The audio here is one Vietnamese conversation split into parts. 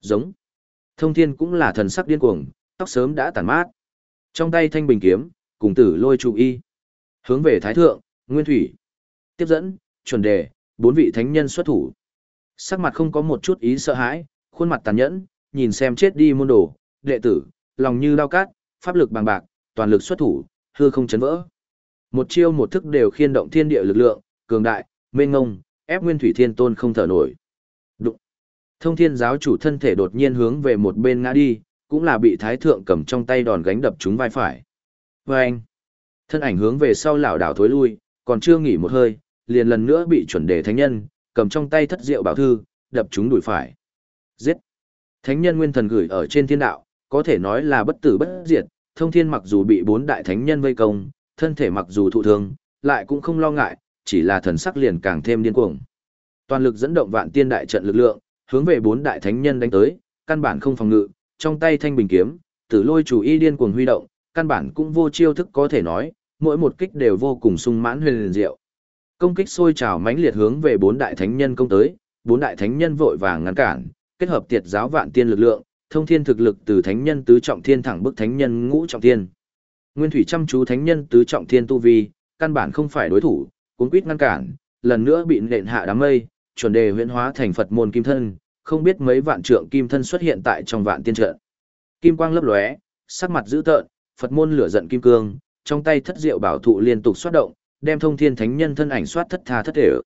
Giống. Thông thiên cũng là thần sắc điên cuồng, tóc sớm đã tàn mát. Trong tay thanh bình kiếm, cùng tử lôi trụ y. Hướng về thái thượng, nguyên thủy. Tiếp dẫn, chuẩn đề, bốn vị thánh nhân xuất thủ. Sắc mặt không có một chút ý sợ hãi, khuôn mặt tàn nhẫn, nhìn xem chết đi môn đồ, đệ tử, lòng như lao cát, pháp lực bằng bạc, toàn lực xuất thủ, hư không chấn vỡ. Một chiêu một thức đều khiên động thiên địa lực lượng, cường đại, mênh ngông, ép nguyên thủy thiên tôn không thở nổi. Thông thiên giáo chủ thân thể đột nhiên hướng về một bên ngã đi, cũng là bị thái thượng cầm trong tay đòn gánh đập trúng vai phải. Và anh. Thân ảnh hướng về sau lảo đảo thối lui, còn chưa nghỉ một hơi, liền lần nữa bị chuẩn đề thánh nhân, cầm trong tay thất diệu bảo thư, đập trúng đùi phải. Giết. Thánh nhân nguyên thần gửi ở trên thiên đạo, có thể nói là bất tử bất diệt, thông thiên mặc dù bị bốn đại thánh nhân vây công, thân thể mặc dù thụ thương, lại cũng không lo ngại, chỉ là thần sắc liền càng thêm điên cuồng. Toàn lực dẫn động vạn tiên đại trận lực lượng, hướng về bốn đại thánh nhân đánh tới, căn bản không phòng ngự, trong tay thanh bình kiếm, tử lôi chủ y điên cuồng huy động, căn bản cũng vô chiêu thức có thể nói, mỗi một kích đều vô cùng sung mãn huyền liền diệu. Công kích sôi trào mãnh liệt hướng về bốn đại thánh nhân công tới, bốn đại thánh nhân vội vàng ngăn cản, kết hợp tiệt giáo vạn tiên lực lượng, thông thiên thực lực từ thánh nhân tứ trọng thiên thẳng bức thánh nhân ngũ trọng thiên. Nguyên thủy chăm chú thánh nhân tứ trọng thiên tu vi, căn bản không phải đối thủ, cuốn quýt ngăn cản, lần nữa bị nện hạ đám mây, chuẩn đề huyễn hóa thành Phật môn kim thân, không biết mấy vạn trượng kim thân xuất hiện tại trong vạn tiên trận. Kim quang lấp lóe, sắc mặt dữ tợn, Phật môn lửa giận kim cương, trong tay thất diệu bảo thụ liên tục xoát động, đem thông thiên thánh nhân thân ảnh xoát thất tha thất thể.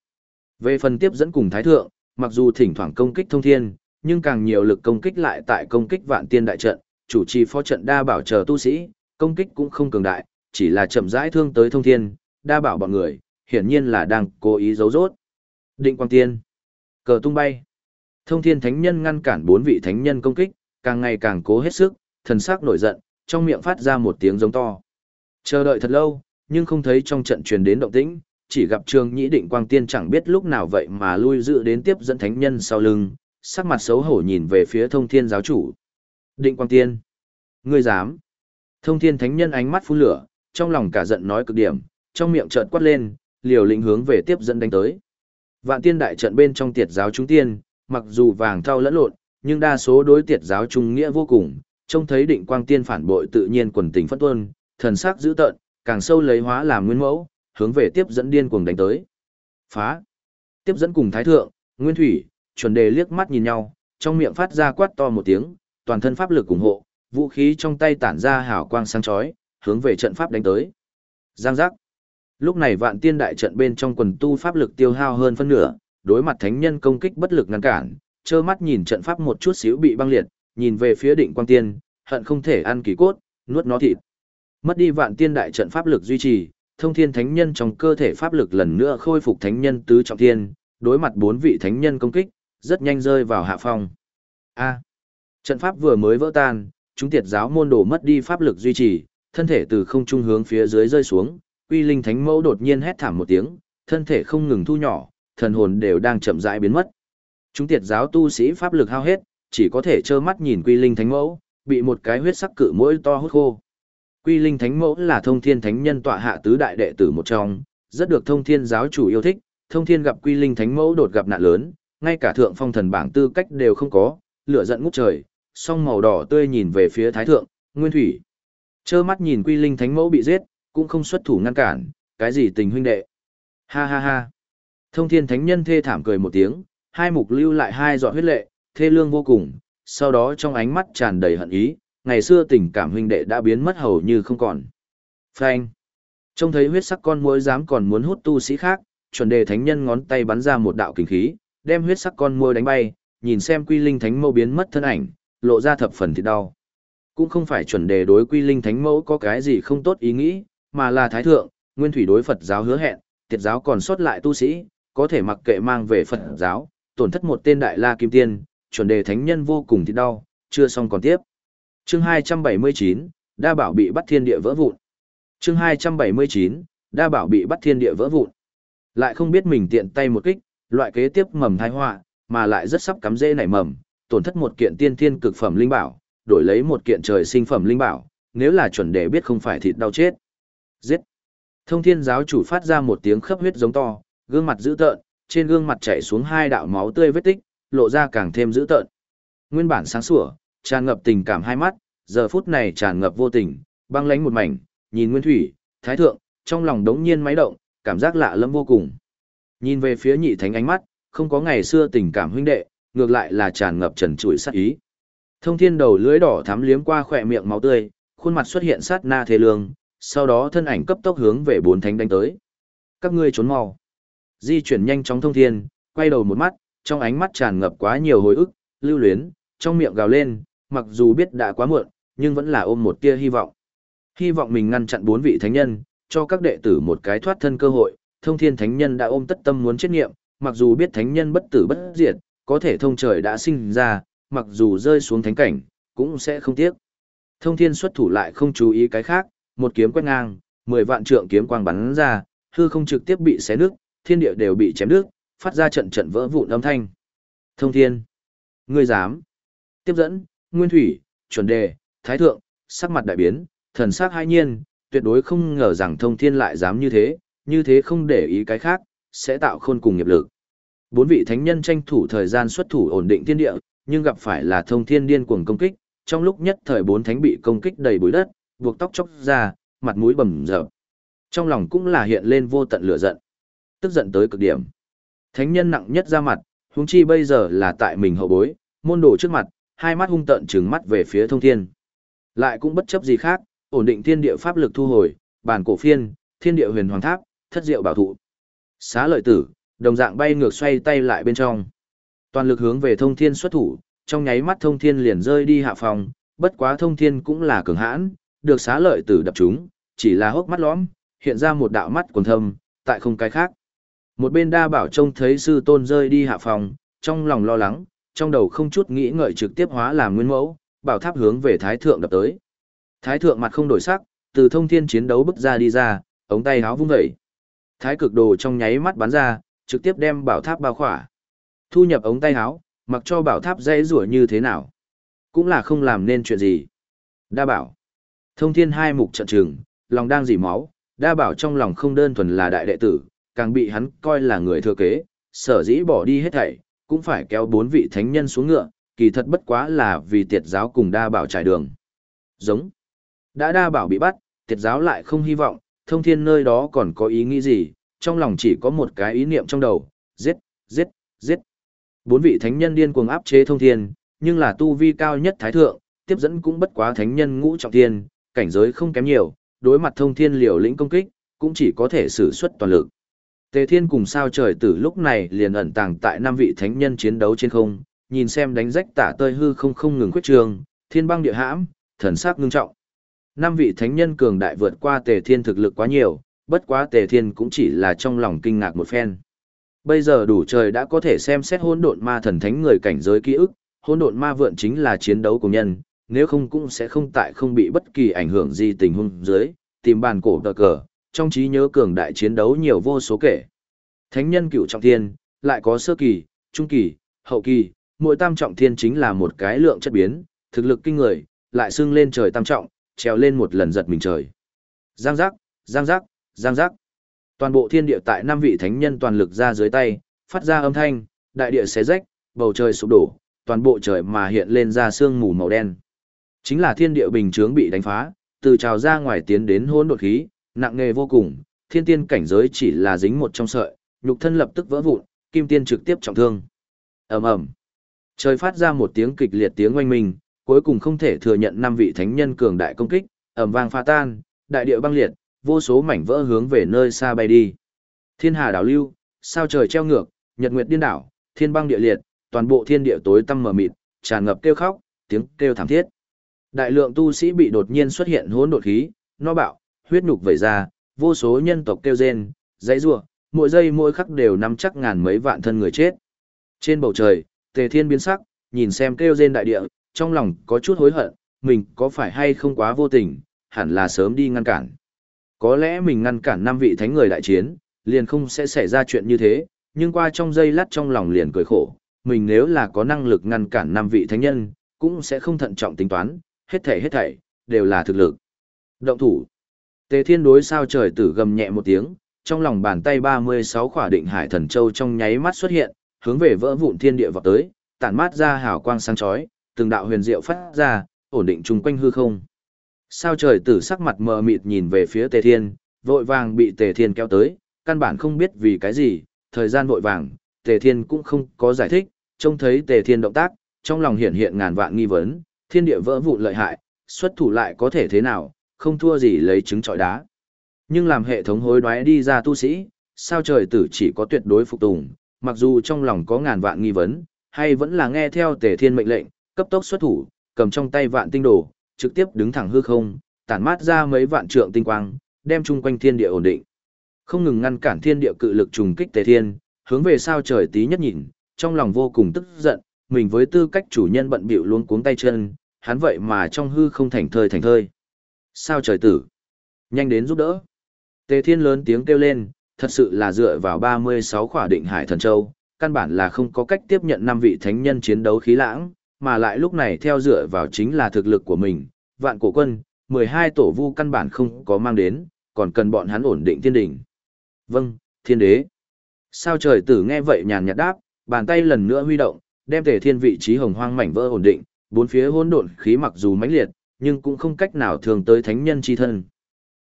Về phần tiếp dẫn cùng thái thượng, mặc dù thỉnh thoảng công kích thông thiên, nhưng càng nhiều lực công kích lại tại công kích vạn tiên đại trận, chủ trì phó trận đa bảo chờ tu sĩ, công kích cũng không cường đại, chỉ là chậm rãi thương tới thông thiên, đa bảo bọn người, hiển nhiên là đang cố ý giấu rốt. Định quang tiên, cờ tung bay. Thông thiên thánh nhân ngăn cản bốn vị thánh nhân công kích, càng ngày càng cố hết sức, thần sắc nổi giận, trong miệng phát ra một tiếng giống to. Chờ đợi thật lâu, nhưng không thấy trong trận truyền đến động tĩnh, chỉ gặp Trương Nhĩ Định Quang Tiên chẳng biết lúc nào vậy mà lui dự đến tiếp dẫn thánh nhân sau lưng, sắc mặt xấu hổ nhìn về phía Thông Thiên giáo chủ. Định Quang Tiên, ngươi dám? Thông Thiên thánh nhân ánh mắt phun lửa, trong lòng cả giận nói cực điểm, trong miệng chợt quát lên, liều lĩnh hướng về tiếp dẫn đánh tới. Vạn Tiên đại trận bên trong tiệt giáo chúng tiên, mặc dù vàng thau lẫn lộn, nhưng đa số đối tiệt giáo trung nghĩa vô cùng, trông thấy Định Quang Tiên phản bội tự nhiên quần tình phất tuân, thần sắc dữ tợn, càng sâu lấy hóa làm nguyên mẫu, hướng về tiếp dẫn điên cuồng đánh tới. Phá! Tiếp dẫn cùng thái thượng, nguyên thủy, chuẩn đề liếc mắt nhìn nhau, trong miệng phát ra quát to một tiếng, toàn thân pháp lực ủng hộ, vũ khí trong tay tản ra hào quang sáng chói, hướng về trận pháp đánh tới. Giang giác! Lúc này vạn tiên đại trận bên trong quần tu pháp lực tiêu hao hơn phân nửa, đối mặt thánh nhân công kích bất lực ngăn cản, trơ mắt nhìn trận pháp một chút xíu bị băng liệt, nhìn về phía định quang tiên, hận không thể ăn kỳ cốt, nuốt nó thịt. Mất đi vạn tiên đại trận pháp lực duy trì, thông thiên thánh nhân trong cơ thể pháp lực lần nữa khôi phục thánh nhân tứ trọng thiên, đối mặt bốn vị thánh nhân công kích, rất nhanh rơi vào hạ phong. A. trận pháp vừa mới vỡ tan, chúng tiệt giáo môn đồ mất đi pháp lực duy trì, thân thể từ không trung hướng phía dưới rơi xuống, Quy Linh Thánh Mẫu đột nhiên hét thảm một tiếng, thân thể không ngừng thu nhỏ, thần hồn đều đang chậm rãi biến mất. Chúng tiệt giáo tu sĩ pháp lực hao hết, chỉ có thể trơ mắt nhìn Quy Linh Thánh Mẫu, bị một cái huyết sắc cự mũi to hút khô. Quy Linh Thánh Mẫu là thông thiên thánh nhân tọa hạ tứ đại đệ tử một trong, rất được thông thiên giáo chủ yêu thích, thông thiên gặp Quy Linh Thánh Mẫu đột gặp nạn lớn, ngay cả thượng phong thần bảng tư cách đều không có, lửa giận ngút trời, song màu đỏ tươi nhìn về phía thái thượng, nguyên thủy. Trơ mắt nhìn Quy Linh Thánh Mẫu bị giết, cũng không xuất thủ ngăn cản, cái gì tình huynh đệ. Ha ha ha. Thông thiên thánh nhân thê thảm cười một tiếng, hai mục lưu lại hai giọt huyết lệ, thê lương vô cùng, sau đó trong ánh mắt tràn đầy hận ý, ngày xưa tình cảm huynh đệ đã biến mất hầu như không còn. Phanh. Trông thấy huyết sắc con muỗi dám còn muốn hút tu sĩ khác, chuẩn đề thánh nhân ngón tay bắn ra một đạo kinh khí, đem huyết sắc con muỗi đánh bay, nhìn xem quy linh thánh mẫu biến mất thân ảnh, lộ ra thập phần thịt đau. Cũng không phải chuẩn đề đối quy linh thánh mẫu có cái gì không tốt ý nghĩ, mà là thái thượng, nguyên thủy đối Phật giáo hứa hẹn, tiệt giáo còn sót lại tu sĩ, có thể mặc kệ mang về Phật giáo, tổn thất một tên đại la kim tiên, chuẩn đề thánh nhân vô cùng thì đau, chưa xong còn tiếp chương 279, đa bảo bị bắt thiên địa vỡ vụn. chương 279, đa bảo bị bắt thiên địa vỡ vụn. Lại không biết mình tiện tay một kích, loại kế tiếp mầm tai họa mà lại rất sắp cắm rễ nảy mầm, tổn thất một kiện tiên thiên cực phẩm linh bảo, đổi lấy một kiện trời sinh phẩm linh bảo, nếu là chuẩn đề biết không phải thịt đau chết. Giết. Thông thiên giáo chủ phát ra một tiếng khấp huyết giống to, gương mặt dữ tợn, trên gương mặt chảy xuống hai đạo máu tươi vết tích, lộ ra càng thêm dữ tợn. Nguyên bản sáng sủa, tràn ngập tình cảm hai mắt, giờ phút này tràn ngập vô tình, băng lánh một mảnh, nhìn Nguyên Thủy, Thái Thượng, trong lòng đống nhiên máy động, cảm giác lạ lẫm vô cùng. Nhìn về phía nhị thánh ánh mắt, không có ngày xưa tình cảm huynh đệ, ngược lại là tràn ngập trần trụi sát ý. Thông thiên đầu lưỡi đỏ thắm liếm qua khỏe miệng máu tươi, khuôn mặt xuất hiện sát na thế lương, sau đó thân ảnh cấp tốc hướng về bốn thánh đánh tới. Các ngươi trốn mau. Di chuyển nhanh chóng thông thiên, quay đầu một mắt, trong ánh mắt tràn ngập quá nhiều hồi ức, lưu luyến, trong miệng gào lên, mặc dù biết đã quá muộn, nhưng vẫn là ôm một tia hy vọng. Hy vọng mình ngăn chặn bốn vị thánh nhân, cho các đệ tử một cái thoát thân cơ hội, thông thiên thánh nhân đã ôm tất tâm muốn chết nghiệm, mặc dù biết thánh nhân bất tử bất diệt, có thể thông trời đã sinh ra, mặc dù rơi xuống thánh cảnh, cũng sẽ không tiếc. Thông thiên xuất thủ lại không chú ý cái khác, một kiếm quét ngang, mười vạn trượng kiếm quang bắn ra, hư không trực tiếp bị xé nước, thiên địa đều bị chém đứt, phát ra trận trận vỡ vụn âm thanh. Thông thiên, ngươi dám? Tiếp dẫn, Nguyên Thủy, chuẩn đề, Thái thượng, sắc mặt đại biến, thần sắc hai nhiên, tuyệt đối không ngờ rằng thông thiên lại dám như thế, như thế không để ý cái khác, sẽ tạo khôn cùng nghiệp lực. Bốn vị thánh nhân tranh thủ thời gian xuất thủ ổn định thiên địa, nhưng gặp phải là thông thiên điên cuồng công kích, trong lúc nhất thời bốn thánh bị công kích đầy bụi đất, buộc tóc chốc ra, mặt mũi bầm dập. Trong lòng cũng là hiện lên vô tận lửa giận, tức giận tới cực điểm. Thánh nhân nặng nhất ra mặt, huống chi bây giờ là tại mình hậu bối, môn đồ trước mặt, hai mắt hung tợn trừng mắt về phía thông thiên. Lại cũng bất chấp gì khác, ổn định thiên địa pháp lực thu hồi, bản cổ phiên, thiên địa huyền hoàng tháp, thất diệu bảo thụ. Xá lợi tử, đồng dạng bay ngược xoay tay lại bên trong. Toàn lực hướng về thông thiên xuất thủ, trong nháy mắt thông thiên liền rơi đi hạ phòng, bất quá thông thiên cũng là cường hãn, được xá lợi tử đập chúng, chỉ là hốc mắt lõm, hiện ra một đạo mắt quần thâm, tại không cái khác. Một bên đa bảo trông thấy sư tôn rơi đi hạ phòng, trong lòng lo lắng, trong đầu không chút nghĩ ngợi trực tiếp hóa làm nguyên mẫu, bảo tháp hướng về thái thượng đập tới. Thái thượng mặt không đổi sắc, từ thông thiên chiến đấu bước ra đi ra, ống tay háo vung dậy. Thái cực đồ trong nháy mắt bắn ra, trực tiếp đem bảo tháp bao khỏa. Thu nhập ống tay háo, mặc cho bảo tháp dây rủa như thế nào. Cũng là không làm nên chuyện gì. Đa bảo. Thông thiên hai mục trận trường, lòng đang dỉ máu, đa bảo trong lòng không đơn thuần là đại đệ tử, càng bị hắn coi là người thừa kế, sở dĩ bỏ đi hết thảy, cũng phải kéo bốn vị thánh nhân xuống ngựa, kỳ thật bất quá là vì tiệt giáo cùng đa bảo trải đường. Giống. Đã đa bảo bị bắt, tiệt giáo lại không hy vọng, thông thiên nơi đó còn có ý nghĩ gì, trong lòng chỉ có một cái ý niệm trong đầu, giết, giết, giết. Bốn vị thánh nhân điên cuồng áp chế thông thiên, nhưng là tu vi cao nhất thái thượng, tiếp dẫn cũng bất quá thánh nhân ngũ trọng thiên, cảnh giới không kém nhiều, đối mặt thông thiên liều lĩnh công kích, cũng chỉ có thể sử xuất toàn lực. Tề Thiên cùng sao trời tử lúc này liền ẩn tàng tại năm vị thánh nhân chiến đấu trên không, nhìn xem đánh rách tả tơi hư không không ngừng khuyết trường, thiên băng địa hãm, thần sắc ngưng trọng. Năm vị thánh nhân cường đại vượt qua Tề Thiên thực lực quá nhiều, bất quá Tề Thiên cũng chỉ là trong lòng kinh ngạc một phen. Bây giờ đủ trời đã có thể xem xét hỗn độn ma thần thánh người cảnh giới ký ức, hỗn độn ma vượn chính là chiến đấu của nhân, nếu không cũng sẽ không tại không bị bất kỳ ảnh hưởng gì tình huống dưới, tìm bàn cổ đờ cờ, trong trí nhớ cường đại chiến đấu nhiều vô số kể. Thánh nhân cựu trọng thiên, lại có sơ kỳ, trung kỳ, hậu kỳ, mỗi tam trọng thiên chính là một cái lượng chất biến, thực lực kinh người, lại xưng lên trời tam trọng, trèo lên một lần giật mình trời. Giang giác, giang giác, giang giác. Toàn bộ thiên địa tại năm vị thánh nhân toàn lực ra dưới tay, phát ra âm thanh, đại địa xé rách, bầu trời sụp đổ, toàn bộ trời mà hiện lên ra sương mù màu đen. Chính là thiên địa bình chướng bị đánh phá, từ trào ra ngoài tiến đến hỗn độn khí, nặng nề vô cùng, thiên tiên cảnh giới chỉ là dính một trong sợi, nhục thân lập tức vỡ vụn, kim tiên trực tiếp trọng thương. Ầm ầm. Trời phát ra một tiếng kịch liệt tiếng oanh minh, cuối cùng không thể thừa nhận năm vị thánh nhân cường đại công kích, ầm vang pha tan, đại địa băng liệt, vô số mảnh vỡ hướng về nơi xa bay đi. Thiên hà đảo lưu, sao trời treo ngược, nhật nguyệt điên đảo, thiên băng địa liệt, toàn bộ thiên địa tối tăm mờ mịt, tràn ngập kêu khóc, tiếng kêu thảm thiết. Đại lượng tu sĩ bị đột nhiên xuất hiện hỗn độn khí, no bạo, huyết nhục vẩy ra, vô số nhân tộc kêu rên, dãy rủa, mỗi giây mỗi khắc đều nắm chắc ngàn mấy vạn thân người chết. Trên bầu trời, Tề Thiên biến sắc, nhìn xem kêu rên đại địa, trong lòng có chút hối hận, mình có phải hay không quá vô tình, hẳn là sớm đi ngăn cản. Có lẽ mình ngăn cản năm vị thánh người đại chiến, liền không sẽ xảy ra chuyện như thế, nhưng qua trong giây lát trong lòng liền cười khổ, mình nếu là có năng lực ngăn cản năm vị thánh nhân, cũng sẽ không thận trọng tính toán, hết thảy hết thảy, đều là thực lực. Động thủ. Tề Thiên đối sao trời tử gầm nhẹ một tiếng, trong lòng bàn tay 36 khỏa định hải thần châu trong nháy mắt xuất hiện, hướng về vỡ vụn thiên địa vọt tới, tản mát ra hào quang sáng chói, từng đạo huyền diệu phát ra, ổn định chung quanh hư không. Sao trời tử sắc mặt mờ mịt nhìn về phía Tề Thiên, vội vàng bị Tề Thiên kéo tới, căn bản không biết vì cái gì, thời gian vội vàng, Tề Thiên cũng không có giải thích, trông thấy Tề Thiên động tác, trong lòng hiện hiện ngàn vạn nghi vấn, thiên địa vỡ vụn lợi hại, xuất thủ lại có thể thế nào, không thua gì lấy trứng trọi đá. Nhưng làm hệ thống hối đoái đi ra tu sĩ, sao trời tử chỉ có tuyệt đối phục tùng, mặc dù trong lòng có ngàn vạn nghi vấn, hay vẫn là nghe theo Tề Thiên mệnh lệnh, cấp tốc xuất thủ, cầm trong tay vạn tinh đồ, trực tiếp đứng thẳng hư không, tản mát ra mấy vạn trượng tinh quang, đem chung quanh thiên địa ổn định. Không ngừng ngăn cản thiên địa cự lực trùng kích Tề Thiên, hướng về sao trời tí nhất nhìn, trong lòng vô cùng tức giận, mình với tư cách chủ nhân bận bịu luôn cuống tay chân, hắn vậy mà trong hư không thành thơi thành thơi. Sao trời tử? Nhanh đến giúp đỡ. Tề Thiên lớn tiếng kêu lên, thật sự là dựa vào 36 khỏa định hải thần châu, căn bản là không có cách tiếp nhận năm vị thánh nhân chiến đấu khí lãng, mà lại lúc này theo dựa vào chính là thực lực của mình, vạn cổ quân, 12 tổ vu căn bản không có mang đến, còn cần bọn hắn ổn định thiên đỉnh. Vâng, thiên đế. Sao trời tử nghe vậy nhàn nhạt đáp, bàn tay lần nữa huy động, đem Tề thiên vị trí hồng hoang mảnh vỡ ổn định, bốn phía hỗn độn khí mặc dù mãnh liệt, nhưng cũng không cách nào thường tới thánh nhân chi thân.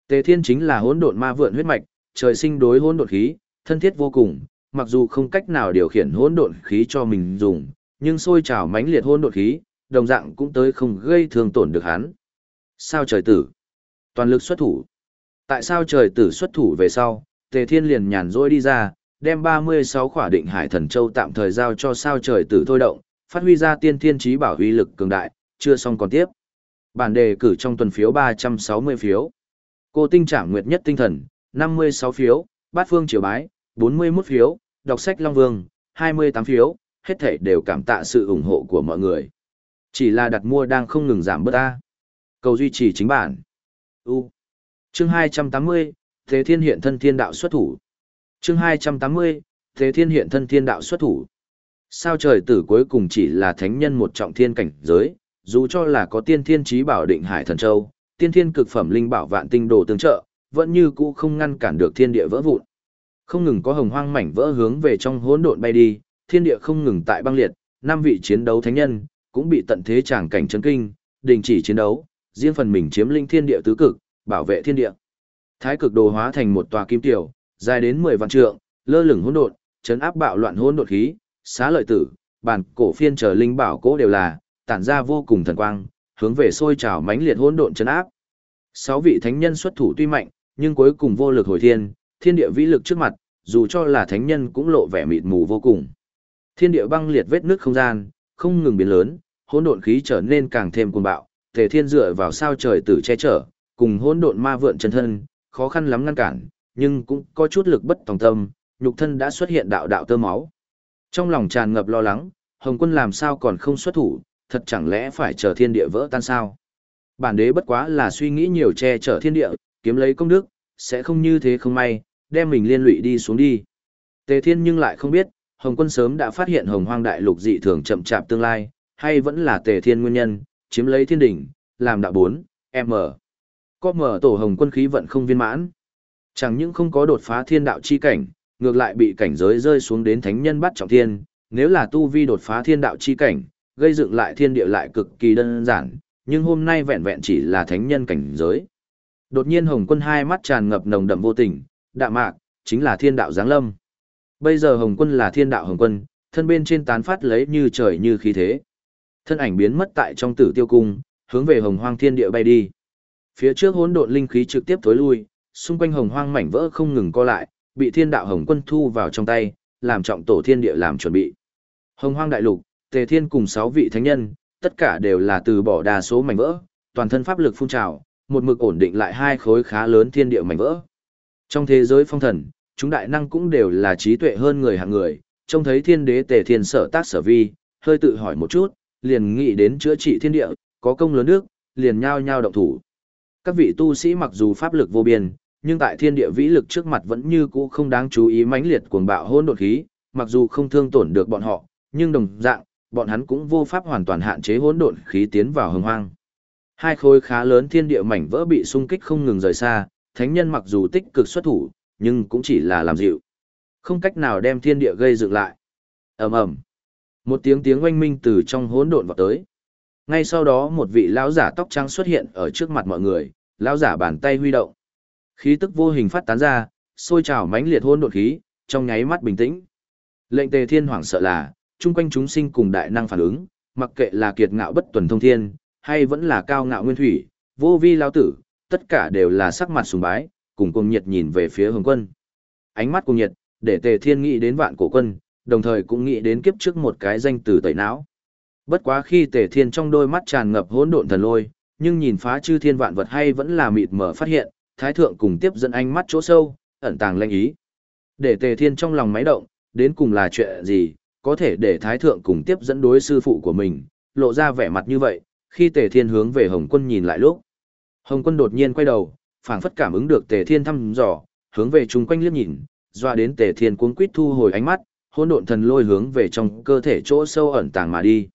Tề Thiên chính là hỗn độn ma vượn huyết mạch, trời sinh đối hỗn độn khí, thân thiết vô cùng, mặc dù không cách nào điều khiển hỗn độn khí cho mình dùng, nhưng sôi trào mãnh liệt hỗn độn khí, đồng dạng cũng tới không gây thương tổn được hắn. Sao trời tử? Toàn lực xuất thủ. Tại sao trời tử xuất thủ về sau, Tề Thiên liền nhàn rỗi đi ra, đem 36 khỏa định hải thần châu tạm thời giao cho sao trời tử thôi động, phát huy ra tiên thiên trí bảo uy lực cường đại, chưa xong còn tiếp. Bản đề cử trong tuần phiếu 360 phiếu. Cô tinh trảm nguyệt nhất tinh thần, 56 phiếu, bát phương triều bái, 41 phiếu, đọc sách Long Vương, 28 phiếu, hết thể đều cảm tạ sự ủng hộ của mọi người. Chỉ là đặt mua đang không ngừng giảm bớt ta. Cầu duy trì chính bản. U. Chương 280, Thế Thiên hiện thân thiên đạo xuất thủ. Chương 280, Thế Thiên hiện thân thiên đạo xuất thủ. Sao trời tử cuối cùng chỉ là thánh nhân một trọng thiên cảnh giới, dù cho là có tiên thiên trí bảo định hải thần châu, tiên thiên cực phẩm linh bảo vạn tinh đồ tương trợ, vẫn như cũ không ngăn cản được thiên địa vỡ vụn. Không ngừng có hồng hoang mảnh vỡ hướng về trong hỗn độn bay đi, thiên địa không ngừng tại băng liệt, năm vị chiến đấu thánh nhân cũng bị tận thế tràng cảnh chấn kinh, đình chỉ chiến đấu, riêng phần mình chiếm linh thiên địa tứ cực, bảo vệ thiên địa. Thái cực đồ hóa thành một tòa kim tiểu, dài đến 10 vạn trượng, lơ lửng hỗn độn, chấn áp bạo loạn hỗn độn khí, xá lợi tử, bản cổ phiên trở linh bảo cố đều là tản ra vô cùng thần quang, hướng về sôi trào mãnh liệt hỗn độn chấn áp. Sáu vị thánh nhân xuất thủ tuy mạnh, nhưng cuối cùng vô lực hồi thiên, thiên địa vĩ lực trước mặt, dù cho là thánh nhân cũng lộ vẻ mịt mù vô cùng. Thiên địa băng liệt vết nước không gian, không ngừng biến lớn, hỗn độn khí trở nên càng thêm cuồng bạo, Tề Thiên dựa vào sao trời tử che chở, cùng hỗn độn ma vượn chân thân, khó khăn lắm ngăn cản, nhưng cũng có chút lực bất tòng tâm, nhục thân đã xuất hiện đạo đạo tơ máu. Trong lòng tràn ngập lo lắng, Hồng Quân làm sao còn không xuất thủ, thật chẳng lẽ phải chờ thiên địa vỡ tan sao? Bản đế bất quá là suy nghĩ nhiều che chở thiên địa, kiếm lấy công đức, sẽ không như thế không may, đem mình liên lụy đi xuống đi. Tề Thiên nhưng lại không biết, Hồng Quân sớm đã phát hiện Hồng Hoang Đại Lục dị thường chậm chạp tương lai, hay vẫn là Tề Thiên nguyên nhân, chiếm lấy thiên đỉnh, làm đạo 4, M. Có mở tổ Hồng Quân khí vận không viên mãn. Chẳng những không có đột phá thiên đạo chi cảnh, ngược lại bị cảnh giới rơi xuống đến thánh nhân bắt trọng thiên, nếu là tu vi đột phá thiên đạo chi cảnh, gây dựng lại thiên địa lại cực kỳ đơn giản, nhưng hôm nay vẹn vẹn chỉ là thánh nhân cảnh giới. Đột nhiên Hồng Quân hai mắt tràn ngập nồng đậm vô tình, đạm mạc, chính là thiên đạo giáng lâm. Bây giờ Hồng Quân là thiên đạo Hồng Quân, thân bên trên tán phát lấy như trời như khí thế. Thân ảnh biến mất tại trong tử tiêu cung, hướng về Hồng Hoang thiên địa bay đi. Phía trước hỗn độn linh khí trực tiếp tối lui, xung quanh Hồng Hoang mảnh vỡ không ngừng co lại, bị thiên đạo Hồng Quân thu vào trong tay, làm trọng tổ thiên địa làm chuẩn bị. Hồng Hoang đại lục, Tề Thiên cùng sáu vị thánh nhân, tất cả đều là từ bỏ đa số mảnh vỡ, toàn thân pháp lực phun trào, một mực ổn định lại hai khối khá lớn thiên địa mảnh vỡ. Trong thế giới phong thần, chúng đại năng cũng đều là trí tuệ hơn người hạng người, trông thấy thiên đế tề thiên sở tác sở vi, hơi tự hỏi một chút, liền nghĩ đến chữa trị thiên địa, có công lớn nước, liền nhao nhao động thủ. Các vị tu sĩ mặc dù pháp lực vô biên, nhưng tại thiên địa vĩ lực trước mặt vẫn như cũ không đáng chú ý mãnh liệt cuồng bạo hôn đột khí, mặc dù không thương tổn được bọn họ, nhưng đồng dạng, bọn hắn cũng vô pháp hoàn toàn hạn chế hỗn độn khí tiến vào hồng hoang. Hai khối khá lớn thiên địa mảnh vỡ bị xung kích không ngừng rời xa, thánh nhân mặc dù tích cực xuất thủ, nhưng cũng chỉ là làm dịu. Không cách nào đem thiên địa gây dựng lại. Ầm ầm. Một tiếng tiếng oanh minh từ trong hỗn độn vọt tới. Ngay sau đó một vị lão giả tóc trắng xuất hiện ở trước mặt mọi người, lão giả bàn tay huy động. Khí tức vô hình phát tán ra, sôi trào mãnh liệt hỗn độn khí, trong nháy mắt bình tĩnh. Lệnh Tề Thiên hoảng sợ là, chung quanh chúng sinh cùng đại năng phản ứng, mặc kệ là kiệt ngạo bất tuần thông thiên, hay vẫn là cao ngạo nguyên thủy, vô vi lão tử, tất cả đều là sắc mặt sùng bái, cùng cùng nhiệt nhìn về phía Hồng Quân. Ánh mắt cùng nhiệt, để Tề Thiên nghĩ đến vạn cổ quân, đồng thời cũng nghĩ đến kiếp trước một cái danh từ tẩy não. Bất quá khi Tề Thiên trong đôi mắt tràn ngập hỗn độn thần lôi, nhưng nhìn phá chư thiên vạn vật hay vẫn là mịt mờ phát hiện, thái thượng cùng tiếp dẫn ánh mắt chỗ sâu, ẩn tàng lệnh ý. Để Tề Thiên trong lòng máy động, đến cùng là chuyện gì, có thể để thái thượng cùng tiếp dẫn đối sư phụ của mình, lộ ra vẻ mặt như vậy, khi Tề Thiên hướng về Hồng Quân nhìn lại lúc. Hồng Quân đột nhiên quay đầu, phảng phất cảm ứng được Tề Thiên thăm dò, hướng về chung quanh liếc nhìn, doa đến Tề Thiên cuống quýt thu hồi ánh mắt, hỗn độn thần lôi hướng về trong cơ thể chỗ sâu ẩn tàng mà đi.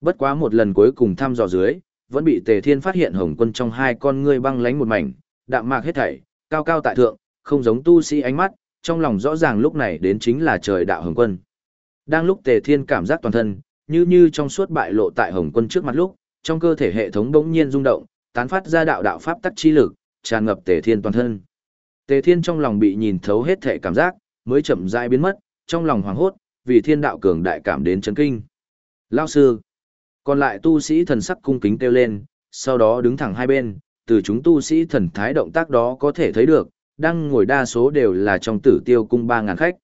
Bất quá một lần cuối cùng thăm dò dưới, vẫn bị Tề Thiên phát hiện Hồng Quân trong hai con ngươi băng lánh một mảnh, đạm mạc hết thảy, cao cao tại thượng, không giống tu sĩ ánh mắt, trong lòng rõ ràng lúc này đến chính là trời đạo Hồng Quân. Đang lúc Tề Thiên cảm giác toàn thân, như như trong suốt bại lộ tại Hồng Quân trước mặt lúc, trong cơ thể hệ thống bỗng nhiên rung động, tán phát ra đạo đạo pháp tắc chi lực, tràn ngập Tề Thiên toàn thân. Tề Thiên trong lòng bị nhìn thấu hết thể cảm giác, mới chậm rãi biến mất, trong lòng hoảng hốt, vì thiên đạo cường đại cảm đến chấn kinh. Lao sư. Còn lại tu sĩ thần sắc cung kính kêu lên, sau đó đứng thẳng hai bên, từ chúng tu sĩ thần thái động tác đó có thể thấy được, đang ngồi đa số đều là trong tử tiêu cung ba ngàn khách.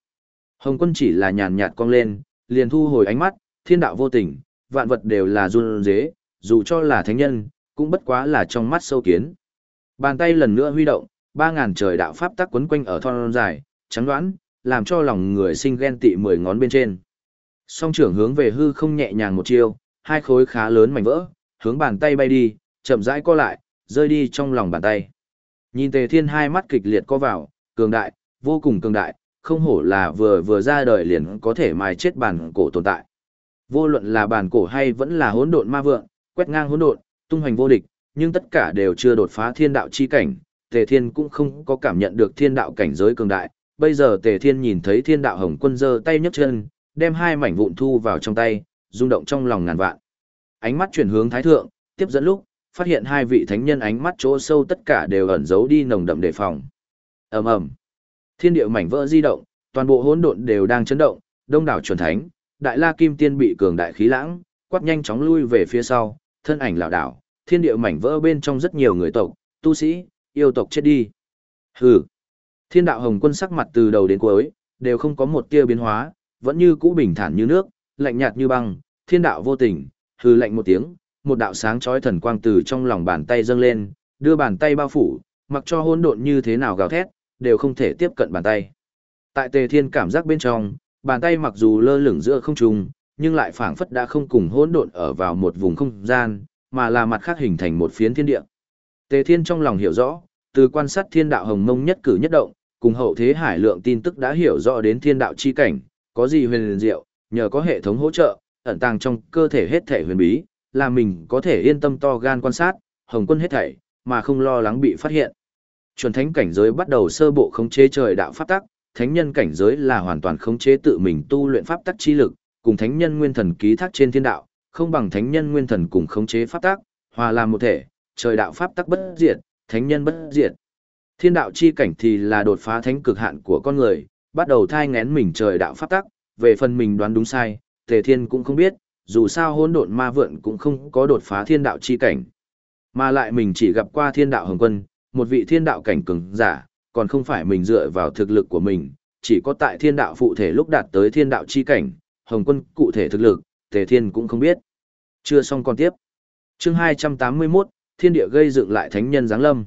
Hồng quân chỉ là nhàn nhạt cong lên, liền thu hồi ánh mắt, thiên đạo vô tình, vạn vật đều là run dế, dù cho là thánh nhân, cũng bất quá là trong mắt sâu kiến. Bàn tay lần nữa huy động, ba ngàn trời đạo pháp tắc quấn quanh ở thon dài, trắng đoán, làm cho lòng người sinh ghen tị mười ngón bên trên. Song trưởng hướng về hư không nhẹ nhàng một chiêu, hai khối khá lớn mảnh vỡ, hướng bàn tay bay đi, chậm rãi co lại, rơi đi trong lòng bàn tay. Nhìn Tề Thiên hai mắt kịch liệt co vào, cường đại, vô cùng cường đại, không hổ là vừa vừa ra đời liền có thể mài chết bản cổ tồn tại. Vô luận là bản cổ hay vẫn là hỗn độn ma vượng, quét ngang hỗn độn, tung hoành vô địch, nhưng tất cả đều chưa đột phá thiên đạo chi cảnh, Tề Thiên cũng không có cảm nhận được thiên đạo cảnh giới cường đại. Bây giờ Tề Thiên nhìn thấy thiên đạo hồng quân giơ tay nhấc chân, đem hai mảnh vụn thu vào trong tay, rung động trong lòng ngàn vạn. Ánh mắt chuyển hướng thái thượng, tiếp dẫn lúc, phát hiện hai vị thánh nhân ánh mắt chỗ sâu tất cả đều ẩn giấu đi nồng đậm đề phòng. Ầm ầm. Thiên địa mảnh vỡ di động, toàn bộ hỗn độn đều đang chấn động, đông đảo chuẩn thánh, đại la kim tiên bị cường đại khí lãng, quát nhanh chóng lui về phía sau, thân ảnh lảo đảo, thiên địa mảnh vỡ bên trong rất nhiều người tộc, tu sĩ, yêu tộc chết đi. Hừ. Thiên đạo hồng quân sắc mặt từ đầu đến cuối, đều không có một tia biến hóa, vẫn như cũ bình thản như nước, lạnh nhạt như băng, thiên đạo vô tình, hừ lạnh một tiếng, một đạo sáng chói thần quang từ trong lòng bàn tay dâng lên, đưa bàn tay bao phủ, mặc cho hỗn độn như thế nào gào thét, đều không thể tiếp cận bàn tay. Tại Tề Thiên cảm giác bên trong, bàn tay mặc dù lơ lửng giữa không trung, nhưng lại phảng phất đã không cùng hỗn độn ở vào một vùng không gian, mà là mặt khác hình thành một phiến thiên địa. Tề Thiên trong lòng hiểu rõ, từ quan sát thiên đạo hồng mông nhất cử nhất động, cùng hậu thế hải lượng tin tức đã hiểu rõ đến thiên đạo chi cảnh, có gì huyền diệu, nhờ có hệ thống hỗ trợ, ẩn tàng trong cơ thể hết thể huyền bí, là mình có thể yên tâm to gan quan sát, hồng quân hết thảy, mà không lo lắng bị phát hiện. Chuẩn thánh cảnh giới bắt đầu sơ bộ khống chế trời đạo pháp tắc, thánh nhân cảnh giới là hoàn toàn khống chế tự mình tu luyện pháp tắc chi lực, cùng thánh nhân nguyên thần ký thác trên thiên đạo, không bằng thánh nhân nguyên thần cùng khống chế pháp tắc, hòa làm một thể, trời đạo pháp tắc bất diệt, thánh nhân bất diệt. Thiên đạo chi cảnh thì là đột phá thánh cực hạn của con người, bắt đầu thai ngén mình trời đạo pháp tắc, về phần mình đoán đúng sai, Tề Thiên cũng không biết, dù sao hỗn độn ma vượn cũng không có đột phá thiên đạo chi cảnh. Mà lại mình chỉ gặp qua thiên đạo hồng quân, một vị thiên đạo cảnh cường giả, còn không phải mình dựa vào thực lực của mình, chỉ có tại thiên đạo phụ thể lúc đạt tới thiên đạo chi cảnh, hồng quân cụ thể thực lực, tề thiên cũng không biết. Chưa xong còn tiếp. Chương 281, thiên địa gây dựng lại thánh nhân giáng lâm.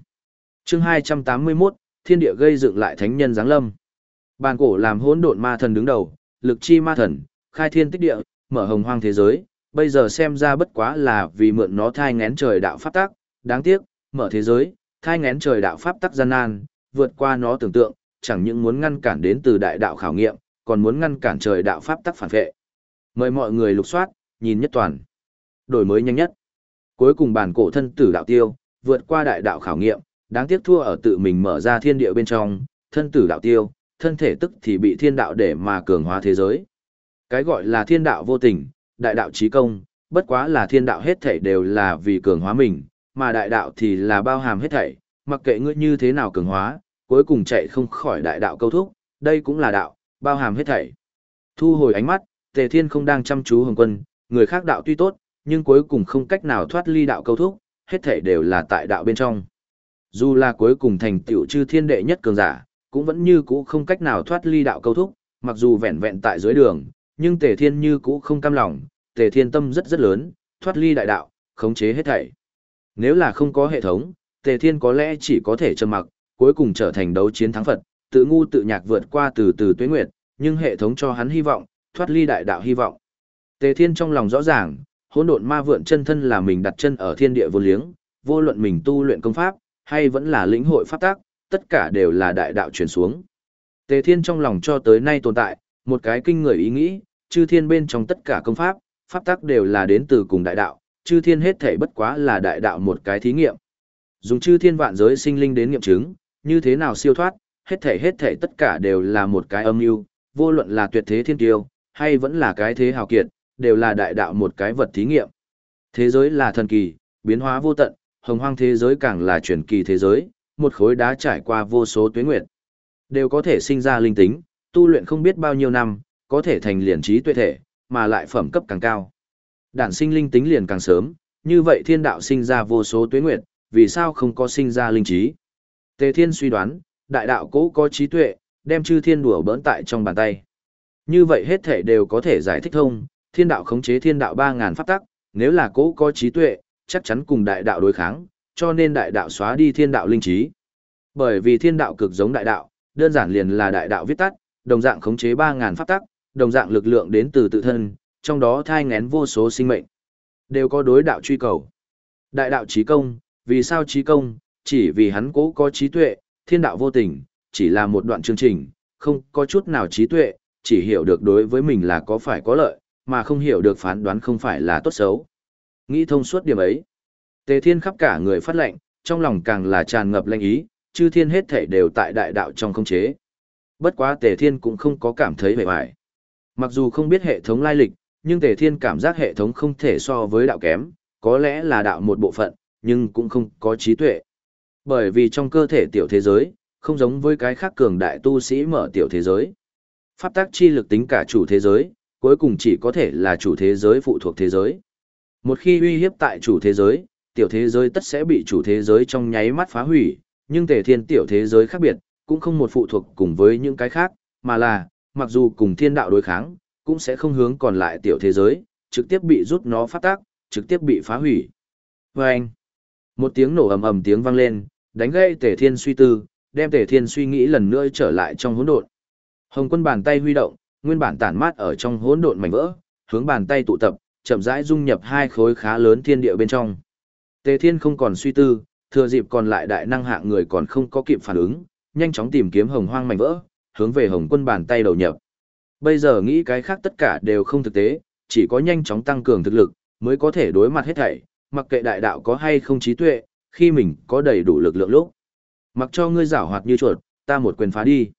Chương 281, thiên địa gây dựng lại thánh nhân giáng lâm. Bàn cổ làm hỗn độn ma thần đứng đầu, lực chi ma thần, khai thiên tích địa, mở hồng hoang thế giới, bây giờ xem ra bất quá là vì mượn nó thai ngén trời đạo pháp tắc, đáng tiếc, mở thế giới, thai ngén trời đạo pháp tắc gian nan, vượt qua nó tưởng tượng, chẳng những muốn ngăn cản đến từ đại đạo khảo nghiệm, còn muốn ngăn cản trời đạo pháp tắc phản vệ. Mời mọi người lục soát, nhìn nhất toàn. Đổi mới nhanh nhất. Cuối cùng bản cổ thân tử đạo tiêu, vượt qua đại đạo khảo nghiệm, đáng tiếc thua ở tự mình mở ra thiên địa bên trong, thân tử đạo tiêu, thân thể tức thì bị thiên đạo để mà cường hóa thế giới. Cái gọi là thiên đạo vô tình, đại đạo trí công, bất quá là thiên đạo hết thể đều là vì cường hóa mình, mà đại đạo thì là bao hàm hết thảy, mặc kệ ngươi như thế nào cường hóa, cuối cùng chạy không khỏi đại đạo câu thúc, đây cũng là đạo, bao hàm hết thảy. Thu hồi ánh mắt, Tề Thiên không đang chăm chú Hồng Quân, người khác đạo tuy tốt, nhưng cuối cùng không cách nào thoát ly đạo câu thúc, hết thảy đều là tại đạo bên trong. Dù là cuối cùng thành tựu chư thiên đệ nhất cường giả, cũng vẫn như cũ không cách nào thoát ly đạo câu thúc, mặc dù vẹn vẹn tại dưới đường, nhưng Tề Thiên như cũ không cam lòng, Tề Thiên tâm rất rất lớn, thoát ly đại đạo, khống chế hết thảy. Nếu là không có hệ thống, Tề Thiên có lẽ chỉ có thể trầm mặc, cuối cùng trở thành đấu chiến thắng Phật, tự ngu tự nhạc vượt qua từ từ tuế nguyệt, nhưng hệ thống cho hắn hy vọng, thoát ly đại đạo hy vọng. Tề Thiên trong lòng rõ ràng, hỗn độn ma vượn chân thân là mình đặt chân ở thiên địa vô liếng, vô luận mình tu luyện công pháp, hay vẫn là lĩnh hội pháp tác, tất cả đều là đại đạo truyền xuống. Tề Thiên trong lòng cho tới nay tồn tại, một cái kinh người ý nghĩ, chư thiên bên trong tất cả công pháp, pháp tác đều là đến từ cùng đại đạo, chư thiên hết thể bất quá là đại đạo một cái thí nghiệm. Dùng chư thiên vạn giới sinh linh đến nghiệm chứng, như thế nào siêu thoát, hết thể hết thể tất cả đều là một cái âm mưu, vô luận là tuyệt thế thiên tiêu, hay vẫn là cái thế hào kiệt, đều là đại đạo một cái vật thí nghiệm. Thế giới là thần kỳ, biến hóa vô tận, hồng hoang thế giới càng là truyền kỳ thế giới, một khối đá trải qua vô số tuyến nguyệt. Đều có thể sinh ra linh tính, tu luyện không biết bao nhiêu năm, có thể thành liền trí tuệ thể, mà lại phẩm cấp càng cao. Đản sinh linh tính liền càng sớm, như vậy thiên đạo sinh ra vô số tuế nguyệt, vì sao không có sinh ra linh trí? Tề Thiên suy đoán, đại đạo cố có trí tuệ, đem chư thiên đùa bỡn tại trong bàn tay. Như vậy hết thể đều có thể giải thích thông, thiên đạo khống chế thiên đạo 3.000 pháp tắc, nếu là cố có trí tuệ, chắc chắn cùng đại đạo đối kháng, cho nên đại đạo xóa đi thiên đạo linh trí. Bởi vì thiên đạo cực giống đại đạo, đơn giản liền là đại đạo viết tắt, đồng dạng khống chế 3.000 pháp tắc, đồng dạng lực lượng đến từ tự thân, trong đó thai ngén vô số sinh mệnh. Đều có đối đạo truy cầu. Đại đạo trí công, vì sao trí công, chỉ vì hắn cố có trí tuệ, thiên đạo vô tình, chỉ là một đoạn chương trình, không có chút nào trí tuệ, chỉ hiểu được đối với mình là có phải có lợi, mà không hiểu được phán đoán không phải là tốt xấu. Nghĩ thông suốt điểm ấy. Tề thiên khắp cả người phát lệnh, trong lòng càng là tràn ngập lệnh ý, chư thiên hết thể đều tại đại đạo trong không chế. Bất quá tề thiên cũng không có cảm thấy vẻ vải. Mặc dù không biết hệ thống lai lịch, nhưng tề thiên cảm giác hệ thống không thể so với đạo kém, có lẽ là đạo một bộ phận, nhưng cũng không có trí tuệ. Bởi vì trong cơ thể tiểu thế giới, không giống với cái khác cường đại tu sĩ mở tiểu thế giới. Pháp tác chi lực tính cả chủ thế giới, cuối cùng chỉ có thể là chủ thế giới phụ thuộc thế giới. Một khi uy hiếp tại chủ thế giới, tiểu thế giới tất sẽ bị chủ thế giới trong nháy mắt phá hủy, nhưng tề thiên tiểu thế giới khác biệt, cũng không một phụ thuộc cùng với những cái khác, mà là, mặc dù cùng thiên đạo đối kháng, cũng sẽ không hướng còn lại tiểu thế giới, trực tiếp bị rút nó phát tác, trực tiếp bị phá hủy. Và anh, một tiếng nổ ầm ầm tiếng vang lên, đánh gây tề thiên suy tư, đem tề thiên suy nghĩ lần nữa trở lại trong hỗn độn. Hồng quân bàn tay huy động, nguyên bản tản mát ở trong hỗn độn mảnh vỡ, hướng bàn tay tụ tập, chậm rãi dung nhập hai khối khá lớn thiên địa bên trong. Tề Thiên không còn suy tư, thừa dịp còn lại đại năng hạng người còn không có kịp phản ứng, nhanh chóng tìm kiếm hồng hoang mảnh vỡ, hướng về hồng quân bàn tay đầu nhập. Bây giờ nghĩ cái khác tất cả đều không thực tế, chỉ có nhanh chóng tăng cường thực lực, mới có thể đối mặt hết thảy, mặc kệ đại đạo có hay không trí tuệ, khi mình có đầy đủ lực lượng lúc. Mặc cho ngươi giảo hoạt như chuột, ta một quyền phá đi.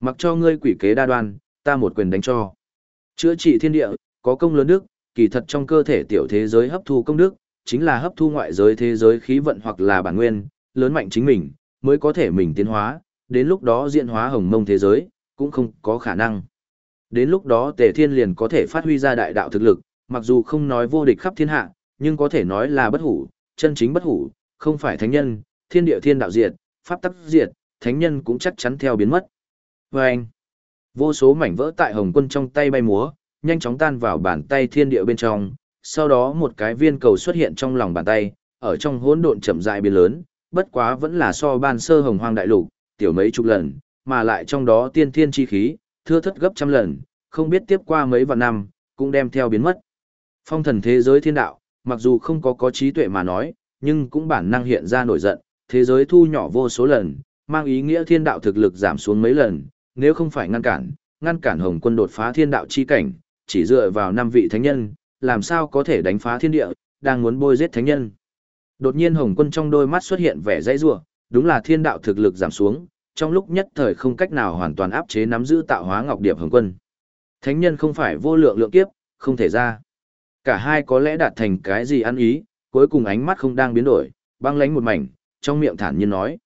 Mặc cho ngươi quỷ kế đa đoan, ta một quyền đánh cho. Chữa trị thiên địa, có công lớn đức, kỳ thật trong cơ thể tiểu thế giới hấp thu công đức, chính là hấp thu ngoại giới thế giới khí vận hoặc là bản nguyên, lớn mạnh chính mình, mới có thể mình tiến hóa, đến lúc đó diện hóa hồng mông thế giới, cũng không có khả năng. Đến lúc đó tề thiên liền có thể phát huy ra đại đạo thực lực, mặc dù không nói vô địch khắp thiên hạ, nhưng có thể nói là bất hủ, chân chính bất hủ, không phải thánh nhân, thiên địa thiên đạo diệt, pháp tắc diệt, thánh nhân cũng chắc chắn theo biến mất. Và anh, vô số mảnh vỡ tại hồng quân trong tay bay múa, nhanh chóng tan vào bàn tay thiên địa bên trong, sau đó một cái viên cầu xuất hiện trong lòng bàn tay, ở trong hỗn độn chậm rãi biến lớn, bất quá vẫn là so ban sơ hồng hoang đại lục, tiểu mấy chục lần, mà lại trong đó tiên thiên chi khí, thưa thất gấp trăm lần, không biết tiếp qua mấy vạn năm, cũng đem theo biến mất. Phong thần thế giới thiên đạo, mặc dù không có có trí tuệ mà nói, nhưng cũng bản năng hiện ra nổi giận, thế giới thu nhỏ vô số lần, mang ý nghĩa thiên đạo thực lực giảm xuống mấy lần, nếu không phải ngăn cản, ngăn cản Hồng quân đột phá thiên đạo chi cảnh, chỉ dựa vào năm vị thánh nhân, làm sao có thể đánh phá thiên địa, đang muốn bôi giết thánh nhân. Đột nhiên Hồng Quân trong đôi mắt xuất hiện vẻ dãy rủa, đúng là thiên đạo thực lực giảm xuống, trong lúc nhất thời không cách nào hoàn toàn áp chế nắm giữ tạo hóa ngọc điệp Hồng Quân. Thánh nhân không phải vô lượng lượng kiếp, không thể ra. Cả hai có lẽ đạt thành cái gì ăn ý, cuối cùng ánh mắt không đang biến đổi, băng lánh một mảnh, trong miệng thản nhiên nói.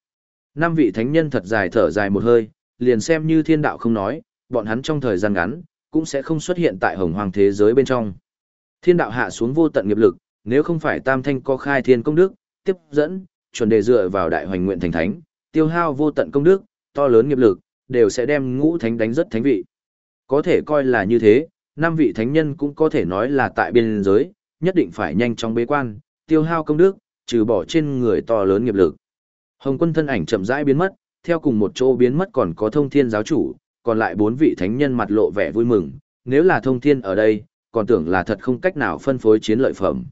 Năm vị thánh nhân thật dài thở dài một hơi, liền xem như thiên đạo không nói, bọn hắn trong thời gian ngắn, cũng sẽ không xuất hiện tại hồng hoàng thế giới bên trong. Thiên đạo hạ xuống vô tận nghiệp lực, nếu không phải tam thanh có khai thiên công đức, tiếp dẫn, chuẩn đề dựa vào đại hoành nguyện thành thánh, tiêu hao vô tận công đức, to lớn nghiệp lực, đều sẽ đem ngũ thánh đánh rất thánh vị. Có thể coi là như thế, năm vị thánh nhân cũng có thể nói là tại biên giới, nhất định phải nhanh chóng bế quan, tiêu hao công đức, trừ bỏ trên người to lớn nghiệp lực. Hồng quân thân ảnh chậm rãi biến mất, theo cùng một chỗ biến mất còn có thông thiên giáo chủ, còn lại bốn vị thánh nhân mặt lộ vẻ vui mừng, nếu là thông thiên ở đây, còn tưởng là thật không cách nào phân phối chiến lợi phẩm.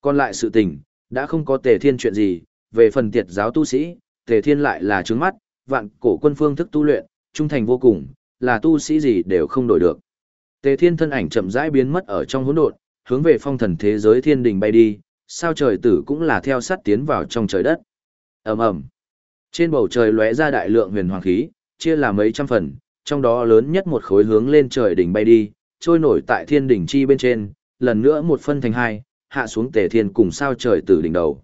Còn lại sự tình, đã không có tề thiên chuyện gì, về phần tiệt giáo tu sĩ, tề thiên lại là trướng mắt, vạn cổ quân phương thức tu luyện, trung thành vô cùng, là tu sĩ gì đều không đổi được. Tề thiên thân ảnh chậm rãi biến mất ở trong hỗn độn, hướng về phong thần thế giới thiên đình bay đi, sao trời tử cũng là theo sát tiến vào trong trời đất. ầm ầm Trên bầu trời lóe ra đại lượng huyền hoàng khí, chia là mấy trăm phần, trong đó lớn nhất một khối hướng lên trời đỉnh bay đi, trôi nổi tại thiên đỉnh chi bên trên, lần nữa một phân thành hai, hạ xuống tề thiên cùng sao trời tử đỉnh đầu.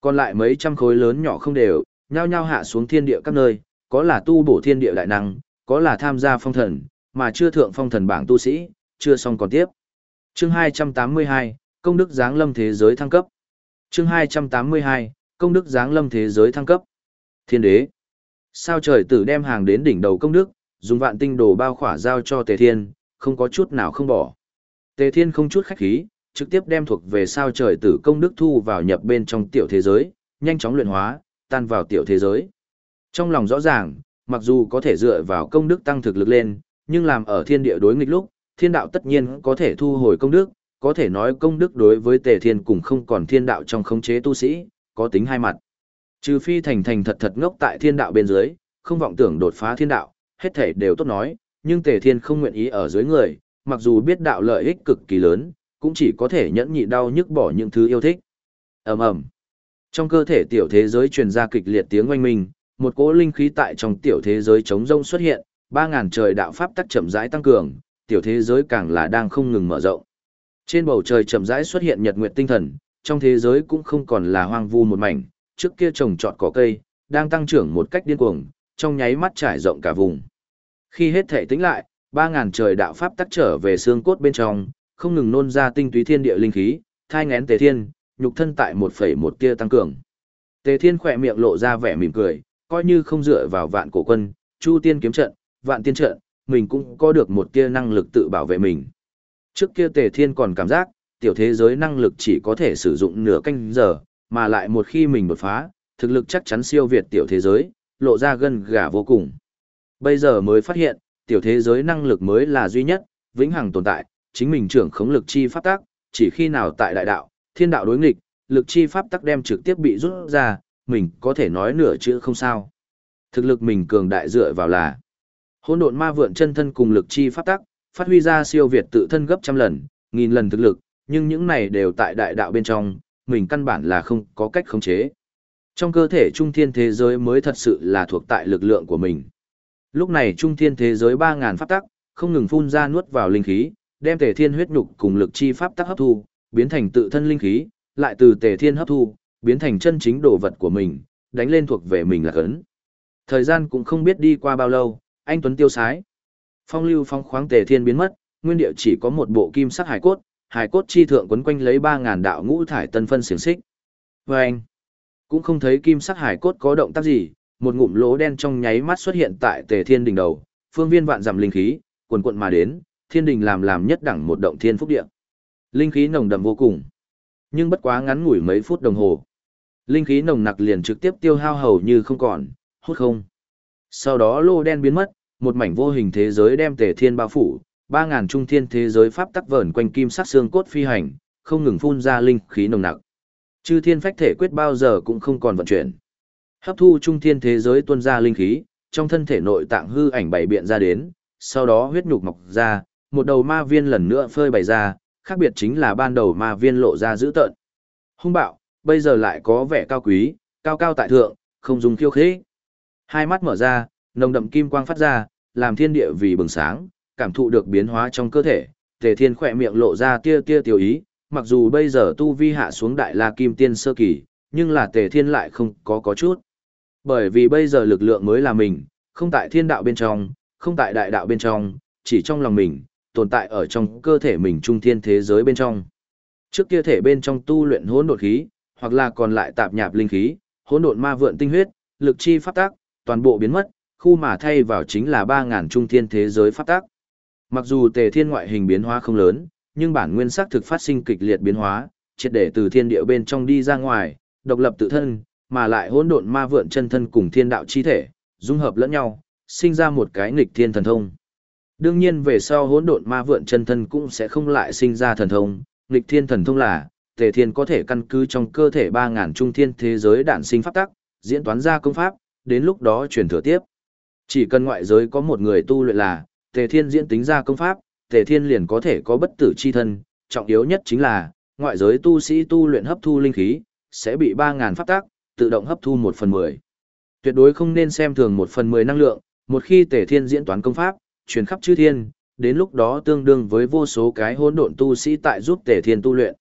Còn lại mấy trăm khối lớn nhỏ không đều, nhao nhao hạ xuống thiên địa các nơi, có là tu bổ thiên địa đại năng, có là tham gia phong thần, mà chưa thượng phong thần bảng tu sĩ, chưa xong còn tiếp. Chương 282, Công đức giáng lâm thế giới thăng cấp. Chương 282, Công đức giáng lâm thế giới thăng cấp. Thiên đế. Sao trời tử đem hàng đến đỉnh đầu công đức, dùng vạn tinh đồ bao khỏa giao cho Tề Thiên, không có chút nào không bỏ. Tề Thiên không chút khách khí, trực tiếp đem thuộc về sao trời tử công đức thu vào nhập bên trong tiểu thế giới, nhanh chóng luyện hóa, tan vào tiểu thế giới. Trong lòng rõ ràng, mặc dù có thể dựa vào công đức tăng thực lực lên, nhưng làm ở thiên địa đối nghịch lúc, thiên đạo tất nhiên có thể thu hồi công đức, có thể nói công đức đối với tề thiên cùng không còn thiên đạo trong khống chế tu sĩ, có tính hai mặt. Trừ phi thành thành thật thật ngốc tại thiên đạo bên dưới, không vọng tưởng đột phá thiên đạo, hết thể đều tốt nói, nhưng tề thiên không nguyện ý ở dưới người, mặc dù biết đạo lợi ích cực kỳ lớn, cũng chỉ có thể nhẫn nhị đau nhức bỏ những thứ yêu thích. ầm ầm trong cơ thể tiểu thế giới truyền ra kịch liệt tiếng oanh minh, một cỗ linh khí tại trong tiểu thế giới chống rông xuất hiện, ba ngàn trời đạo pháp tắc chậm rãi tăng cường, tiểu thế giới càng là đang không ngừng mở rộng. Trên bầu trời chậm rãi xuất hiện nhật nguyệt tinh thần, trong thế giới cũng không còn là hoang vu một mảnh, trước kia trồng trọt cỏ cây, đang tăng trưởng một cách điên cuồng, trong nháy mắt trải rộng cả vùng. Khi hết thể tính lại, ba ngàn trời đạo pháp tắc trở về xương cốt bên trong, không ngừng nôn ra tinh túy thiên địa linh khí, thai ngén tề thiên, nhục thân tại một phẩy một tia tăng cường. Tề thiên khỏe miệng lộ ra vẻ mỉm cười, coi như không dựa vào vạn cổ quân, chu tiên kiếm trận, vạn tiên trận, mình cũng có được một tia năng lực tự bảo vệ mình. Trước kia tề thiên còn cảm giác, tiểu thế giới năng lực chỉ có thể sử dụng nửa canh giờ, mà lại một khi mình đột phá, thực lực chắc chắn siêu việt tiểu thế giới, lộ ra gân gà vô cùng. Bây giờ mới phát hiện, tiểu thế giới năng lực mới là duy nhất, vĩnh hằng tồn tại, chính mình trưởng khống lực chi pháp tác chỉ khi nào tại đại đạo, thiên đạo đối nghịch, lực chi pháp tắc đem trực tiếp bị rút ra, mình có thể nói nửa chữ không sao. Thực lực mình cường đại dựa vào là hỗn độn ma vượn chân thân cùng lực chi pháp tắc, phát huy ra siêu việt tự thân gấp trăm lần, nghìn lần thực lực, nhưng những này đều tại đại đạo bên trong, mình căn bản là không có cách khống chế. Trong cơ thể trung thiên thế giới mới thật sự là thuộc tại lực lượng của mình. Lúc này trung thiên thế giới 3.000 pháp tắc, không ngừng phun ra nuốt vào linh khí, đem thể thiên huyết nhục cùng lực chi pháp tắc hấp thu, biến thành tự thân linh khí, lại từ tề thiên hấp thu, biến thành chân chính đồ vật của mình, đánh lên thuộc về mình là cấn. Thời gian cũng không biết đi qua bao lâu, anh Tuấn tiêu sái. Phong lưu phong khoáng tề thiên biến mất, nguyên địa chỉ có một bộ kim sắc hải cốt, hải cốt chi thượng quấn quanh lấy 3.000 đạo ngũ thải tân phân xiềng xích. Và anh, cũng không thấy kim sắc hải cốt có động tác gì, một ngụm lỗ đen trong nháy mắt xuất hiện tại tề thiên đỉnh đầu, phương viên vạn dặm linh khí, quần quận mà đến, thiên đình làm làm nhất đẳng một động thiên phúc địa. Linh khí nồng đậm vô cùng. Nhưng bất quá ngắn ngủi mấy phút đồng hồ. Linh khí nồng nặc liền trực tiếp tiêu hao hầu như không còn, hút không. Sau đó lô đen biến mất, một mảnh vô hình thế giới đem tề thiên bao phủ, ba ngàn trung thiên thế giới pháp tắc vờn quanh kim sắc xương cốt phi hành, không ngừng phun ra linh khí nồng nặc. Chư thiên phách thể quyết bao giờ cũng không còn vận chuyển. Hấp thu trung thiên thế giới tuôn ra linh khí, trong thân thể nội tạng hư ảnh bảy biện ra đến, sau đó huyết nhục mọc ra, một đầu ma viên lần nữa phơi bày ra, khác biệt chính là ban đầu ma viên lộ ra dữ tợn. Hung bạo, bây giờ lại có vẻ cao quý, cao cao tại thượng, không dùng khiêu khế Hai mắt mở ra, nồng đậm kim quang phát ra, làm thiên địa vì bừng sáng, cảm thụ được biến hóa trong cơ thể, Tề Thiên khỏe miệng lộ ra tia tia tiểu ý, mặc dù bây giờ tu vi hạ xuống đại la kim tiên sơ kỳ, nhưng là tề thiên lại không có có chút. Bởi vì bây giờ lực lượng mới là mình, không tại thiên đạo bên trong, không tại đại đạo bên trong, chỉ trong lòng mình, tồn tại ở trong cơ thể mình trung thiên thế giới bên trong. Trước kia thể bên trong tu luyện hỗn độn khí, hoặc là còn lại tạp nhạp linh khí, hỗn độn ma vượn tinh huyết, lực chi pháp tác, toàn bộ biến mất, khu mà thay vào chính là 3000 trung thiên thế giới pháp tác. Mặc dù Tề Thiên ngoại hình biến hóa không lớn, nhưng bản nguyên sắc thực phát sinh kịch liệt biến hóa, triệt để từ thiên địa bên trong đi ra ngoài, độc lập tự thân, mà lại hỗn độn ma vượn chân thân cùng thiên đạo chi thể, dung hợp lẫn nhau, sinh ra một cái nghịch thiên thần thông. Đương nhiên về sau hỗn độn ma vượn chân thân cũng sẽ không lại sinh ra thần thông, nghịch thiên thần thông là, Tề Thiên có thể căn cứ trong cơ thể 3000 trung thiên thế giới đản sinh pháp tắc, diễn toán ra công pháp, đến lúc đó truyền thừa tiếp. Chỉ cần ngoại giới có một người tu luyện là, Tề Thiên diễn tính ra công pháp, Tề Thiên liền có thể có bất tử chi thân, trọng yếu nhất chính là, ngoại giới tu sĩ tu luyện hấp thu linh khí, sẽ bị 3000 pháp tắc tự động hấp thu 1 phần 10. Tuyệt đối không nên xem thường 1 phần 10 năng lượng, một khi Tề Thiên diễn toán công pháp, truyền khắp chư thiên, đến lúc đó tương đương với vô số cái hỗn độn tu sĩ tại giúp Tề Thiên tu luyện.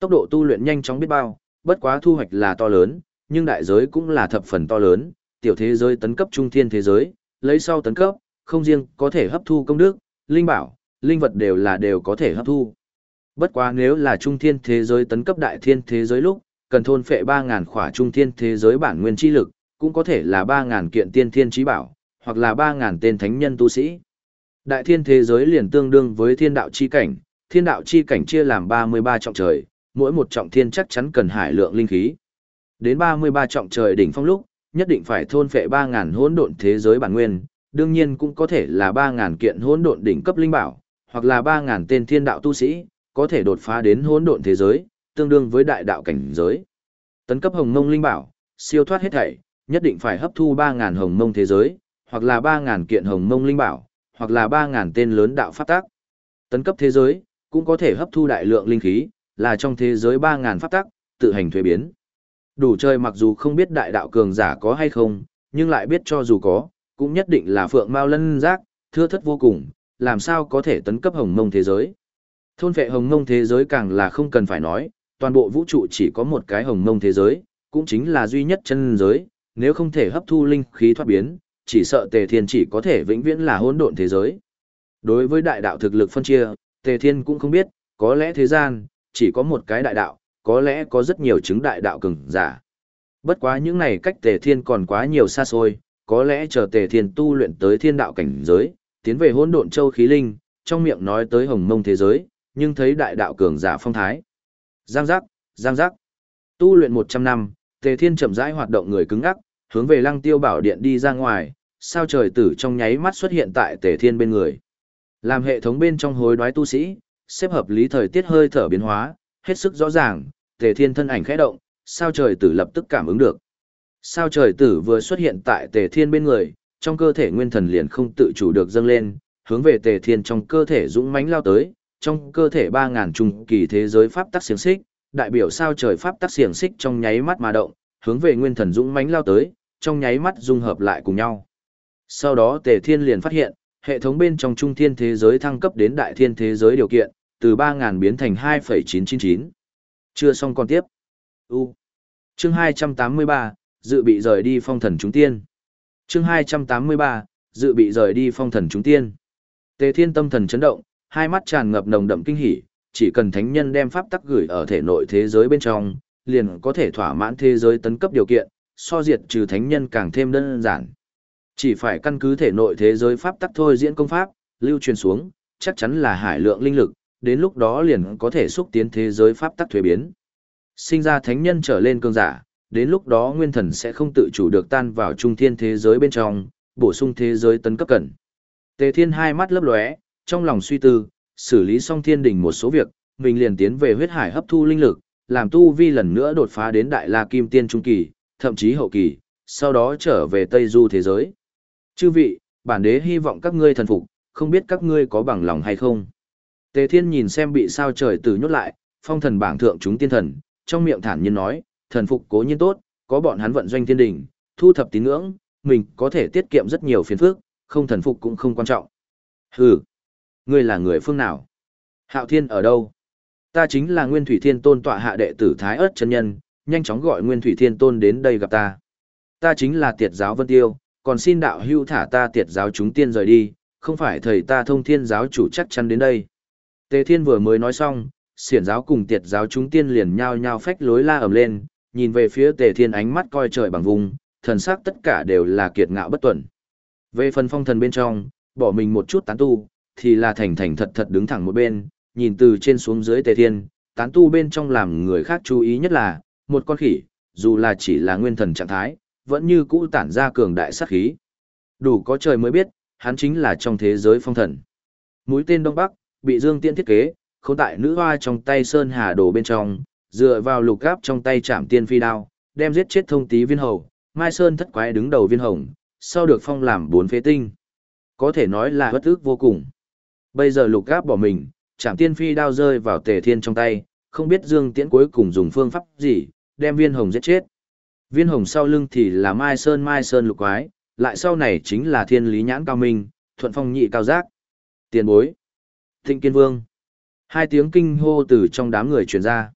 Tốc độ tu luyện nhanh chóng biết bao, bất quá thu hoạch là to lớn, nhưng đại giới cũng là thập phần to lớn, tiểu thế giới tấn cấp trung thiên thế giới, lấy sau tấn cấp, không riêng có thể hấp thu công đức, linh bảo, linh vật đều là đều có thể hấp thu. Bất quá nếu là trung thiên thế giới tấn cấp đại thiên thế giới lúc, cần thôn phệ 3000 khỏa trung thiên thế giới bản nguyên chi lực, cũng có thể là 3000 kiện tiên thiên chí bảo, hoặc là 3000 tên thánh nhân tu sĩ. Đại thiên thế giới liền tương đương với thiên đạo chi cảnh, thiên đạo chi cảnh chia làm 33 trọng trời, mỗi một trọng thiên chắc chắn cần hải lượng linh khí. Đến 33 trọng trời đỉnh phong lúc, nhất định phải thôn phệ 3000 hỗn độn thế giới bản nguyên, đương nhiên cũng có thể là 3000 kiện hỗn độn đỉnh cấp linh bảo, hoặc là 3000 tên thiên đạo tu sĩ, có thể đột phá đến hỗn độn thế giới, tương đương với đại đạo cảnh giới. Tấn cấp hồng mông linh bảo, siêu thoát hết thảy, nhất định phải hấp thu 3000 hồng mông thế giới, hoặc là 3000 kiện hồng mông linh bảo, hoặc là 3000 tên lớn đạo pháp tác. Tấn cấp thế giới, cũng có thể hấp thu đại lượng linh khí, là trong thế giới 3000 pháp tác, tự hành thuế biến. Đủ chơi mặc dù không biết đại đạo cường giả có hay không, nhưng lại biết cho dù có, cũng nhất định là phượng mau lân giác, thưa thất vô cùng, làm sao có thể tấn cấp hồng mông thế giới. Thôn vệ hồng mông thế giới càng là không cần phải nói, toàn bộ vũ trụ chỉ có một cái hồng mông thế giới, cũng chính là duy nhất chân giới, nếu không thể hấp thu linh khí thoát biến, chỉ sợ tề thiên chỉ có thể vĩnh viễn là hỗn độn thế giới. Đối với đại đạo thực lực phân chia, tề thiên cũng không biết, có lẽ thế gian, chỉ có một cái đại đạo, có lẽ có rất nhiều chứng đại đạo cường giả. Bất quá những này cách tề thiên còn quá nhiều xa xôi, có lẽ chờ tề thiên tu luyện tới thiên đạo cảnh giới, tiến về hỗn độn châu khí linh, trong miệng nói tới hồng mông thế giới, nhưng thấy đại đạo cường giả phong thái. Giang giác, giang giác. Tu luyện 100 năm, tề thiên chậm rãi hoạt động người cứng ngắc, hướng về lăng tiêu bảo điện đi ra ngoài, sao trời tử trong nháy mắt xuất hiện tại tề thiên bên người. Làm hệ thống bên trong hối đoái tu sĩ, xếp hợp lý thời tiết hơi thở biến hóa, hết sức rõ ràng, tề thiên thân ảnh khẽ động, sao trời tử lập tức cảm ứng được. Sao trời tử vừa xuất hiện tại tề thiên bên người, trong cơ thể nguyên thần liền không tự chủ được dâng lên, hướng về tề thiên trong cơ thể dũng mãnh lao tới, trong cơ thể 3.000 trùng kỳ thế giới pháp tắc xiềng xích, đại biểu sao trời pháp tắc xiềng xích trong nháy mắt mà động, hướng về nguyên thần dũng mãnh lao tới, trong nháy mắt dung hợp lại cùng nhau. Sau đó tề thiên liền phát hiện, hệ thống bên trong trung thiên thế giới thăng cấp đến đại thiên thế giới điều kiện, từ 3000 biến thành 2,999. Chưa xong còn tiếp. U. Chương 283, dự bị rời đi phong thần chúng tiên. Chương 283, dự bị rời đi phong thần chúng tiên. Tề Thiên tâm thần chấn động, hai mắt tràn ngập nồng đậm kinh hỉ, chỉ cần thánh nhân đem pháp tắc gửi ở thể nội thế giới bên trong, liền có thể thỏa mãn thế giới tấn cấp điều kiện, so diệt trừ thánh nhân càng thêm đơn giản. Chỉ phải căn cứ thể nội thế giới pháp tắc thôi diễn công pháp, lưu truyền xuống, chắc chắn là hải lượng linh lực, đến lúc đó liền có thể xúc tiến thế giới pháp tắc thuế biến. Sinh ra thánh nhân trở lên cường giả, đến lúc đó nguyên thần sẽ không tự chủ được tan vào trung thiên thế giới bên trong, bổ sung thế giới tấn cấp cần. Tề Thiên hai mắt lấp lóe, trong lòng suy tư, xử lý xong thiên đỉnh một số việc, mình liền tiến về huyết hải hấp thu linh lực, làm tu vi lần nữa đột phá đến đại la kim tiên trung kỳ, thậm chí hậu kỳ, sau đó trở về Tây Du thế giới. Chư vị, bản đế hy vọng các ngươi thần phục, không biết các ngươi có bằng lòng hay không. Tề Thiên nhìn xem bị sao trời tử nhốt lại, phong thần bảng thượng chúng tiên thần, trong miệng thản nhiên nói, thần phục cố nhiên tốt, có bọn hắn vận doanh thiên đình, thu thập tín ngưỡng, mình có thể tiết kiệm rất nhiều phiền phức, không thần phục cũng không quan trọng. Hừ, ngươi là người phương nào? Hạo Thiên ở đâu? Ta chính là Nguyên Thủy Thiên Tôn tọa hạ đệ tử Thái ớt chân nhân, nhanh chóng gọi Nguyên Thủy Thiên Tôn đến đây gặp ta. Ta chính là tiệt giáo Vân Tiêu, còn xin đạo hưu thả ta tiệt giáo chúng tiên rời đi, không phải thầy ta thông thiên giáo chủ chắc chắn đến đây. Tề Thiên vừa mới nói xong, xiển giáo cùng tiệt giáo chúng tiên liền nhao nhao phách lối la ầm lên, nhìn về phía Tề Thiên ánh mắt coi trời bằng vùng, thần sắc tất cả đều là kiệt ngạo bất tuần. Về phần phong thần bên trong, bỏ mình một chút tán tu, thì là thành thành thật thật đứng thẳng một bên, nhìn từ trên xuống dưới Tề Thiên, tán tu bên trong làm người khác chú ý nhất là, một con khỉ, dù là chỉ là nguyên thần trạng thái, vẫn như cũ tản ra cường đại sát khí. Đủ có trời mới biết, hắn chính là trong thế giới phong thần. Mũi tên Đông Bắc, bị Dương Tiễn thiết kế, khốn tại nữ hoa trong tay Sơn Hà Đồ bên trong, dựa vào lục gáp trong tay chạm tiên phi đao, đem giết chết thông tí viên hầu, Mai Sơn thất quái đứng đầu viên hồng, sau được phong làm bốn phế tinh. Có thể nói là bất ước vô cùng. Bây giờ lục gáp bỏ mình, chạm tiên phi đao rơi vào tề thiên trong tay, không biết Dương Tiễn cuối cùng dùng phương pháp gì, đem viên hồng giết chết. Viên hồng sau lưng thì là Mai Sơn Mai Sơn lục quái, lại sau này chính là thiên lý nhãn cao minh, thuận phong nhị cao giác. Tiền bối. Thịnh kiên vương. Hai tiếng kinh hô từ trong đám người truyền ra.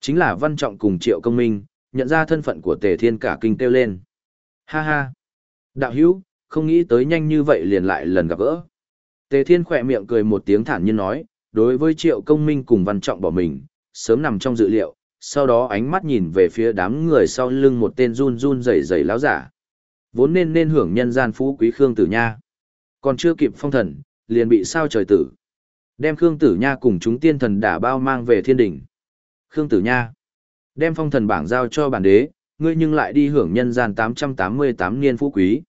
Chính là văn trọng cùng triệu công minh, nhận ra thân phận của tề thiên cả kinh kêu lên. Ha ha. Đạo hữu, không nghĩ tới nhanh như vậy liền lại lần gặp gỡ. Tề thiên khỏe miệng cười một tiếng thản nhiên nói, đối với triệu công minh cùng văn trọng bỏ mình, sớm nằm trong dự liệu, sau đó ánh mắt nhìn về phía đám người sau lưng một tên run run rẩy rẩy láo giả. Vốn nên nên hưởng nhân gian phú quý Khương Tử Nha. Còn chưa kịp phong thần, liền bị sao trời tử. Đem Khương Tử Nha cùng chúng tiên thần đả bao mang về thiên đỉnh. Khương Tử Nha. Đem phong thần bảng giao cho bản đế, ngươi nhưng lại đi hưởng nhân gian 888 niên phú quý.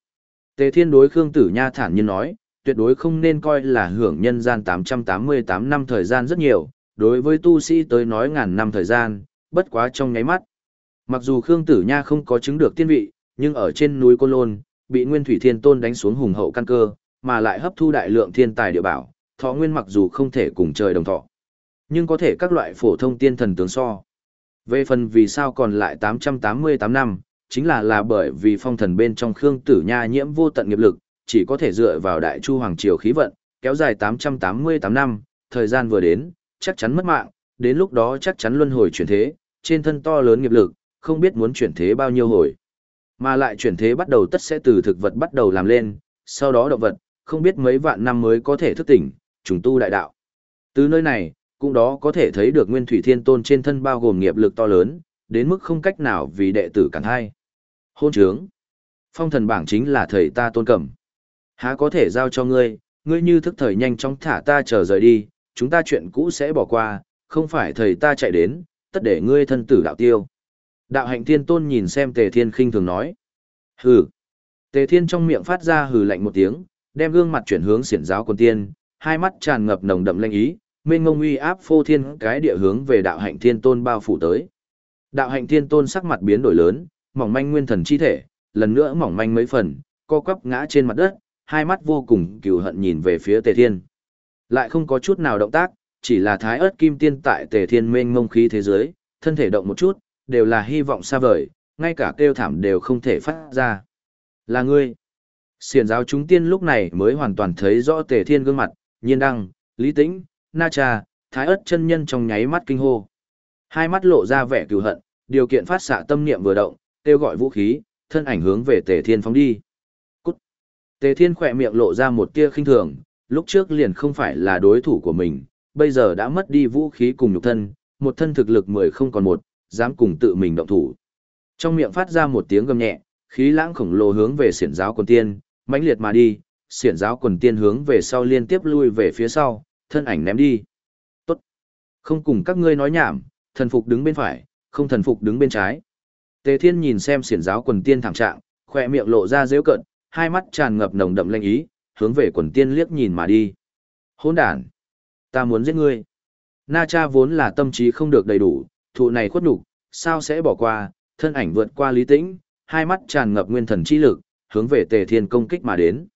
Tề Thiên đối Khương Tử Nha thản nhiên nói, tuyệt đối không nên coi là hưởng nhân gian 888 năm thời gian rất nhiều, đối với tu sĩ tới nói ngàn năm thời gian, bất quá trong nháy mắt. Mặc dù Khương Tử Nha không có chứng được tiên vị, nhưng ở trên núi Côn Lôn, bị Nguyên Thủy Thiên Tôn đánh xuống hùng hậu căn cơ, mà lại hấp thu đại lượng thiên tài địa bảo, thọ nguyên mặc dù không thể cùng trời đồng thọ, nhưng có thể các loại phổ thông tiên thần tướng so. Về phần vì sao còn lại 888 năm, chính là là bởi vì phong thần bên trong Khương Tử Nha nhiễm vô tận nghiệp lực, chỉ có thể dựa vào đại chu hoàng triều khí vận, kéo dài 888 năm, thời gian vừa đến, chắc chắn mất mạng, đến lúc đó chắc chắn luân hồi chuyển thế, trên thân to lớn nghiệp lực, không biết muốn chuyển thế bao nhiêu hồi. Mà lại chuyển thế bắt đầu tất sẽ từ thực vật bắt đầu làm lên, sau đó động vật, không biết mấy vạn năm mới có thể thức tỉnh, trùng tu đại đạo. Từ nơi này, cũng đó có thể thấy được Nguyên Thủy Thiên Tôn trên thân bao gồm nghiệp lực to lớn, đến mức không cách nào vì đệ tử cản hai. Hôn trướng. Phong thần bảng chính là thầy ta tôn cẩm. Há có thể giao cho ngươi, ngươi như thức thời nhanh chóng thả ta trở rời đi, chúng ta chuyện cũ sẽ bỏ qua, không phải thầy ta chạy đến, tất để ngươi thân tử đạo tiêu. Đạo hạnh thiên tôn nhìn xem tề thiên khinh thường nói. Hừ. Tề thiên trong miệng phát ra hừ lạnh một tiếng, đem gương mặt chuyển hướng xiển giáo quân tiên, hai mắt tràn ngập nồng đậm lanh ý, mênh ngông uy áp phô thiên cái địa hướng về đạo hạnh thiên tôn bao phủ tới. Đạo hạnh thiên tôn sắc mặt biến đổi lớn, mỏng manh nguyên thần chi thể, lần nữa mỏng manh mấy phần, co quắp ngã trên mặt đất, hai mắt vô cùng cừu hận nhìn về phía tề thiên. Lại không có chút nào động tác, chỉ là thái ớt kim tiên tại tề thiên mênh mông khí thế giới, thân thể động một chút, đều là hy vọng xa vời, ngay cả kêu thảm đều không thể phát ra. Là ngươi. Xiển giáo chúng tiên lúc này mới hoàn toàn thấy rõ tề thiên gương mặt, nhiên đăng, lý tĩnh, na cha, thái ớt chân nhân trong nháy mắt kinh hô. Hai mắt lộ ra vẻ cừu hận, điều kiện phát xạ tâm niệm vừa động, kêu gọi vũ khí, thân ảnh hướng về tề thiên phóng đi. Tề thiên khỏe miệng lộ ra một tia khinh thường, lúc trước liền không phải là đối thủ của mình, bây giờ đã mất đi vũ khí cùng nhục thân, một thân thực lực mười không còn một, dám cùng tự mình động thủ. Trong miệng phát ra một tiếng gầm nhẹ, khí lãng khổng lồ hướng về xiển giáo quần tiên, mãnh liệt mà đi, xiển giáo quần tiên hướng về sau liên tiếp lui về phía sau, thân ảnh ném đi. Tốt. Không cùng các ngươi nói nhảm, thần phục đứng bên phải, không thần phục đứng bên trái. Tề Thiên nhìn xem xiển giáo quần tiên thảm trạng, khỏe miệng lộ ra dễu cận, hai mắt tràn ngập nồng đậm lanh ý, hướng về quần tiên liếc nhìn mà đi. Hỗn đản, ta muốn giết ngươi. Na Cha vốn là tâm trí không được đầy đủ, thụ này khuất nhục, sao sẽ bỏ qua, thân ảnh vượt qua lý tĩnh, hai mắt tràn ngập nguyên thần chi lực, hướng về Tề Thiên công kích mà đến.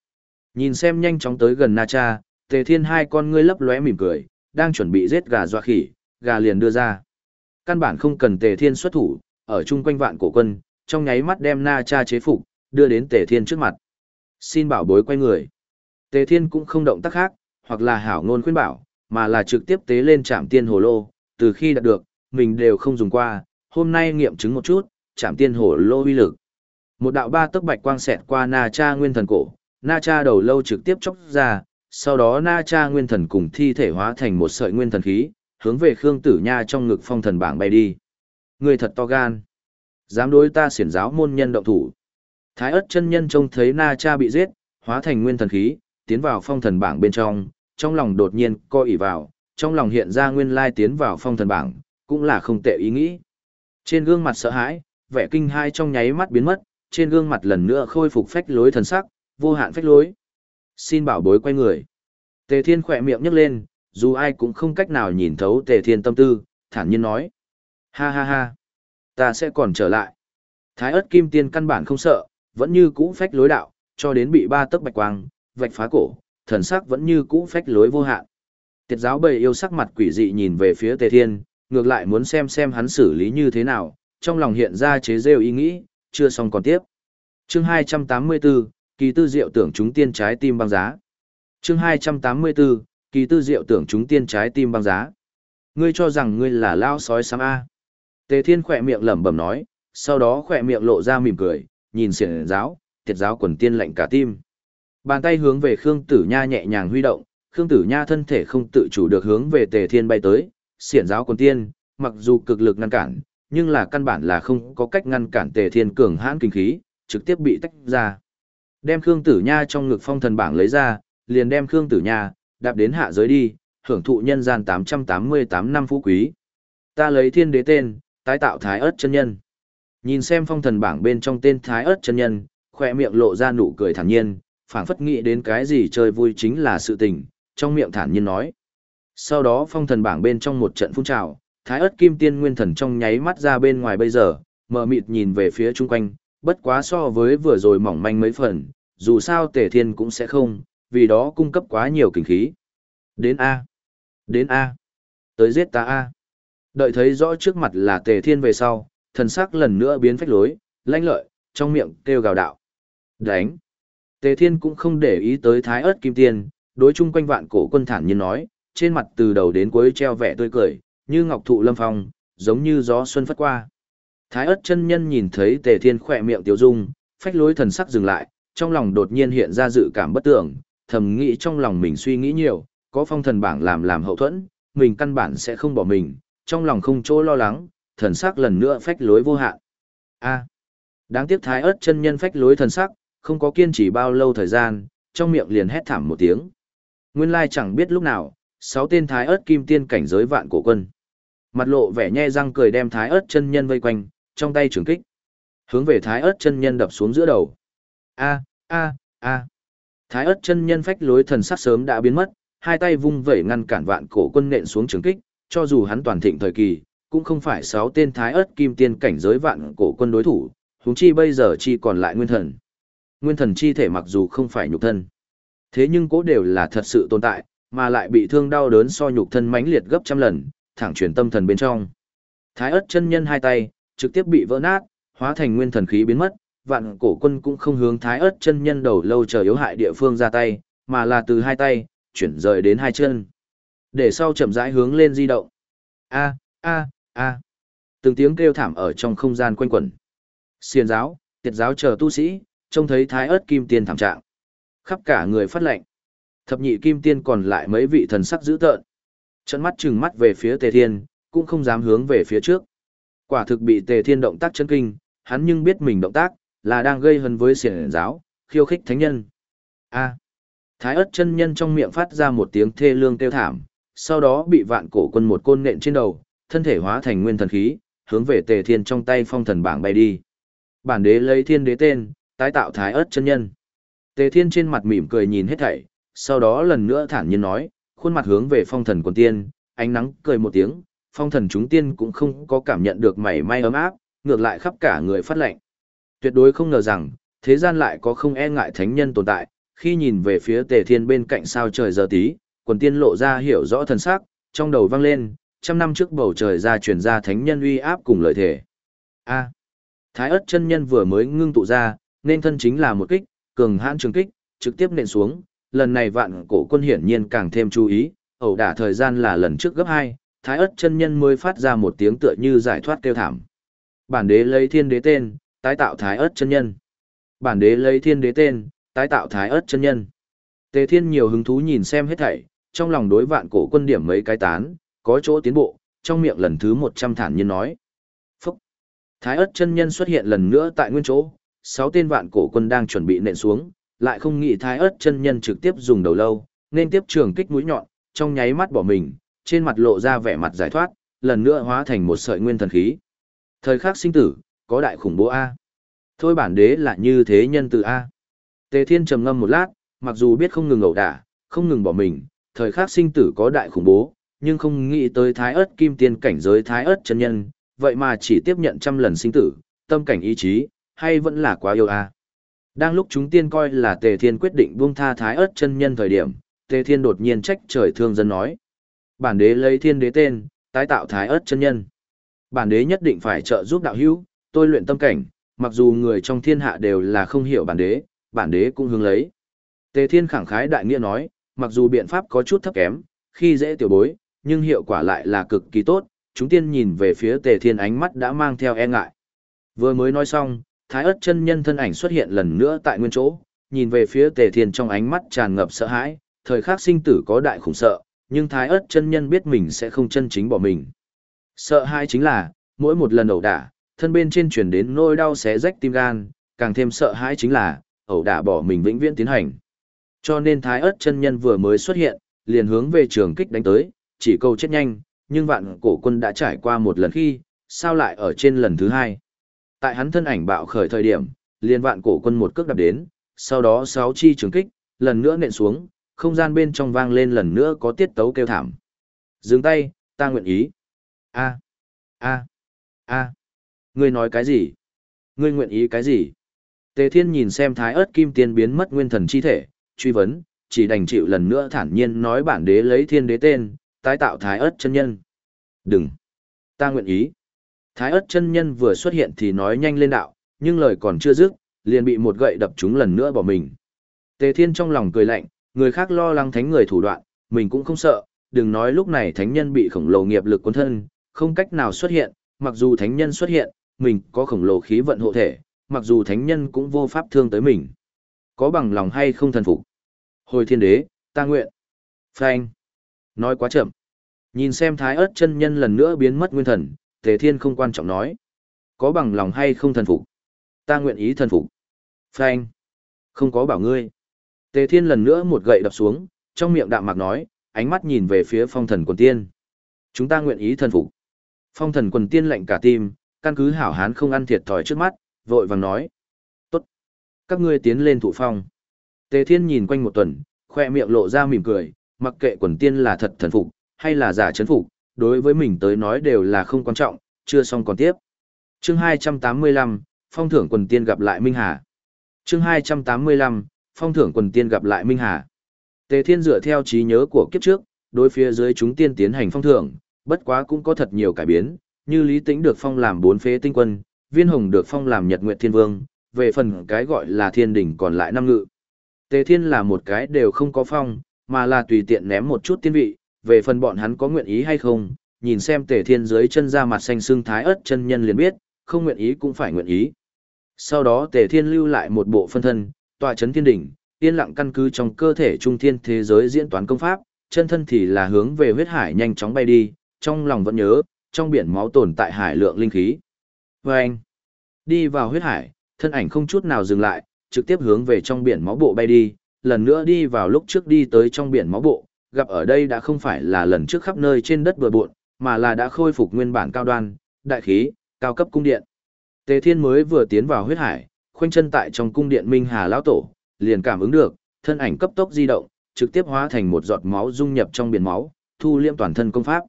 Nhìn xem nhanh chóng tới gần Na Cha, Tề Thiên hai con ngươi lấp lóe mỉm cười, đang chuẩn bị giết gà doa khỉ, gà liền đưa ra. Căn bản không cần Tề Thiên xuất thủ, ở chung quanh vạn cổ quân, trong nháy mắt đem Na Cha chế phục, đưa đến Tề Thiên trước mặt. Xin bảo bối quay người. Tề Thiên cũng không động tác khác, hoặc là hảo ngôn khuyên bảo, mà là trực tiếp tế lên trạm tiên hồ lô, từ khi đạt được, mình đều không dùng qua, hôm nay nghiệm chứng một chút, chạm tiên hồ lô uy lực. Một đạo ba tấc bạch quang xẹt qua Na Cha nguyên thần cổ, Na Cha đầu lâu trực tiếp chóc ra, sau đó Na Cha nguyên thần cùng thi thể hóa thành một sợi nguyên thần khí, hướng về Khương Tử Nha trong ngực phong thần bảng bay đi. Người thật to gan. Dám đối ta xiển giáo môn nhân động thủ. Thái ớt chân nhân trông thấy Na Cha bị giết, hóa thành nguyên thần khí, tiến vào phong thần bảng bên trong, trong lòng đột nhiên coi ỉ vào, trong lòng hiện ra nguyên lai tiến vào phong thần bảng, cũng là không tệ ý nghĩ. Trên gương mặt sợ hãi, vẻ kinh hai trong nháy mắt biến mất, trên gương mặt lần nữa khôi phục phách lối thần sắc, vô hạn phách lối. Xin bảo bối quay người. Tề Thiên khỏe miệng nhấc lên, dù ai cũng không cách nào nhìn thấu Tề Thiên tâm tư, thản nhiên nói. Ha ha ha, ta sẽ còn trở lại. Thái ớt kim tiên căn bản không sợ, vẫn như cũ phách lối đạo, cho đến bị ba tấc bạch quang, vạch phá cổ, thần sắc vẫn như cũ phách lối vô hạn. Tiệt giáo bầy yêu sắc mặt quỷ dị nhìn về phía Tề Thiên, ngược lại muốn xem xem hắn xử lý như thế nào, trong lòng hiện ra chế rêu ý nghĩ, chưa xong còn tiếp. Chương 284, kỳ tư diệu tưởng chúng tiên trái tim băng giá. Chương 284, kỳ tư diệu tưởng chúng tiên trái tim băng giá. Ngươi cho rằng ngươi là lao sói xám A. Tề Thiên khỏe miệng lẩm bẩm nói, sau đó khỏe miệng lộ ra mỉm cười, nhìn xiển giáo, tiệt giáo quần tiên lạnh cả tim. Bàn tay hướng về Khương Tử Nha nhẹ nhàng huy động, Khương Tử Nha thân thể không tự chủ được hướng về Tề Thiên bay tới, xiển giáo quần tiên, mặc dù cực lực ngăn cản, nhưng là căn bản là không có cách ngăn cản Tề Thiên cường hãn kinh khí, trực tiếp bị tách ra. Đem Khương Tử Nha trong ngực phong thần bảng lấy ra, liền đem Khương Tử Nha đạp đến hạ giới đi, hưởng thụ nhân gian 888 năm phú quý. Ta lấy thiên đế tên, tái tạo thái ớt chân nhân. Nhìn xem phong thần bảng bên trong tên thái ớt chân nhân, khoe miệng lộ ra nụ cười thản nhiên, phảng phất nghĩ đến cái gì chơi vui chính là sự tình, trong miệng thản nhiên nói. Sau đó phong thần bảng bên trong một trận phun trào, thái ớt kim tiên nguyên thần trong nháy mắt ra bên ngoài bây giờ, mờ mịt nhìn về phía chung quanh, bất quá so với vừa rồi mỏng manh mấy phần, dù sao tề thiên cũng sẽ không, vì đó cung cấp quá nhiều kinh khí. Đến A. Đến A. Tới giết ta A. Đợi thấy rõ trước mặt là tề thiên về sau, thần sắc lần nữa biến phách lối, lanh lợi, trong miệng kêu gào đạo. Đánh. Tề thiên cũng không để ý tới thái ớt kim tiên, đối chung quanh vạn cổ quân thản nhiên nói, trên mặt từ đầu đến cuối treo vẻ tươi cười, như ngọc thụ lâm phong, giống như gió xuân phất qua. Thái ớt chân nhân nhìn thấy tề thiên khỏe miệng tiêu dung, phách lối thần sắc dừng lại, trong lòng đột nhiên hiện ra dự cảm bất tưởng, thầm nghĩ trong lòng mình suy nghĩ nhiều, có phong thần bảng làm làm hậu thuẫn, mình căn bản sẽ không bỏ mình, trong lòng không chỗ lo lắng, thần sắc lần nữa phách lối vô hạn. A. đáng tiếc thái ớt chân nhân phách lối thần sắc, không có kiên trì bao lâu thời gian, trong miệng liền hét thảm một tiếng. Nguyên lai chẳng biết lúc nào, sáu tên thái ớt kim tiên cảnh giới vạn cổ quân. Mặt lộ vẻ nhe răng cười đem thái ớt chân nhân vây quanh, trong tay trường kích. Hướng về thái ớt chân nhân đập xuống giữa đầu. A, a, a. Thái ớt chân nhân phách lối thần sắc sớm đã biến mất, hai tay vung vẩy ngăn cản vạn cổ quân nện xuống trường kích, cho dù hắn toàn thịnh thời kỳ, cũng không phải sáu tên thái ớt kim tiên cảnh giới vạn cổ quân đối thủ, huống chi bây giờ chi còn lại nguyên thần. Nguyên thần chi thể mặc dù không phải nhục thân, thế nhưng cố đều là thật sự tồn tại, mà lại bị thương đau đớn so nhục thân mãnh liệt gấp trăm lần, thẳng chuyển tâm thần bên trong. Thái ớt chân nhân hai tay, trực tiếp bị vỡ nát, hóa thành nguyên thần khí biến mất, vạn cổ quân cũng không hướng thái ớt chân nhân đầu lâu chờ yếu hại địa phương ra tay, mà là từ hai tay, chuyển rời đến hai chân. Để sau chậm rãi hướng lên di động. A, a, a. Từng tiếng kêu thảm ở trong không gian quanh quẩn. Xiền giáo, tiệt giáo chờ tu sĩ, trông thấy thái ớt kim tiên thảm trạng. Khắp cả người phát lệnh. Thập nhị kim tiên còn lại mấy vị thần sắc dữ tợn. Trận mắt trừng mắt về phía tề thiên, cũng không dám hướng về phía trước. Quả thực bị tề thiên động tác chân kinh, hắn nhưng biết mình động tác, là đang gây hấn với xiển giáo, khiêu khích thánh nhân. A. Thái ớt chân nhân trong miệng phát ra một tiếng thê lương kêu thảm, sau đó bị vạn cổ quân một côn nện trên đầu, thân thể hóa thành nguyên thần khí, hướng về tề thiên trong tay phong thần bảng bay đi. Bản đế lấy thiên đế tên, tái tạo thái ớt chân nhân. Tề thiên trên mặt mỉm cười nhìn hết thảy, sau đó lần nữa thản nhiên nói, khuôn mặt hướng về phong thần quần tiên, ánh nắng cười một tiếng, phong thần chúng tiên cũng không có cảm nhận được mảy may ấm áp, ngược lại khắp cả người phát lệnh. Tuyệt đối không ngờ rằng, thế gian lại có không e ngại thánh nhân tồn tại, khi nhìn về phía tề thiên bên cạnh sao trời giờ tí, quần tiên lộ ra hiểu rõ thần sắc, trong đầu vang lên, trăm năm trước bầu trời ra truyền ra thánh nhân uy áp cùng lợi thể. A. Thái ất chân nhân vừa mới ngưng tụ ra, nên thân chính là một kích, cường hãn trường kích, trực tiếp nện xuống, lần này vạn cổ quân hiển nhiên càng thêm chú ý, ẩu đả thời gian là lần trước gấp 2, Thái ất chân nhân mới phát ra một tiếng tựa như giải thoát kêu thảm. Bản đế lấy thiên đế tên, tái tạo Thái ất chân nhân. Bản đế lấy thiên đế tên, tái tạo Thái ất chân nhân. Tề thiên nhiều hứng thú nhìn xem hết thảy, trong lòng đối vạn cổ quân điểm mấy cái tán, có chỗ tiến bộ, trong miệng lần thứ một trăm thản nhiên nói. Phúc! Thái ất chân nhân xuất hiện lần nữa tại nguyên chỗ, sáu tên vạn cổ quân đang chuẩn bị nện xuống, lại không nghĩ thái ớt chân nhân trực tiếp dùng đầu lâu, nên tiếp trường kích mũi nhọn, trong nháy mắt bỏ mình, trên mặt lộ ra vẻ mặt giải thoát, lần nữa hóa thành một sợi nguyên thần khí. Thời khắc sinh tử, có đại khủng bố A. Thôi bản đế là như thế nhân từ A. Tề thiên trầm ngâm một lát, mặc dù biết không ngừng ẩu đả, không ngừng bỏ mình, thời khắc sinh tử có đại khủng bố, nhưng không nghĩ tới thái ớt kim tiên cảnh giới thái ớt chân nhân, vậy mà chỉ tiếp nhận trăm lần sinh tử, tâm cảnh ý chí, hay vẫn là quá yêu a. Đang lúc chúng tiên coi là Tề Thiên quyết định buông tha thái ớt chân nhân thời điểm, Tề Thiên đột nhiên trách trời thương dân nói. Bản đế lấy thiên đế tên, tái tạo thái ớt chân nhân. Bản đế nhất định phải trợ giúp đạo hữu, tôi luyện tâm cảnh, mặc dù người trong thiên hạ đều là không hiểu bản đế, bản đế cũng hướng lấy. Tề Thiên khẳng khái đại nghĩa nói, mặc dù biện pháp có chút thấp kém, khi dễ tiểu bối, nhưng hiệu quả lại là cực kỳ tốt, chúng tiên nhìn về phía Tề Thiên ánh mắt đã mang theo e ngại. Vừa mới nói xong, Thái ớt chân nhân thân ảnh xuất hiện lần nữa tại nguyên chỗ, nhìn về phía Tề Thiên trong ánh mắt tràn ngập sợ hãi, thời khắc sinh tử có đại khủng sợ, nhưng Thái ớt chân nhân biết mình sẽ không chân chính bỏ mình. Sợ hãi chính là, mỗi một lần ẩu đả, thân bên trên truyền đến nỗi đau xé rách tim gan, càng thêm sợ hãi chính là, ẩu đả bỏ mình vĩnh viễn tiến hành. Cho nên Thái ớt chân nhân vừa mới xuất hiện, liền hướng về trường kích đánh tới, chỉ câu chết nhanh, nhưng vạn cổ quân đã trải qua một lần khi, sao lại ở trên lần thứ hai. Tại hắn thân ảnh bạo khởi thời điểm, liền vạn cổ quân một cước đạp đến, sau đó sáu chi trường kích, lần nữa nện xuống, không gian bên trong vang lên lần nữa có tiết tấu kêu thảm. Dừng tay, ta nguyện ý. A, a, a. Ngươi nói cái gì? Ngươi nguyện ý cái gì? Tề Thiên nhìn xem Thái Ức Kim Tiên biến mất nguyên thần chi thể, truy vấn, chỉ đành chịu lần nữa thản nhiên nói bản đế lấy thiên đế tên, tái tạo Thái ớt chân nhân. Đừng. Ta nguyện ý. Thái ớt chân nhân vừa xuất hiện thì nói nhanh lên đạo, nhưng lời còn chưa dứt, liền bị một gậy đập trúng lần nữa bỏ mình. Tề Thiên trong lòng cười lạnh, người khác lo lắng thánh người thủ đoạn, mình cũng không sợ, đừng nói lúc này thánh nhân bị khổng lồ nghiệp lực cuốn thân, không cách nào xuất hiện, mặc dù thánh nhân xuất hiện, mình có khổng lồ khí vận hộ thể, mặc dù thánh nhân cũng vô pháp thương tới mình. Có bằng lòng hay không thần phục? Hồi thiên đế, ta nguyện. Phanh. Nói quá chậm. Nhìn xem thái ớt chân nhân lần nữa biến mất nguyên thần, Tề Thiên không quan trọng nói. Có bằng lòng hay không thần phục? Ta nguyện ý thần phục. Phanh. Không có bảo ngươi. Tề Thiên lần nữa một gậy đập xuống, trong miệng đạm mạc nói, ánh mắt nhìn về phía phong thần quần tiên. Chúng ta nguyện ý thần phục. Phong thần quần tiên lạnh cả tim, căn cứ hảo hán không ăn thiệt thòi trước mắt, vội vàng nói. Tốt. Các ngươi tiến lên thụ phong. Tề Thiên nhìn quanh một tuần, khoe miệng lộ ra mỉm cười, mặc kệ quần tiên là thật thần phục, hay là giả chấn phục, đối với mình tới nói đều là không quan trọng, chưa xong còn tiếp. Chương 285, Phong thưởng quần tiên gặp lại Minh Hà. Chương 285, Phong thưởng quần tiên gặp lại Minh Hà. Tề Thiên dựa theo trí nhớ của kiếp trước, đối phía dưới chúng tiên tiến hành phong thưởng, bất quá cũng có thật nhiều cải biến, như Lý Tĩnh được phong làm bốn phế tinh quân, Viên Hồng được phong làm Nhật Nguyệt Thiên Vương, về phần cái gọi là thiên đỉnh còn lại năm ngự. Tề Thiên là một cái đều không có phong, mà là tùy tiện ném một chút tiên vị, về phần bọn hắn có nguyện ý hay không, nhìn xem tề thiên dưới chân ra mặt xanh xương thái ớt chân nhân liền biết, không nguyện ý cũng phải nguyện ý. Sau đó tề thiên lưu lại một bộ phân thân, tòa chấn thiên đỉnh, yên lặng căn cứ trong cơ thể trung thiên thế giới diễn toán công pháp, chân thân thì là hướng về huyết hải nhanh chóng bay đi, trong lòng vẫn nhớ, trong biển máu tồn tại hải lượng linh khí. Và anh, đi vào huyết hải, thân ảnh không chút nào dừng lại, trực tiếp hướng về trong biển máu bộ bay đi, lần nữa đi vào lúc trước đi tới trong biển máu bộ, gặp ở đây đã không phải là lần trước khắp nơi trên đất bừa bộn, mà là đã khôi phục nguyên bản cao đoan, đại khí, cao cấp cung điện. Tề Thiên mới vừa tiến vào huyết hải, khoanh chân tại trong cung điện Minh Hà lão tổ, liền cảm ứng được, thân ảnh cấp tốc di động, trực tiếp hóa thành một giọt máu dung nhập trong biển máu, thu liễm toàn thân công pháp.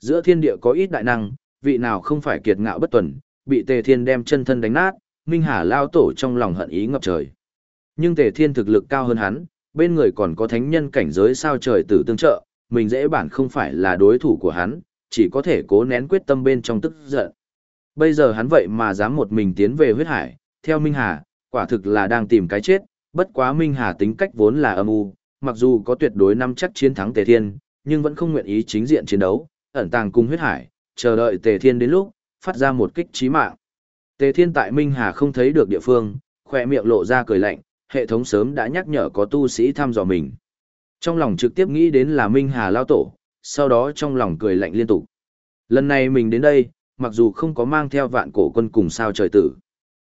Giữa thiên địa có ít đại năng, vị nào không phải kiệt ngạo bất tuần, bị Tề Thiên đem chân thân đánh nát, Minh Hà lão tổ trong lòng hận ý ngập trời. Nhưng Tề Thiên thực lực cao hơn hắn, bên người còn có thánh nhân cảnh giới sao trời tử tương trợ, mình dễ bản không phải là đối thủ của hắn, chỉ có thể cố nén quyết tâm bên trong tức giận. Bây giờ hắn vậy mà dám một mình tiến về huyết hải, theo Minh Hà, quả thực là đang tìm cái chết, bất quá Minh Hà tính cách vốn là âm u, mặc dù có tuyệt đối năm chắc chiến thắng Tề Thiên, nhưng vẫn không nguyện ý chính diện chiến đấu, ẩn tàng cùng huyết hải, chờ đợi Tề Thiên đến lúc, phát ra một kích chí mạng. Tề Thiên tại Minh Hà không thấy được địa phương, khỏe miệng lộ ra cười lạnh, hệ thống sớm đã nhắc nhở có tu sĩ thăm dò mình. Trong lòng trực tiếp nghĩ đến là Minh Hà lao tổ, sau đó trong lòng cười lạnh liên tục. Lần này mình đến đây, mặc dù không có mang theo vạn cổ quân cùng sao trời tử,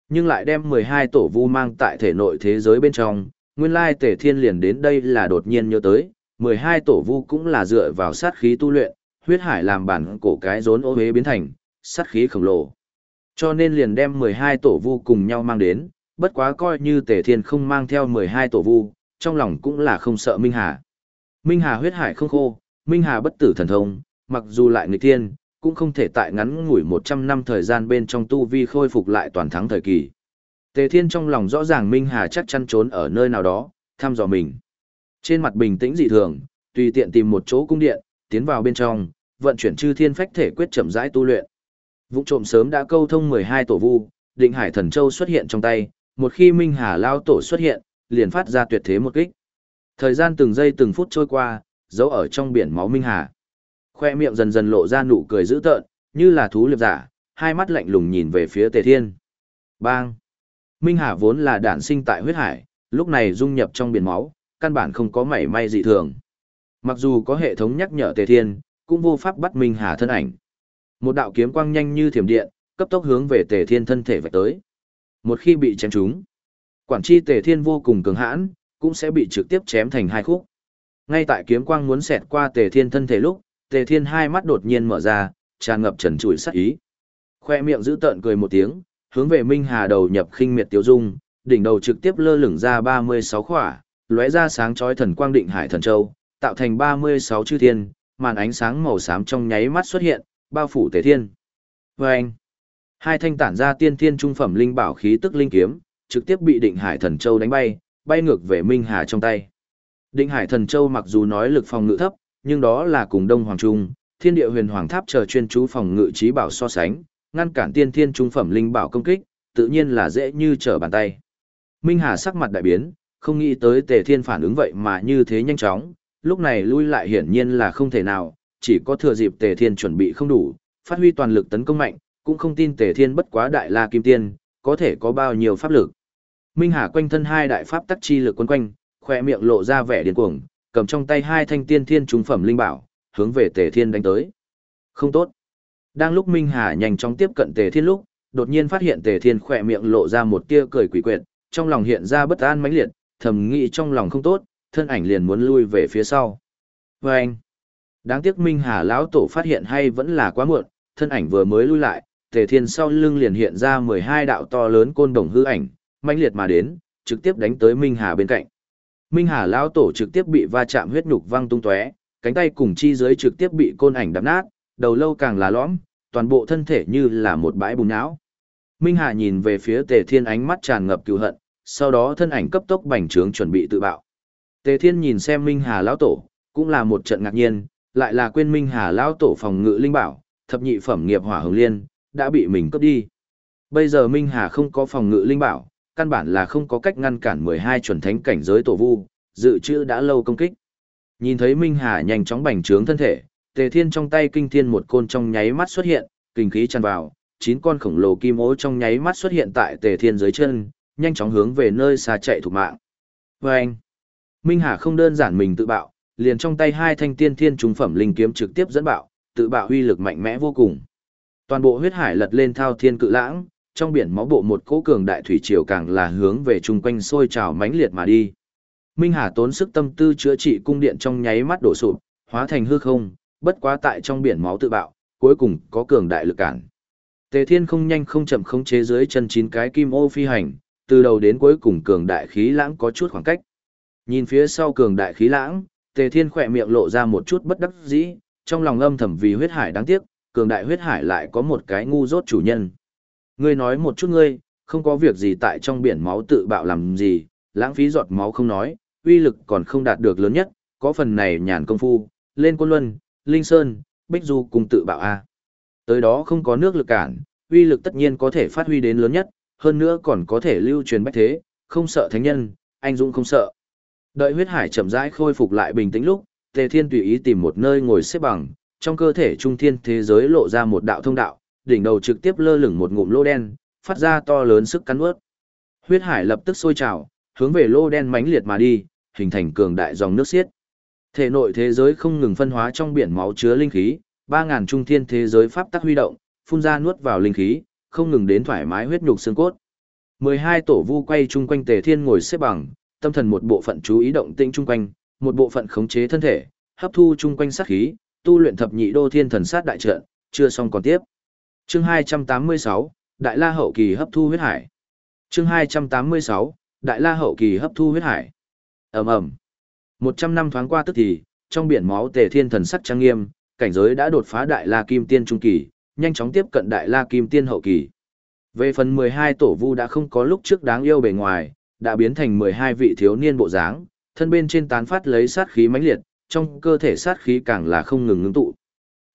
nhưng lại đem 12 tổ vu mang tại thể nội thế giới bên trong, nguyên lai tể thiên liền đến đây là đột nhiên nhớ tới, 12 tổ vu cũng là dựa vào sát khí tu luyện, huyết hải làm bản cổ cái rốn ô hế biến thành, sát khí khổng lồ. Cho nên liền đem 12 tổ vu cùng nhau mang đến, bất quá coi như Tề thiên không mang theo 12 tổ vu, trong lòng cũng là không sợ Minh Hà. Minh Hà huyết hải không khô, Minh Hà bất tử thần thông, mặc dù lại người tiên, cũng không thể tại ngắn ngủi 100 năm thời gian bên trong tu vi khôi phục lại toàn thắng thời kỳ. Tề Thiên trong lòng rõ ràng Minh Hà chắc chắn trốn ở nơi nào đó, thăm dò mình. Trên mặt bình tĩnh dị thường, tùy tiện tìm một chỗ cung điện, tiến vào bên trong, vận chuyển chư thiên phách thể quyết chậm rãi tu luyện. Vụ trộm sớm đã câu thông 12 tổ vu, định hải thần châu xuất hiện trong tay, một khi Minh Hà lao tổ xuất hiện, liền phát ra tuyệt thế một kích. Thời gian từng giây từng phút trôi qua, giấu ở trong biển máu Minh Hà. Khoe miệng dần dần lộ ra nụ cười dữ tợn, như là thú liệp giả, hai mắt lạnh lùng nhìn về phía Tề Thiên. Bang! Minh Hà vốn là đản sinh tại huyết hải, lúc này dung nhập trong biển máu, căn bản không có mảy may dị thường. Mặc dù có hệ thống nhắc nhở Tề Thiên, cũng vô pháp bắt Minh Hà thân ảnh. Một đạo kiếm quang nhanh như thiểm điện, cấp tốc hướng về Tề Thiên thân thể vạch tới. Một khi bị chém trúng, quản chi Tề Thiên vô cùng cường hãn, cũng sẽ bị trực tiếp chém thành hai khúc. Ngay tại kiếm quang muốn xẹt qua Tề Thiên thân thể lúc, Tề Thiên hai mắt đột nhiên mở ra, tràn ngập trần trụi sát ý. Khoe miệng giữ tợn cười một tiếng, hướng về Minh Hà đầu nhập khinh miệt tiêu dung, đỉnh đầu trực tiếp lơ lửng ra 36 khỏa, lóe ra sáng chói thần quang định hải thần châu, tạo thành 36 chư thiên, màn ánh sáng màu xám trong nháy mắt xuất hiện, bao phủ Tề Thiên. Vâng! Hai thanh tản ra tiên thiên trung phẩm linh bảo khí tức linh kiếm, trực tiếp bị định hải thần châu đánh bay, bay ngược về Minh Hà trong tay. Định hải thần châu mặc dù nói lực phòng ngự thấp, nhưng đó là cùng Đông Hoàng Trung, Thiên địa huyền hoàng tháp chờ chuyên chú phòng ngự trí bảo so sánh, ngăn cản tiên thiên trung phẩm linh bảo công kích, tự nhiên là dễ như trở bàn tay. Minh Hà sắc mặt đại biến, không nghĩ tới Tề Thiên phản ứng vậy mà như thế nhanh chóng, lúc này lui lại hiển nhiên là không thể nào, chỉ có thừa dịp Tề Thiên chuẩn bị không đủ, phát huy toàn lực tấn công mạnh, cũng không tin Tề Thiên bất quá đại la kim tiên, có thể có bao nhiêu pháp lực. Minh Hà quanh thân hai đại pháp tắc chi lực quấn quanh, khỏe miệng lộ ra vẻ điên cuồng, cầm trong tay hai thanh tiên thiên trung phẩm linh bảo, hướng về Tề Thiên đánh tới. Không tốt. Đang lúc Minh Hà nhanh chóng tiếp cận Tề Thiên lúc, đột nhiên phát hiện Tề Thiên khỏe miệng lộ ra một tia cười quỷ quyệt, trong lòng hiện ra bất an mãnh liệt, thầm nghĩ trong lòng không tốt, thân ảnh liền muốn lui về phía sau. Và anh, đáng tiếc Minh Hà lão tổ phát hiện hay vẫn là quá muộn, thân ảnh vừa mới lui lại, Tề Thiên sau lưng liền hiện ra 12 đạo to lớn côn đồng hư ảnh, mãnh liệt mà đến, trực tiếp đánh tới Minh Hà bên cạnh. Minh Hà lão tổ trực tiếp bị va chạm huyết nhục văng tung tóe, cánh tay cùng chi dưới trực tiếp bị côn ảnh đập nát, đầu lâu càng là lõm, toàn bộ thân thể như là một bãi bùn não. Minh Hà nhìn về phía Tề Thiên ánh mắt tràn ngập cừu hận, sau đó thân ảnh cấp tốc bành trướng chuẩn bị tự bạo. Tề Thiên nhìn xem Minh Hà lão tổ, cũng là một trận ngạc nhiên, lại là quên Minh Hà lão tổ phòng ngự linh bảo, thập nhị phẩm nghiệp hỏa hồng liên, đã bị mình cướp đi. Bây giờ Minh Hà không có phòng ngự linh bảo, căn bản là không có cách ngăn cản 12 chuẩn thánh cảnh giới tổ vu, dự trữ đã lâu công kích. Nhìn thấy Minh Hà nhanh chóng bành trướng thân thể, Tề Thiên trong tay kinh thiên một côn trong nháy mắt xuất hiện, kinh khí tràn vào, chín con khổng lồ kim ố trong nháy mắt xuất hiện tại Tề Thiên dưới chân, nhanh chóng hướng về nơi xa chạy thủ mạng. Và anh, Minh Hà không đơn giản mình tự bạo, liền trong tay hai thanh tiên thiên trung phẩm linh kiếm trực tiếp dẫn bạo, tự bạo uy lực mạnh mẽ vô cùng. Toàn bộ huyết hải lật lên thao thiên cự lãng, trong biển máu bộ một cỗ cường đại thủy triều càng là hướng về chung quanh sôi trào mãnh liệt mà đi. Minh Hà tốn sức tâm tư chữa trị cung điện trong nháy mắt đổ sụp, hóa thành hư không, bất quá tại trong biển máu tự bạo, cuối cùng có cường đại lực cản. Tề Thiên không nhanh không chậm không chế dưới chân chín cái kim ô phi hành, từ đầu đến cuối cùng cường đại khí lãng có chút khoảng cách. Nhìn phía sau cường đại khí lãng, Tề Thiên khỏe miệng lộ ra một chút bất đắc dĩ, trong lòng âm thầm vì huyết hải đáng tiếc, cường đại huyết hải lại có một cái ngu dốt chủ nhân. Ngươi nói một chút ngươi, không có việc gì tại trong biển máu tự bạo làm gì, lãng phí giọt máu không nói, uy lực còn không đạt được lớn nhất, có phần này nhàn công phu, lên quân luân, linh sơn, bích du cùng tự bạo a. Tới đó không có nước lực cản, uy lực tất nhiên có thể phát huy đến lớn nhất, hơn nữa còn có thể lưu truyền bách thế, không sợ thánh nhân, anh dũng không sợ. Đợi huyết hải chậm rãi khôi phục lại bình tĩnh lúc, Tề Thiên tùy ý tìm một nơi ngồi xếp bằng, trong cơ thể trung thiên thế giới lộ ra một đạo thông đạo, đỉnh đầu trực tiếp lơ lửng một ngụm lô đen, phát ra to lớn sức cắn nuốt Huyết hải lập tức sôi trào, hướng về lô đen mãnh liệt mà đi, hình thành cường đại dòng nước xiết. Thể nội thế giới không ngừng phân hóa trong biển máu chứa linh khí, 3000 trung thiên thế giới pháp tắc huy động, phun ra nuốt vào linh khí, không ngừng đến thoải mái huyết nhục xương cốt. 12 tổ vu quay chung quanh Tề Thiên ngồi xếp bằng, tâm thần một bộ phận chú ý động tĩnh chung quanh, một bộ phận khống chế thân thể, hấp thu chung quanh sát khí, tu luyện thập nhị đô thiên thần sát đại trận, chưa xong còn tiếp. Chương 286, Đại La hậu kỳ hấp thu huyết hải. Chương 286, Đại La hậu kỳ hấp thu huyết hải. Ầm ầm. 100 năm thoáng qua tức thì, trong biển máu Tề Thiên thần sắc trang nghiêm, cảnh giới đã đột phá Đại La Kim Tiên trung kỳ, nhanh chóng tiếp cận Đại La Kim Tiên hậu kỳ. Về phần 12 tổ vu đã không có lúc trước đáng yêu bề ngoài, đã biến thành 12 vị thiếu niên bộ dáng, thân bên trên tán phát lấy sát khí mãnh liệt, trong cơ thể sát khí càng là không ngừng ngưng tụ.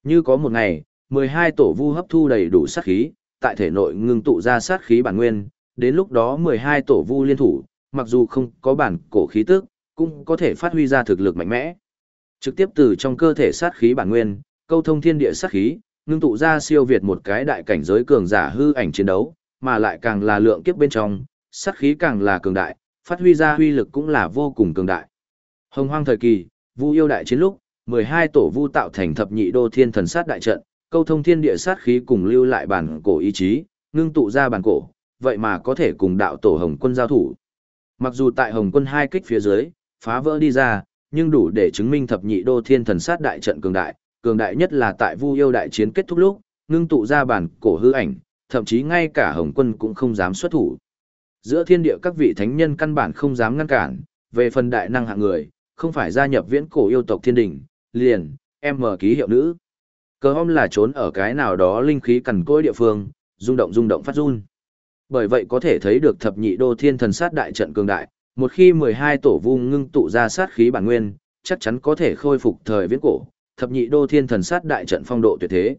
Như có một ngày, 12 tổ vu hấp thu đầy đủ sát khí, tại thể nội ngưng tụ ra sát khí bản nguyên, đến lúc đó 12 tổ vu liên thủ, mặc dù không có bản cổ khí tức, cũng có thể phát huy ra thực lực mạnh mẽ. Trực tiếp từ trong cơ thể sát khí bản nguyên, câu thông thiên địa sát khí, ngưng tụ ra siêu việt một cái đại cảnh giới cường giả hư ảnh chiến đấu, mà lại càng là lượng kiếp bên trong, sát khí càng là cường đại, phát huy ra huy lực cũng là vô cùng cường đại. Hồng hoang thời kỳ, Vu yêu đại chiến lúc, 12 tổ vu tạo thành thập nhị đô thiên thần sát đại trận, câu thông thiên địa sát khí cùng lưu lại bản cổ ý chí, ngưng tụ ra bản cổ, vậy mà có thể cùng đạo tổ Hồng quân giao thủ. Mặc dù tại Hồng quân hai kích phía dưới, phá vỡ đi ra, nhưng đủ để chứng minh thập nhị đô thiên thần sát đại trận cường đại, cường đại nhất là tại Vu yêu đại chiến kết thúc lúc, ngưng tụ ra bản cổ hư ảnh, thậm chí ngay cả Hồng quân cũng không dám xuất thủ. Giữa thiên địa các vị thánh nhân căn bản không dám ngăn cản, về phần đại năng hạng người, không phải gia nhập viễn cổ yêu tộc thiên đình, liền, em mở ký hiệu nữ. Cờ hôm là trốn ở cái nào đó linh khí cằn cỗi địa phương, rung động rung động phát run. Bởi vậy có thể thấy được thập nhị đô thiên thần sát đại trận cường đại, một khi 12 tổ vung ngưng tụ ra sát khí bản nguyên, chắc chắn có thể khôi phục thời viễn cổ, thập nhị đô thiên thần sát đại trận phong độ tuyệt thế.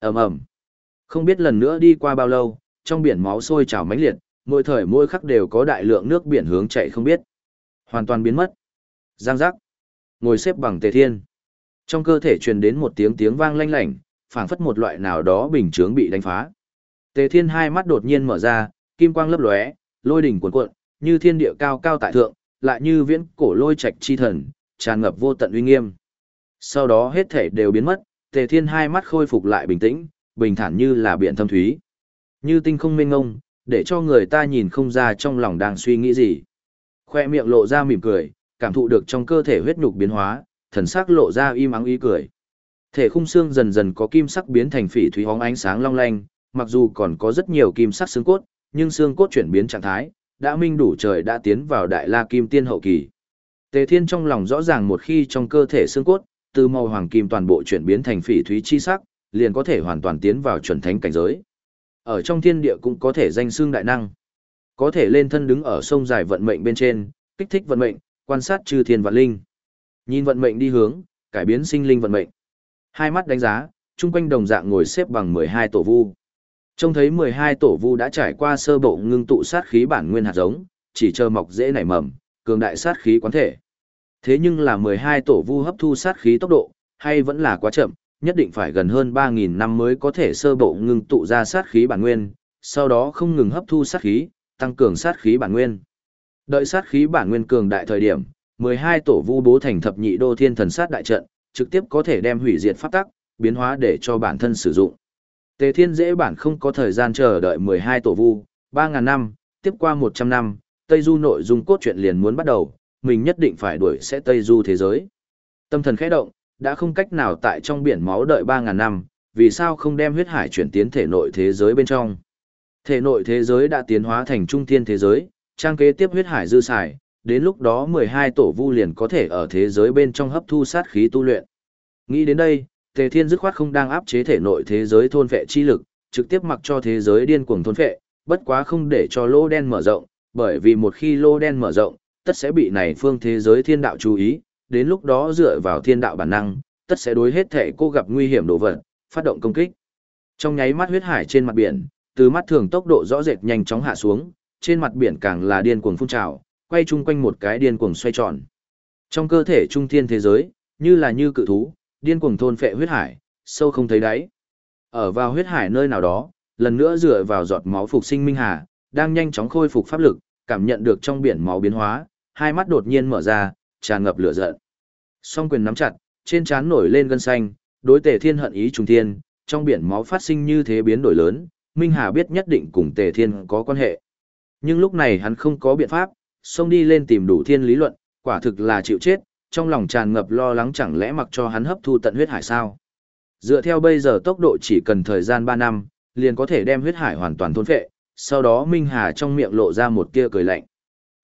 Ầm ầm. Không biết lần nữa đi qua bao lâu, trong biển máu sôi trào mãnh liệt, mỗi thời mỗi khắc đều có đại lượng nước biển hướng chạy không biết. Hoàn toàn biến mất. Giang giác. Ngồi xếp bằng tề thiên. Trong cơ thể truyền đến một tiếng tiếng vang lanh lảnh, phảng phất một loại nào đó bình chướng bị đánh phá. Tề thiên hai mắt đột nhiên mở ra, kim quang lấp lóe, lôi đỉnh cuộn cuộn, như thiên địa cao cao tại thượng, lại như viễn cổ lôi trạch chi thần, tràn ngập vô tận uy nghiêm. Sau đó hết thể đều biến mất, Tề Thiên hai mắt khôi phục lại bình tĩnh, bình thản như là biển thâm thúy. Như tinh không mênh ngông, để cho người ta nhìn không ra trong lòng đang suy nghĩ gì. Khoe miệng lộ ra mỉm cười, cảm thụ được trong cơ thể huyết nhục biến hóa, thần sắc lộ ra im ắng ý cười. Thể khung xương dần dần có kim sắc biến thành phỉ thúy hóng ánh sáng long lanh, mặc dù còn có rất nhiều kim sắc xương cốt, nhưng xương cốt chuyển biến trạng thái, đã minh đủ trời đã tiến vào đại la kim tiên hậu kỳ. Tề Thiên trong lòng rõ ràng một khi trong cơ thể xương cốt, từ màu hoàng kim toàn bộ chuyển biến thành phỉ thúy chi sắc, liền có thể hoàn toàn tiến vào chuẩn thánh cảnh giới. Ở trong thiên địa cũng có thể danh xương đại năng. Có thể lên thân đứng ở sông dài vận mệnh bên trên, kích thích vận mệnh, quan sát chư thiên vạn linh. Nhìn vận mệnh đi hướng, cải biến sinh linh vận mệnh. Hai mắt đánh giá, chung quanh đồng dạng ngồi xếp bằng 12 tổ vu. Trông thấy 12 tổ vu đã trải qua sơ bộ ngưng tụ sát khí bản nguyên hạt giống, chỉ chờ mọc dễ nảy mầm, cường đại sát khí quán thể. Thế nhưng là 12 tổ vu hấp thu sát khí tốc độ, hay vẫn là quá chậm, nhất định phải gần hơn 3.000 năm mới có thể sơ bộ ngưng tụ ra sát khí bản nguyên, sau đó không ngừng hấp thu sát khí, tăng cường sát khí bản nguyên. Đợi sát khí bản nguyên cường đại thời điểm, 12 tổ vu bố thành thập nhị đô thiên thần sát đại trận, trực tiếp có thể đem hủy diệt pháp tắc, biến hóa để cho bản thân sử dụng. Tề Thiên dễ bản không có thời gian chờ đợi 12 tổ vu, 3.000 năm, tiếp qua 100 năm, Tây Du nội dung cốt truyện liền muốn bắt đầu, mình nhất định phải đuổi sẽ Tây Du thế giới. Tâm thần khẽ động, đã không cách nào tại trong biển máu đợi 3.000 năm, vì sao không đem huyết hải chuyển tiến thể nội thế giới bên trong. Thể nội thế giới đã tiến hóa thành trung thiên thế giới, trang kế tiếp huyết hải dư xài, đến lúc đó 12 tổ vu liền có thể ở thế giới bên trong hấp thu sát khí tu luyện. Nghĩ đến đây, Tề Thiên dứt khoát không đang áp chế thể nội thế giới thôn vệ chi lực, trực tiếp mặc cho thế giới điên cuồng thôn vệ, bất quá không để cho lô đen mở rộng, bởi vì một khi lô đen mở rộng, tất sẽ bị này phương thế giới thiên đạo chú ý, đến lúc đó dựa vào thiên đạo bản năng, tất sẽ đối hết thể cô gặp nguy hiểm đồ vật, phát động công kích. Trong nháy mắt huyết hải trên mặt biển, từ mắt thường tốc độ rõ rệt nhanh chóng hạ xuống, trên mặt biển càng là điên cuồng phun trào, quay chung quanh một cái điên cuồng xoay tròn. Trong cơ thể trung thiên thế giới, như là như cự thú, điên cuồng thôn phệ huyết hải, sâu không thấy đáy. Ở vào huyết hải nơi nào đó, lần nữa dựa vào giọt máu phục sinh Minh Hà, đang nhanh chóng khôi phục pháp lực, cảm nhận được trong biển máu biến hóa, hai mắt đột nhiên mở ra, tràn ngập lửa giận. Song quyền nắm chặt, trên trán nổi lên gân xanh, đối Tề Thiên hận ý trùng thiên, trong biển máu phát sinh như thế biến đổi lớn, Minh Hà biết nhất định cùng Tề Thiên có quan hệ. Nhưng lúc này hắn không có biện pháp, xông đi lên tìm đủ thiên lý luận, quả thực là chịu chết, trong lòng tràn ngập lo lắng chẳng lẽ mặc cho hắn hấp thu tận huyết hải sao. Dựa theo bây giờ tốc độ chỉ cần thời gian 3 năm, liền có thể đem huyết hải hoàn toàn thôn phệ, sau đó Minh Hà trong miệng lộ ra một tia cười lạnh.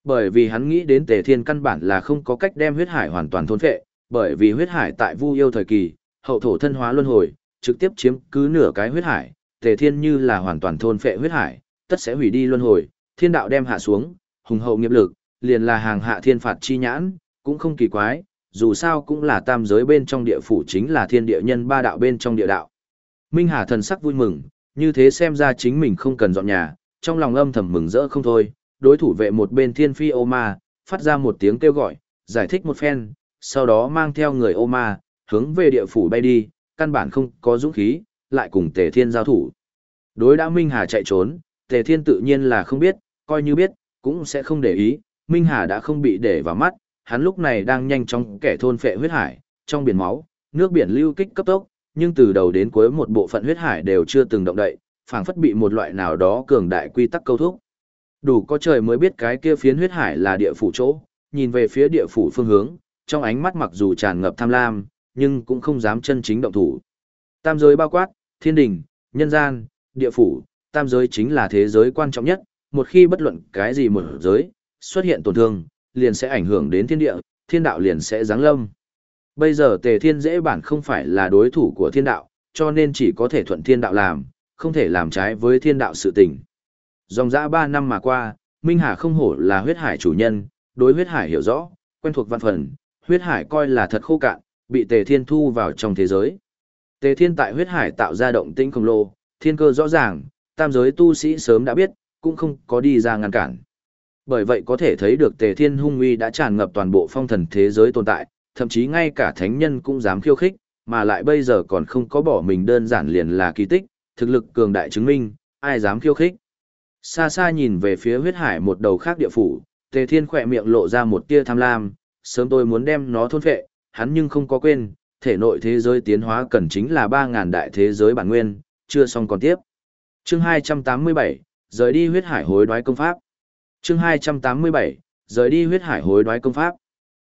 Bởi vì hắn nghĩ đến Tề Thiên căn bản là không có cách đem huyết hải hoàn toàn thôn phệ, bởi vì huyết hải tại Vu yêu thời kỳ, hậu thổ thân hóa luân hồi, trực tiếp chiếm cứ nửa cái huyết hải, Tề Thiên như là hoàn toàn thôn phệ huyết hải, tất sẽ hủy đi luân hồi, thiên đạo đem hạ xuống, hùng hậu nghiệp lực, liền là hàng hạ thiên phạt chi nhãn, cũng không kỳ quái, dù sao cũng là tam giới bên trong địa phủ chính là thiên địa nhân ba đạo bên trong địa đạo. Minh Hà thần sắc vui mừng, như thế xem ra chính mình không cần dọn nhà, trong lòng âm thầm mừng rỡ không thôi, đối thủ vệ một bên thiên phi ô ma, phát ra một tiếng kêu gọi, giải thích một phen, sau đó mang theo người ô ma, hướng về địa phủ bay đi, căn bản không có dũng khí, lại cùng tề thiên giao thủ. Đối đã Minh Hà chạy trốn, tề thiên tự nhiên là không biết, coi như biết, cũng sẽ không để ý, Minh Hà đã không bị để vào mắt, hắn lúc này đang nhanh chóng kẻ thôn phệ huyết hải, trong biển máu, nước biển lưu kích cấp tốc, nhưng từ đầu đến cuối một bộ phận huyết hải đều chưa từng động đậy, phảng phất bị một loại nào đó cường đại quy tắc câu thúc. Đủ có trời mới biết cái kia phiến huyết hải là địa phủ chỗ, nhìn về phía địa phủ phương hướng, trong ánh mắt mặc dù tràn ngập tham lam, nhưng cũng không dám chân chính động thủ. Tam giới bao quát, thiên đình, nhân gian, địa phủ, tam giới chính là thế giới quan trọng nhất, một khi bất luận cái gì một giới, xuất hiện tổn thương, liền sẽ ảnh hưởng đến thiên địa, thiên đạo liền sẽ giáng lâm. Bây giờ tề thiên dễ bản không phải là đối thủ của thiên đạo, cho nên chỉ có thể thuận thiên đạo làm, không thể làm trái với thiên đạo sự tình. Dòng dã 3 năm mà qua, Minh Hà không hổ là huyết hải chủ nhân, đối huyết hải hiểu rõ, quen thuộc văn phần, huyết hải coi là thật khô cạn, bị tề thiên thu vào trong thế giới. Tề thiên tại huyết hải tạo ra động tĩnh khổng lồ, thiên cơ rõ ràng, tam giới tu sĩ sớm đã biết, cũng không có đi ra ngăn cản. Bởi vậy có thể thấy được tề thiên hung uy đã tràn ngập toàn bộ phong thần thế giới tồn tại, thậm chí ngay cả thánh nhân cũng dám khiêu khích, mà lại bây giờ còn không có bỏ mình đơn giản liền là kỳ tích, thực lực cường đại chứng minh, ai dám khiêu khích. Xa xa nhìn về phía huyết hải một đầu khác địa phủ, tề thiên khỏe miệng lộ ra một tia tham lam, sớm tôi muốn đem nó thôn phệ, hắn nhưng không có quên, thể nội thế giới tiến hóa cần chính là 3.000 đại thế giới bản nguyên, chưa xong còn tiếp. Chương 287, rời đi huyết hải hối đoái công pháp. Chương 287, rời đi huyết hải hối đoái công pháp.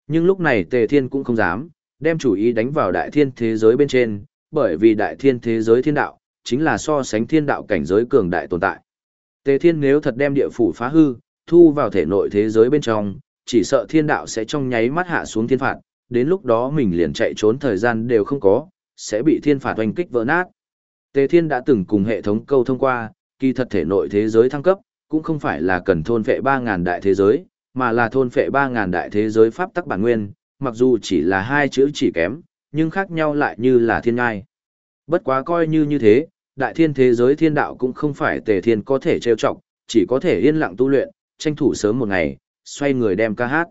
Nhưng lúc này Tề Thiên cũng không dám, đem chủ ý đánh vào đại thiên thế giới bên trên, bởi vì đại thiên thế giới thiên đạo, chính là so sánh thiên đạo cảnh giới cường đại tồn tại. Tề Thiên nếu thật đem địa phủ phá hư, thu vào thể nội thế giới bên trong, chỉ sợ thiên đạo sẽ trong nháy mắt hạ xuống thiên phạt, đến lúc đó mình liền chạy trốn thời gian đều không có, sẽ bị thiên phạt oanh kích vỡ nát. Tề Thiên đã từng cùng hệ thống câu thông qua, kỳ thật thể nội thế giới thăng cấp, cũng không phải là cần thôn phệ 3.000 đại thế giới, mà là thôn phệ 3.000 đại thế giới pháp tắc bản nguyên, mặc dù chỉ là hai chữ chỉ kém, nhưng khác nhau lại như là thiên ngai. Bất quá coi như như thế, đại thiên thế giới thiên đạo cũng không phải tề thiên có thể trêu chọc, chỉ có thể yên lặng tu luyện, tranh thủ sớm một ngày, xoay người đem ca hát.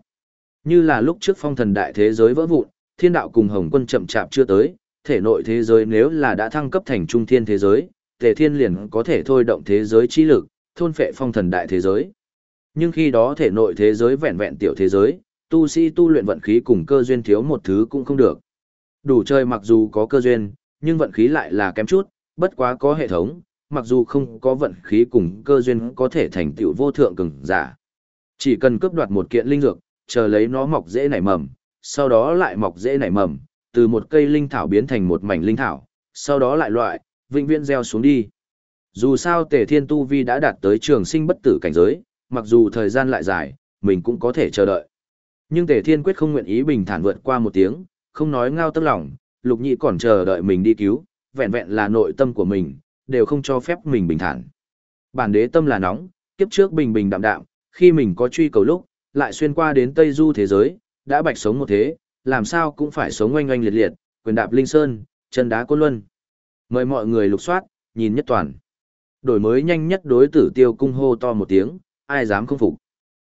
Như là lúc trước phong thần đại thế giới vỡ vụn, thiên đạo cùng hồng quân chậm chạp chưa tới, thể nội thế giới nếu là đã thăng cấp thành trung thiên thế giới, tề thiên liền có thể thôi động thế giới chi lực, thôn phệ phong thần đại thế giới. Nhưng khi đó thể nội thế giới vẹn vẹn tiểu thế giới, tu sĩ tu luyện vận khí cùng cơ duyên thiếu một thứ cũng không được. Đủ chơi mặc dù có cơ duyên, nhưng vận khí lại là kém chút, bất quá có hệ thống, mặc dù không có vận khí cùng cơ duyên có thể thành tựu vô thượng cường giả. Chỉ cần cướp đoạt một kiện linh dược, chờ lấy nó mọc dễ nảy mầm, sau đó lại mọc dễ nảy mầm, từ một cây linh thảo biến thành một mảnh linh thảo, sau đó lại loại, vĩnh viễn gieo xuống đi. Dù sao Tề Thiên Tu Vi đã đạt tới trường sinh bất tử cảnh giới, mặc dù thời gian lại dài, mình cũng có thể chờ đợi. Nhưng Tề Thiên quyết không nguyện ý bình thản vượt qua một tiếng, không nói ngao tức lòng, Lục Nhị còn chờ đợi mình đi cứu, vẹn vẹn là nội tâm của mình, đều không cho phép mình bình thản. Bản đế tâm là nóng, kiếp trước bình bình đạm đạm, khi mình có truy cầu lúc, lại xuyên qua đến Tây Du thế giới, đã bạch sống một thế, làm sao cũng phải sống oanh oanh liệt liệt, quyền đạp linh sơn, chân đá côn luân. Mời mọi người lục soát, nhìn nhất toàn. Đổi mới nhanh nhất đối tử tiêu cung hô to một tiếng, ai dám không phục.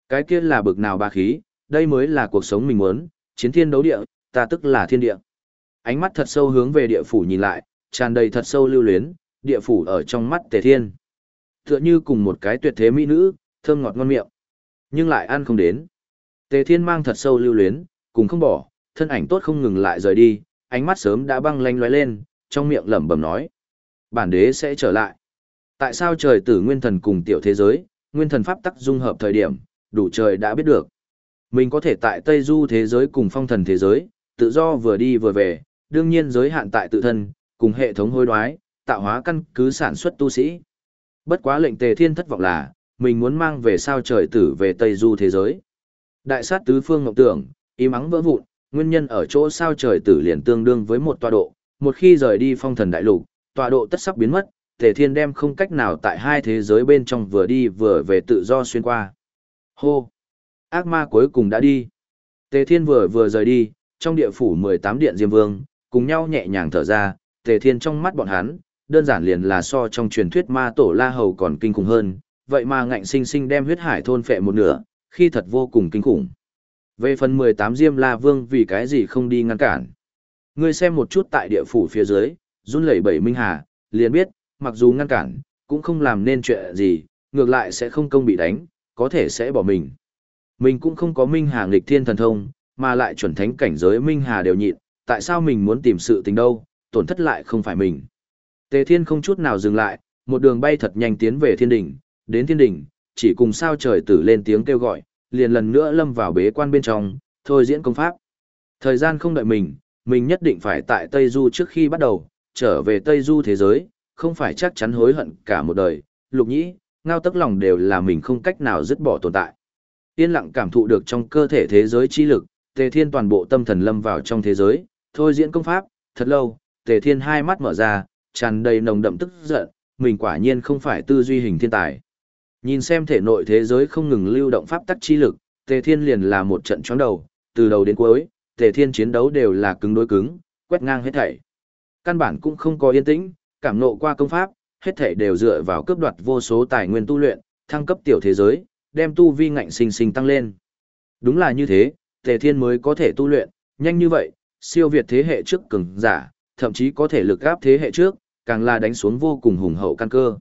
Cái kia là bực nào ba khí, đây mới là cuộc sống mình muốn, chiến thiên đấu địa, ta tức là thiên địa. Ánh mắt thật sâu hướng về địa phủ nhìn lại, tràn đầy thật sâu lưu luyến, địa phủ ở trong mắt Tề Thiên. Tựa như cùng một cái tuyệt thế mỹ nữ, thơm ngọt ngon miệng, nhưng lại ăn không đến. Tề Thiên mang thật sâu lưu luyến, cùng không bỏ, thân ảnh tốt không ngừng lại rời đi, ánh mắt sớm đã băng lanh lóe lên, trong miệng lẩm bẩm nói: "Bản đế sẽ trở lại." Tại sao trời tử nguyên thần cùng tiểu thế giới, nguyên thần pháp tắc dung hợp thời điểm, đủ trời đã biết được. Mình có thể tại Tây Du thế giới cùng phong thần thế giới, tự do vừa đi vừa về, đương nhiên giới hạn tại tự thân, cùng hệ thống hối đoái, tạo hóa căn cứ sản xuất tu sĩ. Bất quá lệnh tề thiên thất vọng là, mình muốn mang về sao trời tử về Tây Du thế giới. Đại sát tứ phương ngọc tưởng, im ắng vỡ vụn, nguyên nhân ở chỗ sao trời tử liền tương đương với một tọa độ, một khi rời đi phong thần đại lục, tọa độ tất sắp biến mất, tề thiên đem không cách nào tại hai thế giới bên trong vừa đi vừa về tự do xuyên qua. Hô! Ác ma cuối cùng đã đi. Tề thiên vừa vừa rời đi, trong địa phủ 18 điện diêm vương, cùng nhau nhẹ nhàng thở ra, tề thiên trong mắt bọn hắn, đơn giản liền là so trong truyền thuyết ma tổ la hầu còn kinh khủng hơn, vậy mà ngạnh sinh sinh đem huyết hải thôn phệ một nửa, khi thật vô cùng kinh khủng. Về phần 18 diêm la vương vì cái gì không đi ngăn cản. Ngươi xem một chút tại địa phủ phía dưới, run lẩy bẩy minh hà, liền biết, mặc dù ngăn cản, cũng không làm nên chuyện gì, ngược lại sẽ không công bị đánh, có thể sẽ bỏ mình. Mình cũng không có minh hà nghịch thiên thần thông, mà lại chuẩn thánh cảnh giới minh hà đều nhịn, tại sao mình muốn tìm sự tình đâu, tổn thất lại không phải mình. Tề Thiên không chút nào dừng lại, một đường bay thật nhanh tiến về thiên đỉnh, đến thiên đỉnh, chỉ cùng sao trời tử lên tiếng kêu gọi, liền lần nữa lâm vào bế quan bên trong, thôi diễn công pháp. Thời gian không đợi mình, mình nhất định phải tại Tây Du trước khi bắt đầu, trở về Tây Du thế giới, không phải chắc chắn hối hận cả một đời, lục nhĩ, ngao tức lòng đều là mình không cách nào dứt bỏ tồn tại. Yên lặng cảm thụ được trong cơ thể thế giới chi lực, Tề Thiên toàn bộ tâm thần lâm vào trong thế giới, thôi diễn công pháp, thật lâu, Tề Thiên hai mắt mở ra, tràn đầy nồng đậm tức giận, mình quả nhiên không phải tư duy hình thiên tài. Nhìn xem thể nội thế giới không ngừng lưu động pháp tắc chi lực, Tề Thiên liền là một trận chóng đầu, từ đầu đến cuối, Tề Thiên chiến đấu đều là cứng đối cứng, quét ngang hết thảy. Căn bản cũng không có yên tĩnh, cảm nộ qua công pháp, hết thảy đều dựa vào cướp đoạt vô số tài nguyên tu luyện, thăng cấp tiểu thế giới, đem tu vi ngạnh sinh sinh tăng lên. Đúng là như thế, Tề Thiên mới có thể tu luyện, nhanh như vậy, siêu việt thế hệ trước cường giả, thậm chí có thể lực gáp thế hệ trước, càng là đánh xuống vô cùng hùng hậu căn cơ.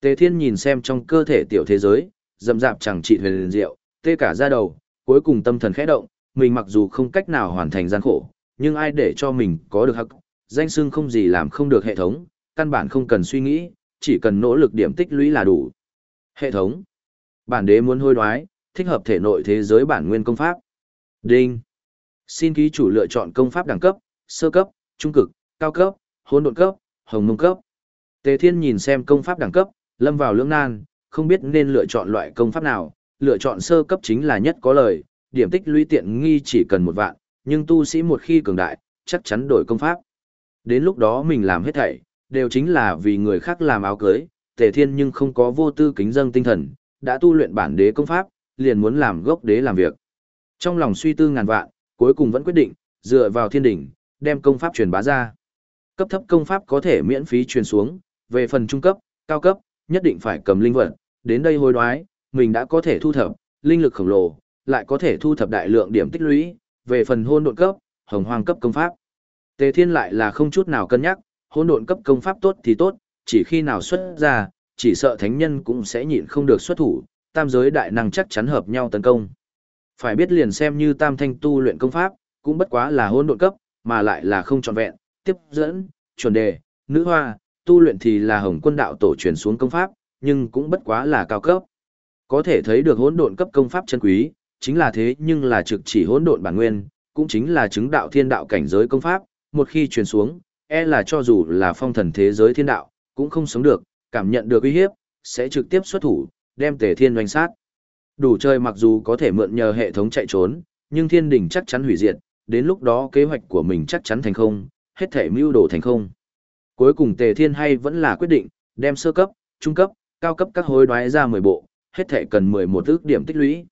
Tề Thiên nhìn xem trong cơ thể tiểu thế giới, dầm dạp chẳng trị huyền diệu, tê cả da đầu, cuối cùng tâm thần khẽ động, mình mặc dù không cách nào hoàn thành gian khổ, nhưng ai để cho mình có được hắc, danh xưng không gì làm không được hệ thống, căn bản không cần suy nghĩ, chỉ cần nỗ lực điểm tích lũy là đủ. Hệ thống. Bản đế muốn hôi đoái, thích hợp thể nội thế giới bản nguyên công pháp. Đinh. Xin ký chủ lựa chọn công pháp đẳng cấp, sơ cấp, trung cực, cao cấp, hỗn độn cấp, hồng mông cấp. Tề Thiên nhìn xem công pháp đẳng cấp, lâm vào lưỡng nan, không biết nên lựa chọn loại công pháp nào, lựa chọn sơ cấp chính là nhất có lời, điểm tích lũy tiện nghi chỉ cần một vạn, nhưng tu sĩ một khi cường đại, chắc chắn đổi công pháp. Đến lúc đó mình làm hết thảy, đều chính là vì người khác làm áo cưới, Tề Thiên nhưng không có vô tư kính dâng tinh thần, đã tu luyện bản đế công pháp, liền muốn làm gốc đế làm việc. Trong lòng suy tư ngàn vạn, cuối cùng vẫn quyết định, dựa vào thiên đỉnh, đem công pháp truyền bá ra. Cấp thấp công pháp có thể miễn phí truyền xuống, về phần trung cấp, cao cấp, nhất định phải cầm linh vật, đến đây hối đoái, mình đã có thể thu thập, linh lực khổng lồ, lại có thể thu thập đại lượng điểm tích lũy, về phần hôn độn cấp, hồng hoang cấp công pháp. Tề Thiên lại là không chút nào cân nhắc, hôn độn cấp công pháp tốt thì tốt, chỉ khi nào xuất ra, chỉ sợ thánh nhân cũng sẽ nhịn không được xuất thủ, tam giới đại năng chắc chắn hợp nhau tấn công. Phải biết liền xem như tam thanh tu luyện công pháp, cũng bất quá là hôn độn cấp, mà lại là không trọn vẹn, tiếp dẫn, chuẩn đề, nữ hoa, tu luyện thì là hồng quân đạo tổ truyền xuống công pháp, nhưng cũng bất quá là cao cấp. Có thể thấy được hỗn độn cấp công pháp chân quý, chính là thế nhưng là trực chỉ hỗn độn bản nguyên, cũng chính là chứng đạo thiên đạo cảnh giới công pháp, một khi truyền xuống, e là cho dù là phong thần thế giới thiên đạo, cũng không sống được, cảm nhận được uy hiếp, sẽ trực tiếp xuất thủ, đem tề thiên doanh sát. Đủ chơi mặc dù có thể mượn nhờ hệ thống chạy trốn, nhưng thiên đỉnh chắc chắn hủy diệt, đến lúc đó kế hoạch của mình chắc chắn thành không, hết thể mưu đồ thành không. Cuối cùng tề thiên hay vẫn là quyết định, đem sơ cấp, trung cấp, cao cấp các hối đoái ra 10 bộ, hết thể cần 11 ước điểm tích lũy.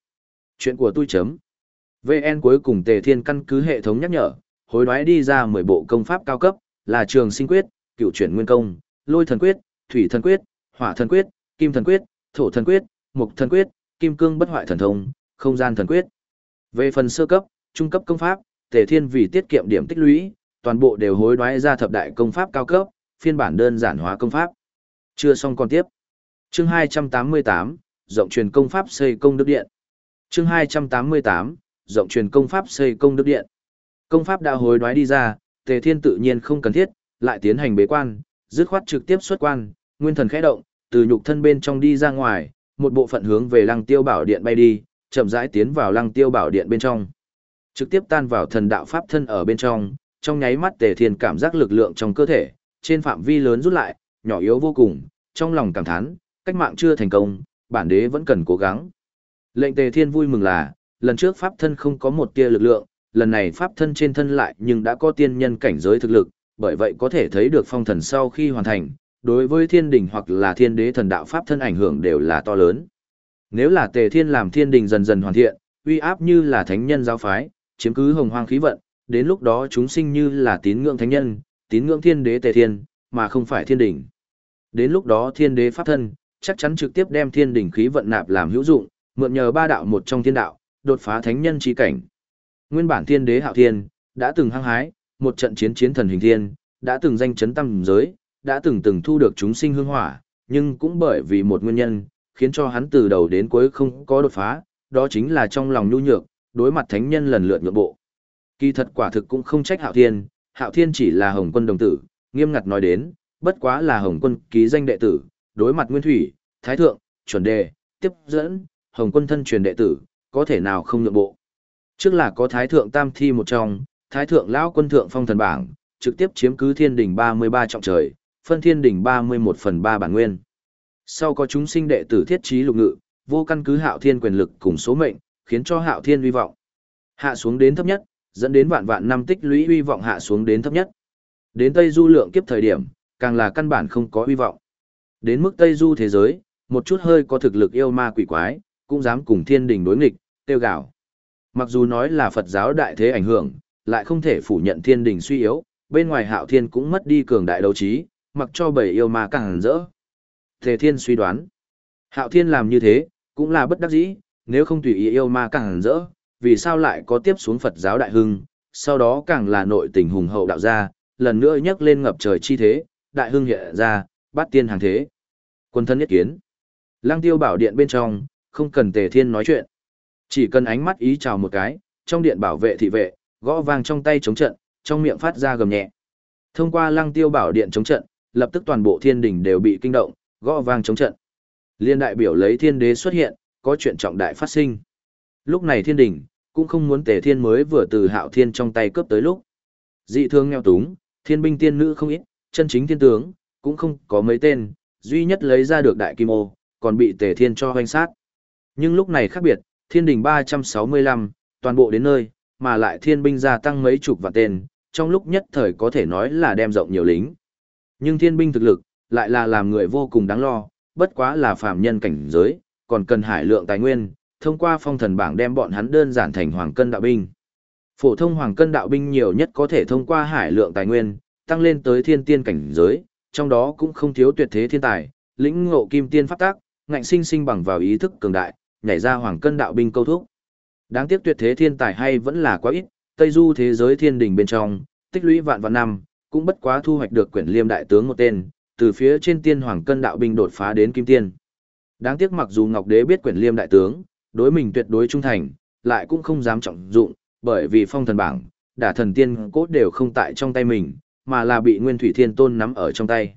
Chuyện của tôi chấm. VN cuối cùng tề thiên căn cứ hệ thống nhắc nhở, hối đoái đi ra 10 bộ công pháp cao cấp, là trường sinh quyết, cựu chuyển nguyên công, lôi thần quyết, thủy thần quyết, hỏa thần quyết, kim thần quyết, thổ thần quyết, mục thần quyết, kim cương bất hoại thần thông, không gian thần quyết. Về phần sơ cấp, trung cấp công pháp, Tề Thiên vì tiết kiệm điểm tích lũy, toàn bộ đều hối đoái ra thập đại công pháp cao cấp, phiên bản đơn giản hóa công pháp. Chưa xong còn tiếp. Chương 288, rộng truyền công pháp xây công đức điện. Chương 288, rộng truyền công pháp xây công đức điện. Công pháp đã hối đoái đi ra, Tề Thiên tự nhiên không cần thiết, lại tiến hành bế quan, dứt khoát trực tiếp xuất quan, nguyên thần khẽ động, từ nhục thân bên trong đi ra ngoài, một bộ phận hướng về Lăng Tiêu Bảo Điện bay đi, chậm rãi tiến vào Lăng Tiêu Bảo Điện bên trong. Trực tiếp tan vào thần đạo pháp thân ở bên trong, trong nháy mắt Tề Thiên cảm giác lực lượng trong cơ thể, trên phạm vi lớn rút lại, nhỏ yếu vô cùng, trong lòng cảm thán, cách mạng chưa thành công, bản đế vẫn cần cố gắng. Lệnh Tề Thiên vui mừng là, lần trước pháp thân không có một tia lực lượng, lần này pháp thân trên thân lại nhưng đã có tiên nhân cảnh giới thực lực, bởi vậy có thể thấy được phong thần sau khi hoàn thành, đối với thiên đình hoặc là thiên đế thần đạo pháp thân ảnh hưởng đều là to lớn. Nếu là Tề Thiên làm thiên đình dần dần hoàn thiện, uy áp như là thánh nhân giáo phái, chiếm cứ hồng hoang khí vận, đến lúc đó chúng sinh như là tín ngưỡng thánh nhân, tín ngưỡng thiên đế Tề Thiên, mà không phải thiên đình. Đến lúc đó thiên đế pháp thân, chắc chắn trực tiếp đem thiên đình khí vận nạp làm hữu dụng, mượn nhờ ba đạo một trong thiên đạo, đột phá thánh nhân chi cảnh. Nguyên bản thiên đế hạo thiên, đã từng hăng hái, một trận chiến chiến thần hình thiên, đã từng danh chấn tâm giới, đã từng từng thu được chúng sinh hương hỏa, nhưng cũng bởi vì một nguyên nhân, khiến cho hắn từ đầu đến cuối không có đột phá, đó chính là trong lòng nhu nhược, đối mặt thánh nhân lần lượt nhượng bộ. Kỳ thật quả thực cũng không trách Hạo Thiên, Hạo Thiên chỉ là Hồng Quân đồng tử, nghiêm ngặt nói đến, bất quá là Hồng Quân ký danh đệ tử, đối mặt Nguyên Thủy, Thái Thượng, chuẩn đề, tiếp dẫn, Hồng Quân thân truyền đệ tử, có thể nào không nhượng bộ. Trước là có Thái Thượng Tam Thi một trong, Thái Thượng Lão Quân Thượng Phong Thần Bảng, trực tiếp chiếm cứ thiên đỉnh 33 trọng trời, phân thiên đỉnh 31 phần 3 bản nguyên. Sau có chúng sinh đệ tử thiết trí lục ngự, vô căn cứ hạo thiên quyền lực cùng số mệnh, khiến cho hạo thiên uy vọng. Hạ xuống đến thấp nhất, dẫn đến vạn vạn năm tích lũy hy vọng hạ xuống đến thấp nhất. Đến Tây Du lượng kiếp thời điểm, càng là căn bản không có hy vọng. Đến mức Tây Du thế giới, một chút hơi có thực lực yêu ma quỷ quái, cũng dám cùng thiên đình đối nghịch, tiêu gạo. Mặc dù nói là Phật giáo đại thế ảnh hưởng, lại không thể phủ nhận thiên đình suy yếu, bên ngoài hạo thiên cũng mất đi cường đại đấu trí, mặc cho bầy yêu ma càng rỡ. thế thiên suy đoán, hạo thiên làm như thế, cũng là bất đắc dĩ, nếu không tùy ý yêu ma càng rỡ, vì sao lại có tiếp xuống Phật giáo đại hưng, sau đó càng là nội tình hùng hậu đạo gia, lần nữa nhắc lên ngập trời chi thế, đại hưng hiện ra, bắt tiên hàng thế. Quân thân nhất kiến. Lăng tiêu bảo điện bên trong, không cần tề thiên nói chuyện. Chỉ cần ánh mắt ý chào một cái, trong điện bảo vệ thị vệ, gõ vang trong tay chống trận, trong miệng phát ra gầm nhẹ. Thông qua lăng tiêu bảo điện chống trận, lập tức toàn bộ thiên đình đều bị kinh động, gõ vang chống trận. Liên đại biểu lấy thiên đế xuất hiện, có chuyện trọng đại phát sinh. Lúc này thiên đình, cũng không muốn tề thiên mới vừa từ hạo thiên trong tay cướp tới lúc. Dị thương nghèo túng, thiên binh tiên nữ không ít, chân chính thiên tướng, cũng không có mấy tên, duy nhất lấy ra được đại kim ô, còn bị tề thiên cho hoanh sát. Nhưng lúc này khác biệt, thiên đình 365, toàn bộ đến nơi, mà lại thiên binh gia tăng mấy chục vạn tên, trong lúc nhất thời có thể nói là đem rộng nhiều lính. Nhưng thiên binh thực lực, lại là làm người vô cùng đáng lo, bất quá là phàm nhân cảnh giới, còn cần hải lượng tài nguyên, thông qua phong thần bảng đem bọn hắn đơn giản thành hoàng cân đạo binh. Phổ thông hoàng cân đạo binh nhiều nhất có thể thông qua hải lượng tài nguyên, tăng lên tới thiên tiên cảnh giới, trong đó cũng không thiếu tuyệt thế thiên tài, lĩnh ngộ kim tiên pháp tác, ngạnh sinh sinh bằng vào ý thức cường đại, nhảy ra hoàng cân đạo binh câu thúc. Đáng tiếc tuyệt thế thiên tài hay vẫn là quá ít, Tây Du thế giới thiên đình bên trong, tích lũy vạn vạn năm, cũng bất quá thu hoạch được quyển liêm đại tướng một tên, từ phía trên tiên hoàng cân đạo binh đột phá đến kim tiên. Đáng tiếc mặc dù Ngọc Đế biết quyển liêm đại tướng, đối mình tuyệt đối trung thành, lại cũng không dám trọng dụng, bởi vì phong thần bảng, đả thần tiên cốt đều không tại trong tay mình, mà là bị Nguyên Thủy Thiên Tôn nắm ở trong tay.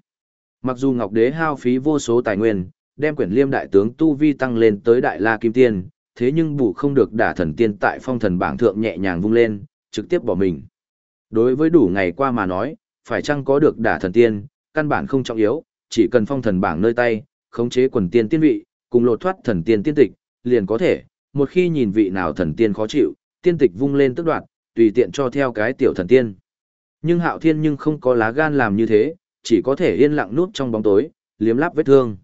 Mặc dù Ngọc Đế hao phí vô số tài nguyên, đem quyển liêm đại tướng tu vi tăng lên tới đại la kim tiên, thế nhưng bù không được đả thần tiên tại phong thần bảng thượng nhẹ nhàng vung lên, trực tiếp bỏ mình. Đối với đủ ngày qua mà nói, phải chăng có được đả thần tiên, căn bản không trọng yếu, chỉ cần phong thần bảng nơi tay, khống chế quần tiên tiên vị, cùng lột thoát thần tiên tiên tịch, liền có thể, một khi nhìn vị nào thần tiên khó chịu, tiên tịch vung lên tức đoạn, tùy tiện cho theo cái tiểu thần tiên. Nhưng hạo thiên nhưng không có lá gan làm như thế, chỉ có thể yên lặng núp trong bóng tối, liếm láp vết thương.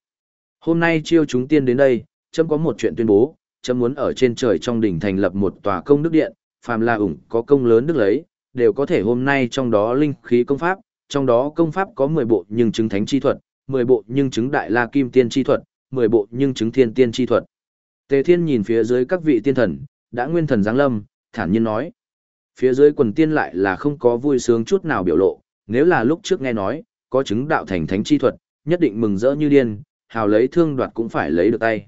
Hôm nay chiêu chúng tiên đến đây, chấm có một chuyện tuyên bố, chấm muốn ở trên trời trong đỉnh thành lập một tòa công đức điện, phàm là ủng có công lớn đức lấy, đều có thể hôm nay trong đó linh khí công pháp, trong đó công pháp có 10 bộ nhưng chứng thánh chi thuật, 10 bộ nhưng chứng đại la kim tiên chi thuật, 10 bộ nhưng chứng thiên tiên chi thuật. Tề Thiên nhìn phía dưới các vị tiên thần, đã nguyên thần giáng lâm, thản nhiên nói. Phía dưới quần tiên lại là không có vui sướng chút nào biểu lộ, nếu là lúc trước nghe nói, có chứng đạo thành thánh chi thuật, nhất định mừng rỡ như điên, hào lấy thương đoạt cũng phải lấy được tay.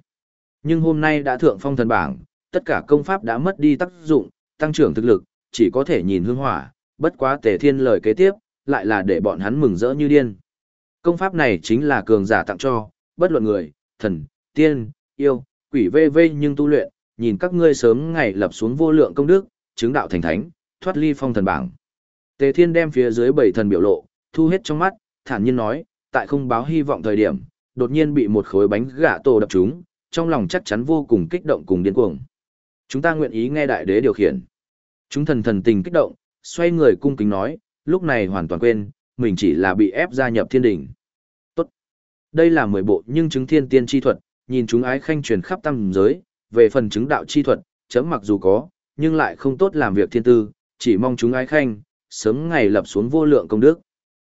Nhưng hôm nay đã thượng phong thần bảng, tất cả công pháp đã mất đi tác dụng, tăng trưởng thực lực, chỉ có thể nhìn hương hỏa, bất quá tề thiên lời kế tiếp, lại là để bọn hắn mừng rỡ như điên. Công pháp này chính là cường giả tặng cho, bất luận người, thần, tiên, yêu, quỷ vê vê nhưng tu luyện, nhìn các ngươi sớm ngày lập xuống vô lượng công đức, chứng đạo thành thánh, thoát ly phong thần bảng. Tề Thiên đem phía dưới bảy thần biểu lộ, thu hết trong mắt, thản nhiên nói, tại không báo hy vọng thời điểm, đột nhiên bị một khối bánh gà tổ đập trúng, trong lòng chắc chắn vô cùng kích động cùng điên cuồng. Chúng ta nguyện ý nghe đại đế điều khiển. Chúng thần thần tình kích động, xoay người cung kính nói, lúc này hoàn toàn quên, mình chỉ là bị ép gia nhập thiên đỉnh. Tốt. Đây là mười bộ nhưng chứng thiên tiên chi thuật, nhìn chúng ái khanh truyền khắp tam giới, về phần chứng đạo chi thuật, chấm mặc dù có, nhưng lại không tốt làm việc thiên tư, chỉ mong chúng ái khanh, sớm ngày lập xuống vô lượng công đức.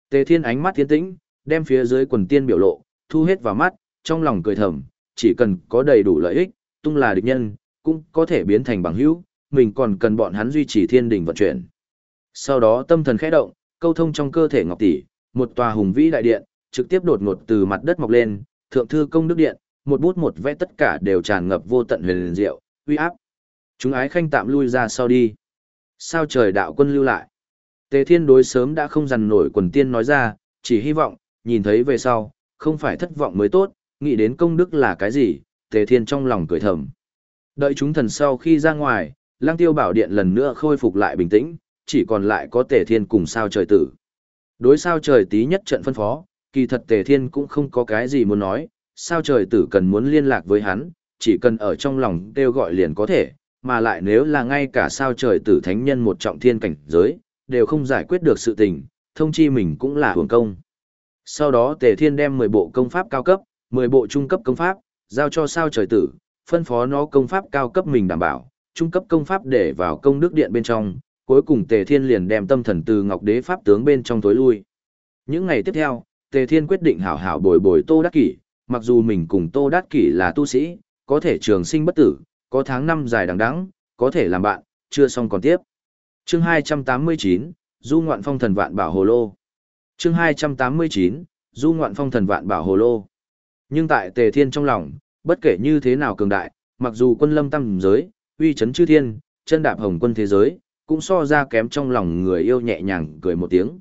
Tề thiên ánh mắt tiến tĩnh, đem phía dưới quần tiên biểu lộ, thu hết vào mắt, trong lòng cười thầm, chỉ cần có đầy đủ lợi ích, tung là địch nhân, cũng có thể biến thành bằng hữu, mình còn cần bọn hắn duy trì thiên đình vận chuyển. Sau đó tâm thần khẽ động, câu thông trong cơ thể ngọc tỷ, một tòa hùng vĩ đại điện, trực tiếp đột ngột từ mặt đất mọc lên, thượng thư công đức điện, một bút một vẽ tất cả đều tràn ngập vô tận huyền diệu, uy áp. Chúng ái khanh tạm lui ra sau đi. Sao trời đạo quân lưu lại? Tề Thiên đối sớm đã không dằn nổi quần tiên nói ra, chỉ hy vọng, nhìn thấy về sau, không phải thất vọng mới tốt, nghĩ đến công đức là cái gì, Tề Thiên trong lòng cười thầm. Đợi chúng thần sau khi ra ngoài, lang tiêu bảo điện lần nữa khôi phục lại bình tĩnh, chỉ còn lại có Tề Thiên cùng sao trời tử. Đối sao trời tí nhất trận phân phó, kỳ thật Tề Thiên cũng không có cái gì muốn nói, sao trời tử cần muốn liên lạc với hắn, chỉ cần ở trong lòng kêu gọi liền có thể, mà lại nếu là ngay cả sao trời tử thánh nhân một trọng thiên cảnh giới, đều không giải quyết được sự tình, thông chi mình cũng là hưởng công. Sau đó Tề Thiên đem 10 bộ công pháp cao cấp, 10 bộ trung cấp công pháp, giao cho sao trời tử, phân phó nó công pháp cao cấp mình đảm bảo, trung cấp công pháp để vào công đức điện bên trong, cuối cùng Tề Thiên liền đem tâm thần từ Ngọc Đế pháp tướng bên trong tối lui. Những ngày tiếp theo, Tề Thiên quyết định hảo hảo bồi bồi Tô Đắc Kỷ, mặc dù mình cùng Tô đát Kỷ là tu sĩ, có thể trường sinh bất tử, có tháng năm dài đằng đẵng, có thể làm bạn, chưa xong còn tiếp. Chương 289, Du ngoạn phong thần vạn bảo hồ lô. Chương 289, Du ngoạn phong thần vạn bảo hồ lô. Nhưng tại Tề Thiên trong lòng, bất kể như thế nào cường đại, mặc dù quân lâm tăng giới, uy chấn chư thiên, chân đạp hồng quân thế giới, cũng so ra kém trong lòng người yêu nhẹ nhàng cười một tiếng.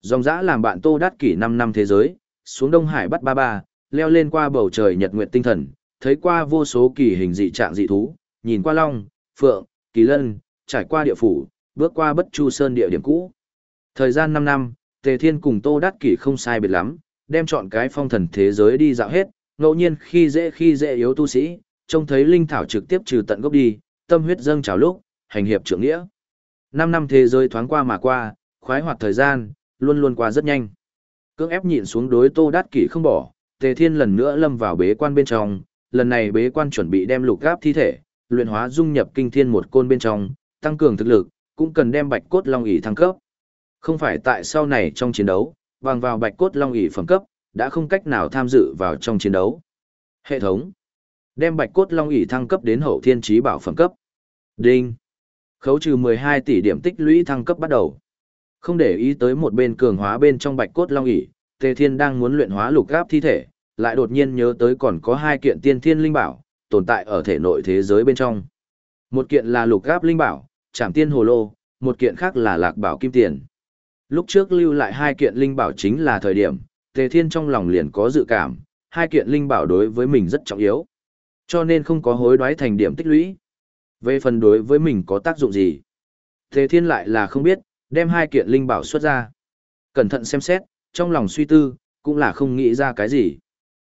Dòng dã làm bạn Tô Đát Kỷ 5 năm thế giới, xuống Đông Hải bắt ba ba, leo lên qua bầu trời nhật nguyệt tinh thần, thấy qua vô số kỳ hình dị trạng dị thú, nhìn qua long, phượng, kỳ lân, trải qua địa phủ, bước qua bất chu sơn địa điểm cũ. Thời gian 5 năm, Tề Thiên cùng Tô Đát Kỷ không sai biệt lắm, đem chọn cái phong thần thế giới đi dạo hết, ngẫu nhiên khi dễ khi dễ yếu tu sĩ, trông thấy linh thảo trực tiếp trừ tận gốc đi, tâm huyết dâng trào lúc, hành hiệp trưởng nghĩa. 5 năm thế giới thoáng qua mà qua, khoái hoạt thời gian, luôn luôn qua rất nhanh. Cưỡng ép nhịn xuống đối Tô Đát Kỷ không bỏ, Tề Thiên lần nữa lâm vào bế quan bên trong, lần này bế quan chuẩn bị đem lục gáp thi thể, luyện hóa dung nhập kinh thiên một côn bên trong, tăng cường thực lực, cũng cần đem bạch cốt long ỷ thăng cấp. Không phải tại sau này trong chiến đấu, bằng vào bạch cốt long ỷ phẩm cấp, đã không cách nào tham dự vào trong chiến đấu. Hệ thống. Đem bạch cốt long ỷ thăng cấp đến hậu thiên trí bảo phẩm cấp. Đinh. Khấu trừ 12 tỷ điểm tích lũy thăng cấp bắt đầu. Không để ý tới một bên cường hóa bên trong bạch cốt long ỷ, Tề Thiên đang muốn luyện hóa lục gáp thi thể, lại đột nhiên nhớ tới còn có hai kiện tiên thiên linh bảo, tồn tại ở thể nội thế giới bên trong. Một kiện là lục gáp linh bảo, trảm tiên hồ lô, một kiện khác là lạc bảo kim tiền. Lúc trước lưu lại hai kiện linh bảo chính là thời điểm, Tề Thiên trong lòng liền có dự cảm, hai kiện linh bảo đối với mình rất trọng yếu. Cho nên không có hối đoái thành điểm tích lũy. Về phần đối với mình có tác dụng gì? Tề Thiên lại là không biết, đem hai kiện linh bảo xuất ra. Cẩn thận xem xét, trong lòng suy tư, cũng là không nghĩ ra cái gì.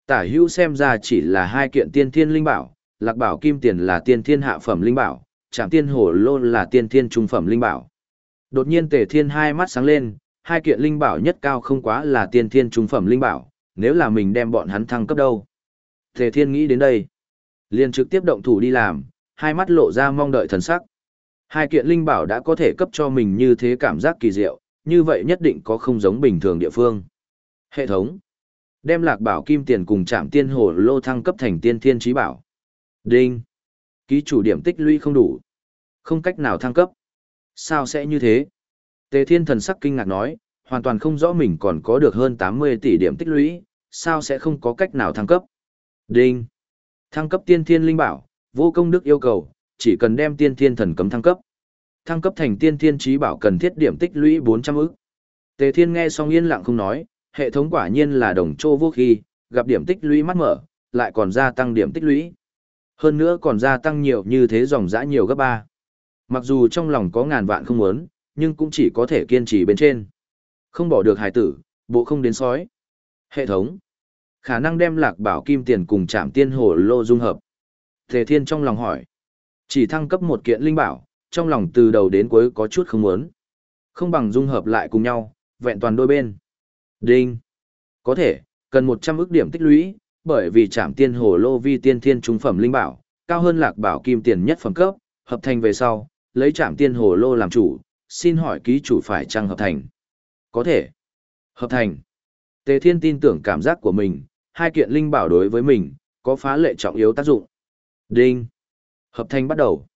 Tả hữu xem ra chỉ là hai kiện tiên thiên linh bảo, lạc bảo kim tiền là tiên thiên hạ phẩm linh bảo, trạm tiên hổ lô là tiên thiên trung phẩm linh bảo. Đột nhiên tề thiên hai mắt sáng lên, hai kiện linh bảo nhất cao không quá là tiên thiên trung phẩm linh bảo, nếu là mình đem bọn hắn thăng cấp đâu. Tề thiên nghĩ đến đây, liền trực tiếp động thủ đi làm, hai mắt lộ ra mong đợi thần sắc. Hai kiện linh bảo đã có thể cấp cho mình như thế cảm giác kỳ diệu, như vậy nhất định có không giống bình thường địa phương. Hệ thống. Đem lạc bảo kim tiền cùng chạm tiên hồ lô thăng cấp thành tiên thiên trí bảo. Đinh. Ký chủ điểm tích lũy không đủ. Không cách nào thăng cấp. Sao sẽ như thế? Tề Thiên thần sắc kinh ngạc nói, hoàn toàn không rõ mình còn có được hơn 80 tỷ điểm tích lũy, sao sẽ không có cách nào thăng cấp. Đinh. Thăng cấp tiên thiên linh bảo, vô công đức yêu cầu, chỉ cần đem tiên thiên thần cấm thăng cấp. Thăng cấp thành tiên thiên trí bảo cần thiết điểm tích lũy 400 ức. Tề Thiên nghe xong yên lặng không nói, hệ thống quả nhiên là đồng trô vô khi, gặp điểm tích lũy mắt mở, lại còn gia tăng điểm tích lũy. Hơn nữa còn gia tăng nhiều như thế dòng dã nhiều gấp ba. Mặc dù trong lòng có ngàn vạn không muốn, nhưng cũng chỉ có thể kiên trì bên trên. Không bỏ được hài tử, bộ không đến sói. Hệ thống. Khả năng đem lạc bảo kim tiền cùng chạm tiên hồ lô dung hợp. Thề Thiên trong lòng hỏi. Chỉ thăng cấp một kiện linh bảo, trong lòng từ đầu đến cuối có chút không muốn. Không bằng dung hợp lại cùng nhau, vẹn toàn đôi bên. Đinh. Có thể, cần 100 ức điểm tích lũy, bởi vì trảm tiên hồ lô vi tiên thiên trung phẩm linh bảo, cao hơn lạc bảo kim tiền nhất phẩm cấp, hợp thành về sau, lấy trảm tiên hồ lô làm chủ, xin hỏi ký chủ phải chăng hợp thành? Có thể. Hợp thành. Tề Thiên tin tưởng cảm giác của mình, hai kiện linh bảo đối với mình, có phá lệ trọng yếu tác dụng. Đinh. Hợp thành bắt đầu.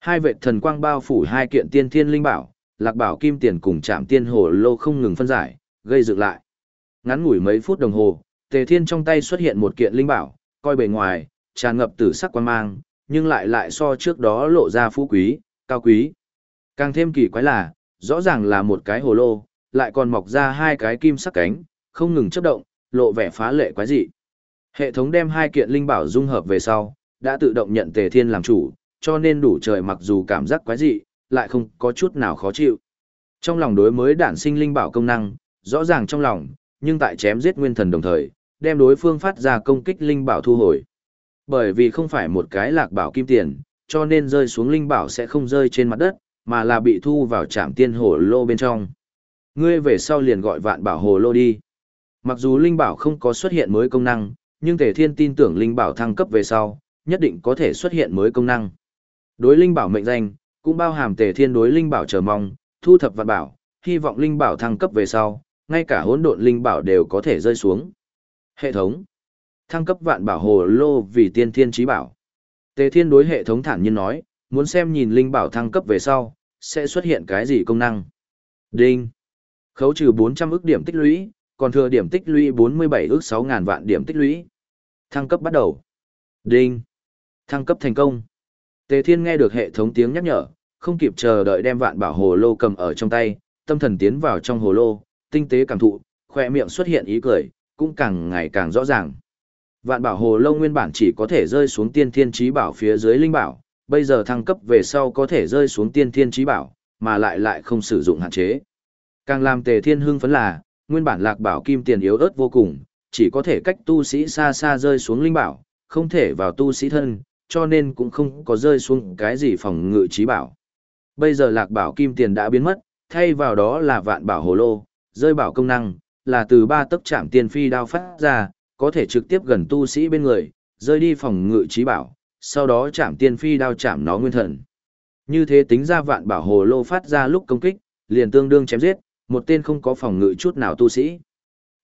Hai vệ thần quang bao phủ hai kiện tiên thiên linh bảo, lạc bảo kim tiền cùng trảm tiên hồ lô không ngừng phân giải, gây dựng lại. Ngắn ngủi mấy phút đồng hồ, Tề Thiên trong tay xuất hiện một kiện linh bảo, coi bề ngoài, tràn ngập tử sắc quan mang, nhưng lại lại so trước đó lộ ra phú quý, cao quý. Càng thêm kỳ quái là, rõ ràng là một cái hồ lô, lại còn mọc ra hai cái kim sắc cánh, không ngừng chấp động, lộ vẻ phá lệ quái dị. Hệ thống đem hai kiện linh bảo dung hợp về sau, đã tự động nhận Tề Thiên làm chủ, cho nên đủ trời mặc dù cảm giác quái dị, lại không có chút nào khó chịu. Trong lòng đối mới đản sinh linh bảo công năng, rõ ràng trong lòng, nhưng tại chém giết nguyên thần đồng thời, đem đối phương phát ra công kích linh bảo thu hồi. Bởi vì không phải một cái lạc bảo kim tiền, cho nên rơi xuống linh bảo sẽ không rơi trên mặt đất, mà là bị thu vào trạm tiên hồ lô bên trong. Ngươi về sau liền gọi vạn bảo hồ lô đi. Mặc dù linh bảo không có xuất hiện mới công năng, nhưng Tề Thiên tin tưởng linh bảo thăng cấp về sau, nhất định có thể xuất hiện mới công năng. Đối linh bảo mệnh danh, cũng bao hàm Tề Thiên đối linh bảo chờ mong, thu thập vạn bảo, hy vọng linh bảo thăng cấp về sau, ngay cả hỗn độn linh bảo đều có thể rơi xuống. Hệ thống. Thăng cấp vạn bảo hồ lô vì tiên thiên trí bảo. Tề Thiên đối hệ thống thản nhiên nói, muốn xem nhìn linh bảo thăng cấp về sau, sẽ xuất hiện cái gì công năng. Đinh. Khấu trừ 400 ức điểm tích lũy, còn thừa điểm tích lũy 47 ức 6.000 vạn điểm tích lũy. Thăng cấp bắt đầu. Đinh. Thăng cấp thành công. Tề Thiên nghe được hệ thống tiếng nhắc nhở, không kịp chờ đợi đem vạn bảo hồ lô cầm ở trong tay, tâm thần tiến vào trong hồ lô, tinh tế cảm thụ, khoe miệng xuất hiện ý cười, cũng càng ngày càng rõ ràng. Vạn bảo hồ lô nguyên bản chỉ có thể rơi xuống tiên thiên trí bảo phía dưới linh bảo, bây giờ thăng cấp về sau có thể rơi xuống tiên thiên trí bảo, mà lại lại không sử dụng hạn chế. Càng làm tề thiên hưng phấn là, nguyên bản lạc bảo kim tiền yếu ớt vô cùng, chỉ có thể cách tu sĩ xa xa rơi xuống linh bảo, không thể vào tu sĩ thân, cho nên cũng không có rơi xuống cái gì phòng ngự trí bảo. Bây giờ lạc bảo kim tiền đã biến mất, thay vào đó là vạn bảo hồ lô, rơi bảo công năng, là từ ba tấc chạm tiên phi đao phát ra, có thể trực tiếp gần tu sĩ bên người, rơi đi phòng ngự trí bảo, sau đó chạm tiên phi đao chạm nó nguyên thần. Như thế tính ra vạn bảo hồ lô phát ra lúc công kích, liền tương đương chém giết, một tên không có phòng ngự chút nào tu sĩ.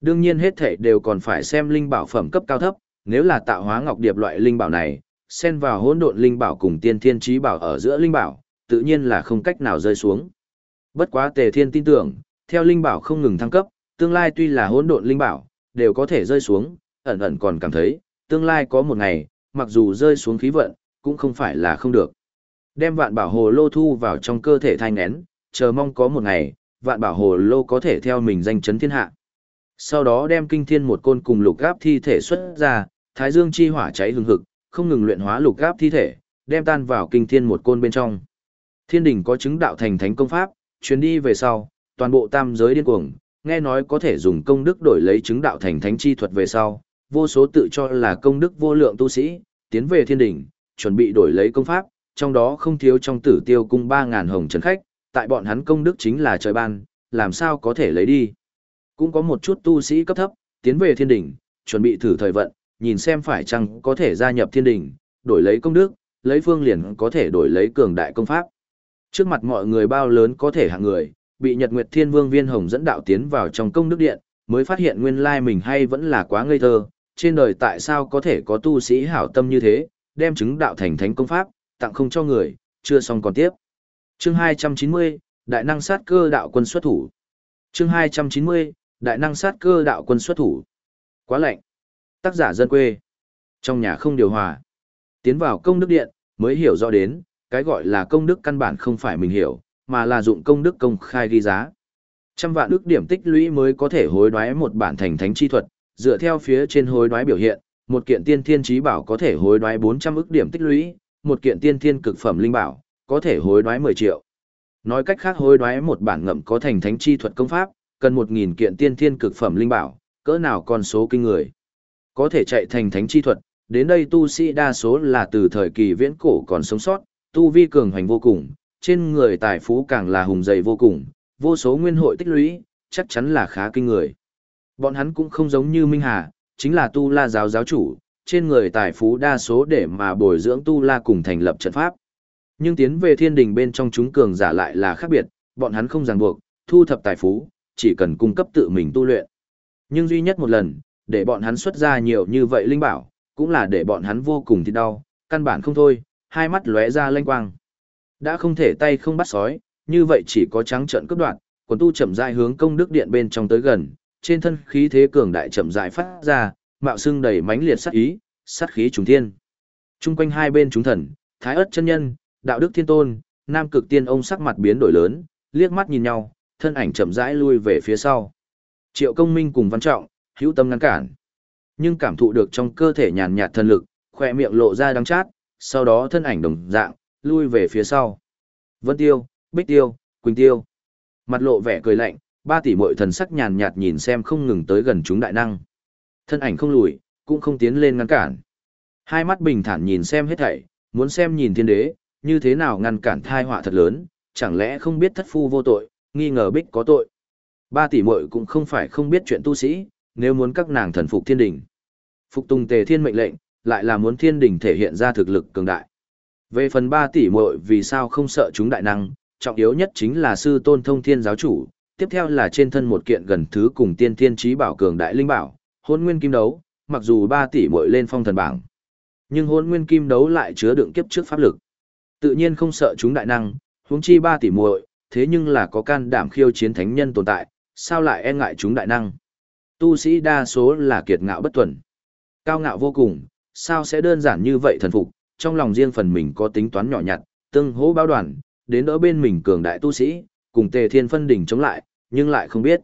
Đương nhiên hết thể đều còn phải xem linh bảo phẩm cấp cao thấp, nếu là tạo hóa ngọc điệp loại linh bảo này, xen vào hỗn độn linh bảo cùng tiên thiên trí bảo ở giữa linh bảo, tự nhiên là không cách nào rơi xuống. Bất quá Tề Thiên tin tưởng, theo linh bảo không ngừng thăng cấp, tương lai tuy là hỗn độn linh bảo, đều có thể rơi xuống, ẩn ẩn còn cảm thấy, tương lai có một ngày, mặc dù rơi xuống khí vận, cũng không phải là không được. Đem vạn bảo hồ lô thu vào trong cơ thể thanh nén, chờ mong có một ngày, vạn bảo hồ lô có thể theo mình danh chấn thiên hạ. Sau đó đem kinh thiên một côn cùng lục gáp thi thể xuất ra, thái dương chi hỏa cháy hừng hực, không ngừng luyện hóa lục gáp thi thể, đem tan vào kinh thiên một côn bên trong. Thiên đỉnh có chứng đạo thành thánh công pháp, chuyến đi về sau, toàn bộ tam giới điên cuồng, nghe nói có thể dùng công đức đổi lấy chứng đạo thành thánh chi thuật về sau, vô số tự cho là công đức vô lượng tu sĩ, tiến về thiên đỉnh, chuẩn bị đổi lấy công pháp, trong đó không thiếu trong tử tiêu cung 3.000 hồng trần khách, tại bọn hắn công đức chính là trời ban, làm sao có thể lấy đi. Cũng có một chút tu sĩ cấp thấp, tiến về thiên đỉnh, chuẩn bị thử thời vận, nhìn xem phải chăng có thể gia nhập thiên đỉnh, đổi lấy công đức, lấy phương liền có thể đổi lấy cường đại công pháp. Trước mặt mọi người bao lớn có thể hạng người, bị Nhật Nguyệt Thiên Vương Viên Hồng dẫn đạo tiến vào trong công đức điện, mới phát hiện nguyên lai mình hay vẫn là quá ngây thơ, trên đời tại sao có thể có tu sĩ hảo tâm như thế, đem chứng đạo thành thánh công pháp, tặng không cho người, chưa xong còn tiếp. Chương 290, Đại năng sát cơ đạo quân xuất thủ. Chương 290, Đại năng sát cơ đạo quân xuất thủ. Quá lạnh. Tác giả dân quê. Trong nhà không điều hòa. Tiến vào công đức điện, mới hiểu rõ đến, cái gọi là công đức căn bản không phải mình hiểu, mà là dụng công đức công khai ghi giá. Trăm vạn ước điểm tích lũy mới có thể hối đoái một bản thành thánh chi thuật, dựa theo phía trên hối đoái biểu hiện, một kiện tiên thiên trí bảo có thể hối đoái 400 ước điểm tích lũy, một kiện tiên thiên cực phẩm linh bảo, có thể hối đoái 10 triệu. Nói cách khác hối đoái một bản ngậm có thành thánh chi thuật công pháp, cần 1.000 kiện tiên thiên cực phẩm linh bảo, cỡ nào con số kinh người. Có thể chạy thành thánh chi thuật, đến đây tu sĩ đa số là từ thời kỳ viễn cổ còn sống sót, tu vi cường hành vô cùng, trên người tài phú càng là hùng dày vô cùng, vô số nguyên hội tích lũy, chắc chắn là khá kinh người. Bọn hắn cũng không giống như Minh Hà, chính là tu la giáo giáo chủ, trên người tài phú đa số để mà bồi dưỡng tu la cùng thành lập trận pháp. Nhưng tiến về thiên đình bên trong chúng cường giả lại là khác biệt, bọn hắn không ràng buộc, thu thập tài phú, chỉ cần cung cấp tự mình tu luyện. Nhưng duy nhất một lần, để bọn hắn xuất ra nhiều như vậy linh bảo, cũng là để bọn hắn vô cùng thì đau, căn bản không thôi, hai mắt lóe ra lanh quang. Đã không thể tay không bắt sói, như vậy chỉ có trắng trận cướp đoạn, quần tu chậm rãi hướng công đức điện bên trong tới gần, trên thân khí thế cường đại chậm rãi phát ra, mạo xương đầy mãnh liệt sát ý, sát khí trùng thiên. Trung quanh hai bên chúng thần, Thái ất chân nhân, Đạo Đức Thiên Tôn, Nam Cực Tiên ông sắc mặt biến đổi lớn, liếc mắt nhìn nhau, thân ảnh chậm rãi lui về phía sau. Triệu Công Minh cùng Văn Trọng, hữu tâm ngăn cản. Nhưng cảm thụ được trong cơ thể nhàn nhạt thần lực, khỏe miệng lộ ra đắng chát, sau đó thân ảnh đồng dạng, lui về phía sau. Vân Tiêu, Bích Tiêu, Quỳnh Tiêu. Mặt lộ vẻ cười lạnh, ba tỷ muội thần sắc nhàn nhạt nhìn xem không ngừng tới gần chúng đại năng. Thân ảnh không lùi, cũng không tiến lên ngăn cản. Hai mắt bình thản nhìn xem hết thảy, muốn xem nhìn thiên đế, như thế nào ngăn cản thai họa thật lớn, chẳng lẽ không biết thất phu vô tội, nghi ngờ bích có tội. Ba tỷ muội cũng không phải không biết chuyện tu sĩ, nếu muốn các nàng thần phục thiên đình. Phục tùng tề thiên mệnh lệnh, lại là muốn thiên đình thể hiện ra thực lực cường đại. Về phần ba tỷ muội vì sao không sợ chúng đại năng, trọng yếu nhất chính là sư tôn thông thiên giáo chủ, tiếp theo là trên thân một kiện gần thứ cùng tiên thiên trí bảo cường đại linh bảo, hôn nguyên kim đấu, mặc dù ba tỷ muội lên phong thần bảng. Nhưng hôn nguyên kim đấu lại chứa đựng kiếp trước pháp lực. Tự nhiên không sợ chúng đại năng, huống chi ba tỷ muội, thế nhưng là có can đảm khiêu chiến thánh nhân tồn tại, sao lại e ngại chúng đại năng. Tu sĩ đa số là kiệt ngạo bất tuần. Cao ngạo vô cùng, sao sẽ đơn giản như vậy thần phục, trong lòng riêng phần mình có tính toán nhỏ nhặt, tương hỗ báo đoàn, đến đỡ bên mình cường đại tu sĩ, cùng Tề Thiên phân đỉnh chống lại, nhưng lại không biết.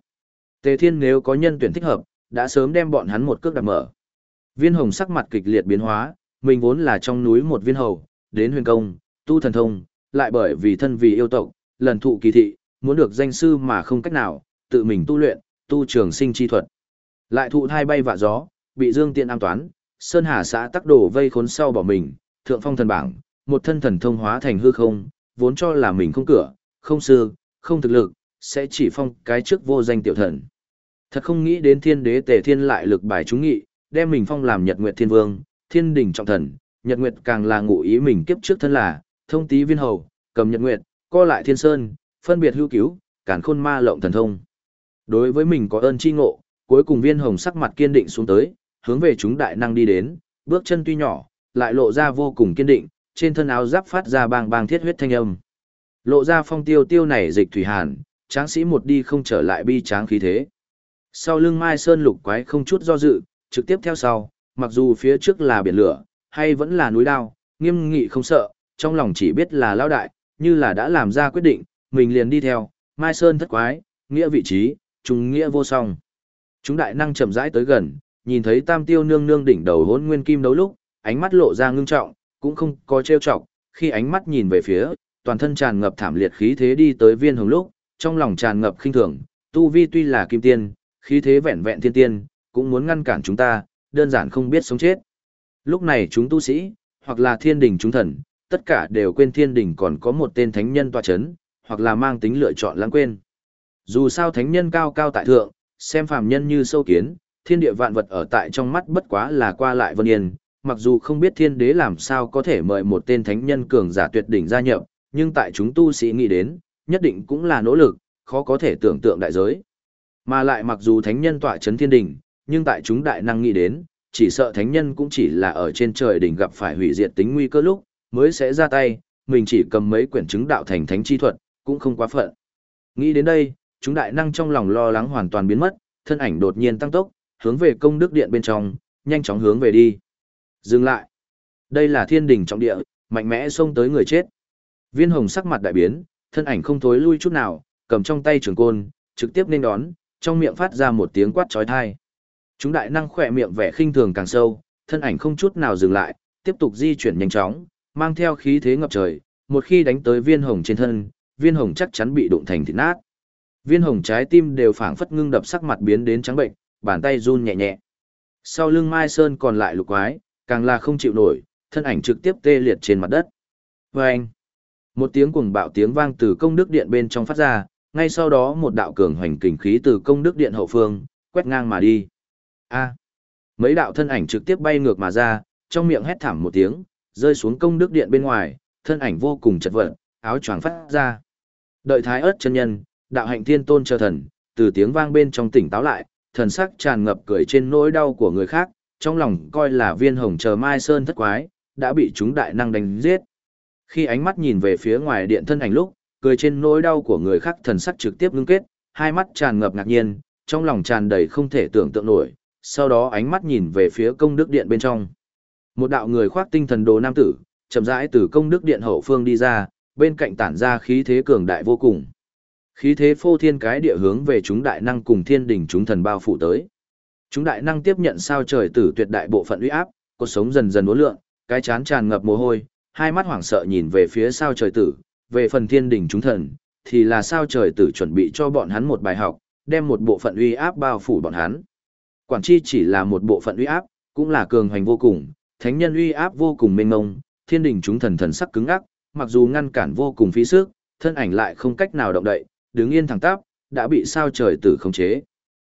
Tề Thiên nếu có nhân tuyển thích hợp, đã sớm đem bọn hắn một cước đạp mở. Viên hồng sắc mặt kịch liệt biến hóa, mình vốn là trong núi một viên hầu, đến huyền công, tu thần thông, lại bởi vì thân vì yêu tộc, lần thụ kỳ thị, muốn được danh sư mà không cách nào, tự mình tu luyện, tu trường sinh chi thuật. Lại thụ thai bay vạ gió, bị Dương Tiện an toán, Sơn Hà xã tắc đổ vây khốn sau bỏ mình, thượng phong thần bảng, một thân thần thông hóa thành hư không, vốn cho là mình không cửa, không sư, không thực lực, sẽ chỉ phong cái trước vô danh tiểu thần. Thật không nghĩ đến thiên đế tề thiên lại lực bài chúng nghị, đem mình phong làm nhật nguyệt thiên vương, thiên đỉnh trọng thần, nhật nguyệt càng là ngụ ý mình kiếp trước thân là, thông tí viên hầu, cầm nhật nguyệt, co lại thiên sơn, phân biệt hưu cứu, cản khôn ma lộng thần thông. Đối với mình có ơn chi ngộ, cuối cùng viên hồng sắc mặt kiên định xuống tới, hướng về chúng đại năng đi đến, bước chân tuy nhỏ, lại lộ ra vô cùng kiên định, trên thân áo giáp phát ra bang bang thiết huyết thanh âm. Lộ ra phong tiêu tiêu này dịch thủy hàn, tráng sĩ một đi không trở lại bi tráng khí thế. Sau lưng Mai Sơn lục quái không chút do dự, trực tiếp theo sau, mặc dù phía trước là biển lửa, hay vẫn là núi đao, nghiêm nghị không sợ, trong lòng chỉ biết là lao đại, như là đã làm ra quyết định, mình liền đi theo, Mai Sơn thất quái, nghĩa vị trí, trùng nghĩa vô song. Chúng đại năng chậm rãi tới gần, nhìn thấy tam tiêu nương nương đỉnh đầu hốn nguyên kim đấu lúc, ánh mắt lộ ra ngưng trọng, cũng không có trêu chọc, khi ánh mắt nhìn về phía, toàn thân tràn ngập thảm liệt khí thế đi tới viên hồng lúc, trong lòng tràn ngập khinh thường, tu vi tuy là kim tiên, khí thế vẹn vẹn thiên tiên, cũng muốn ngăn cản chúng ta, đơn giản không biết sống chết. Lúc này chúng tu sĩ, hoặc là thiên đình chúng thần, tất cả đều quên thiên đình còn có một tên thánh nhân tọa chấn, hoặc là mang tính lựa chọn lãng quên. Dù sao thánh nhân cao cao tại thượng, xem phàm nhân như sâu kiến, thiên địa vạn vật ở tại trong mắt bất quá là qua lại vân yên, mặc dù không biết thiên đế làm sao có thể mời một tên thánh nhân cường giả tuyệt đỉnh gia nhập, nhưng tại chúng tu sĩ nghĩ đến, nhất định cũng là nỗ lực, khó có thể tưởng tượng đại giới. Mà lại mặc dù thánh nhân tọa chấn thiên đỉnh, nhưng tại chúng đại năng nghĩ đến, chỉ sợ thánh nhân cũng chỉ là ở trên trời đỉnh gặp phải hủy diệt tính nguy cơ lúc, mới sẽ ra tay, mình chỉ cầm mấy quyển chứng đạo thành thánh chi thuật, cũng không quá phận. Nghĩ đến đây, chúng đại năng trong lòng lo lắng hoàn toàn biến mất, thân ảnh đột nhiên tăng tốc, hướng về công đức điện bên trong, nhanh chóng hướng về đi. Dừng lại. Đây là thiên đình trọng địa, mạnh mẽ xông tới người chết. Viên hồng sắc mặt đại biến, thân ảnh không thối lui chút nào, cầm trong tay trường côn, trực tiếp nên đón, trong miệng phát ra một tiếng quát trói thai. Chúng đại năng khỏe miệng vẻ khinh thường càng sâu, thân ảnh không chút nào dừng lại, tiếp tục di chuyển nhanh chóng, mang theo khí thế ngập trời, một khi đánh tới viên hồng trên thân, viên hồng chắc chắn bị đụng thành thịt nát. Viên hồng trái tim đều phảng phất ngưng đập sắc mặt biến đến trắng bệnh, bàn tay run nhẹ nhẹ. Sau lưng Mai Sơn còn lại lục quái, càng là không chịu nổi, thân ảnh trực tiếp tê liệt trên mặt đất. Vâng! Một tiếng cuồng bạo tiếng vang từ công đức điện bên trong phát ra, ngay sau đó một đạo cường hoành kình khí từ công đức điện hậu phương, quét ngang mà đi. A! Mấy đạo thân ảnh trực tiếp bay ngược mà ra, trong miệng hét thảm một tiếng, rơi xuống công đức điện bên ngoài, thân ảnh vô cùng chật vật, áo choàng phát ra. Đợi thái ớt chân nhân, đạo hạnh thiên tôn chờ thần, từ tiếng vang bên trong tỉnh táo lại, thần sắc tràn ngập cười trên nỗi đau của người khác, trong lòng coi là viên hồng chờ mai sơn thất quái, đã bị chúng đại năng đánh giết. Khi ánh mắt nhìn về phía ngoài điện thân ảnh lúc, cười trên nỗi đau của người khác thần sắc trực tiếp ngưng kết, hai mắt tràn ngập ngạc nhiên, trong lòng tràn đầy không thể tưởng tượng nổi, sau đó ánh mắt nhìn về phía công đức điện bên trong. Một đạo người khoác tinh thần đồ nam tử, chậm rãi từ công đức điện hậu phương đi ra, bên cạnh tản ra khí thế cường đại vô cùng. Khí thế phô thiên cái địa hướng về chúng đại năng cùng thiên đỉnh chúng thần bao phủ tới. Chúng đại năng tiếp nhận sao trời tử tuyệt đại bộ phận uy áp, cuộc sống dần dần uốn lượn, cái chán tràn ngập mồ hôi, hai mắt hoảng sợ nhìn về phía sao trời tử, về phần thiên đỉnh chúng thần, thì là sao trời tử chuẩn bị cho bọn hắn một bài học, đem một bộ phận uy áp bao phủ bọn hắn. Quản chi chỉ là một bộ phận uy áp, cũng là cường hành vô cùng, thánh nhân uy áp vô cùng mênh mông, thiên đỉnh chúng thần thần sắc cứng ắc, mặc dù ngăn cản vô cùng phí sức, thân ảnh lại không cách nào động đậy, đứng yên thẳng tắp, đã bị sao trời tử khống chế.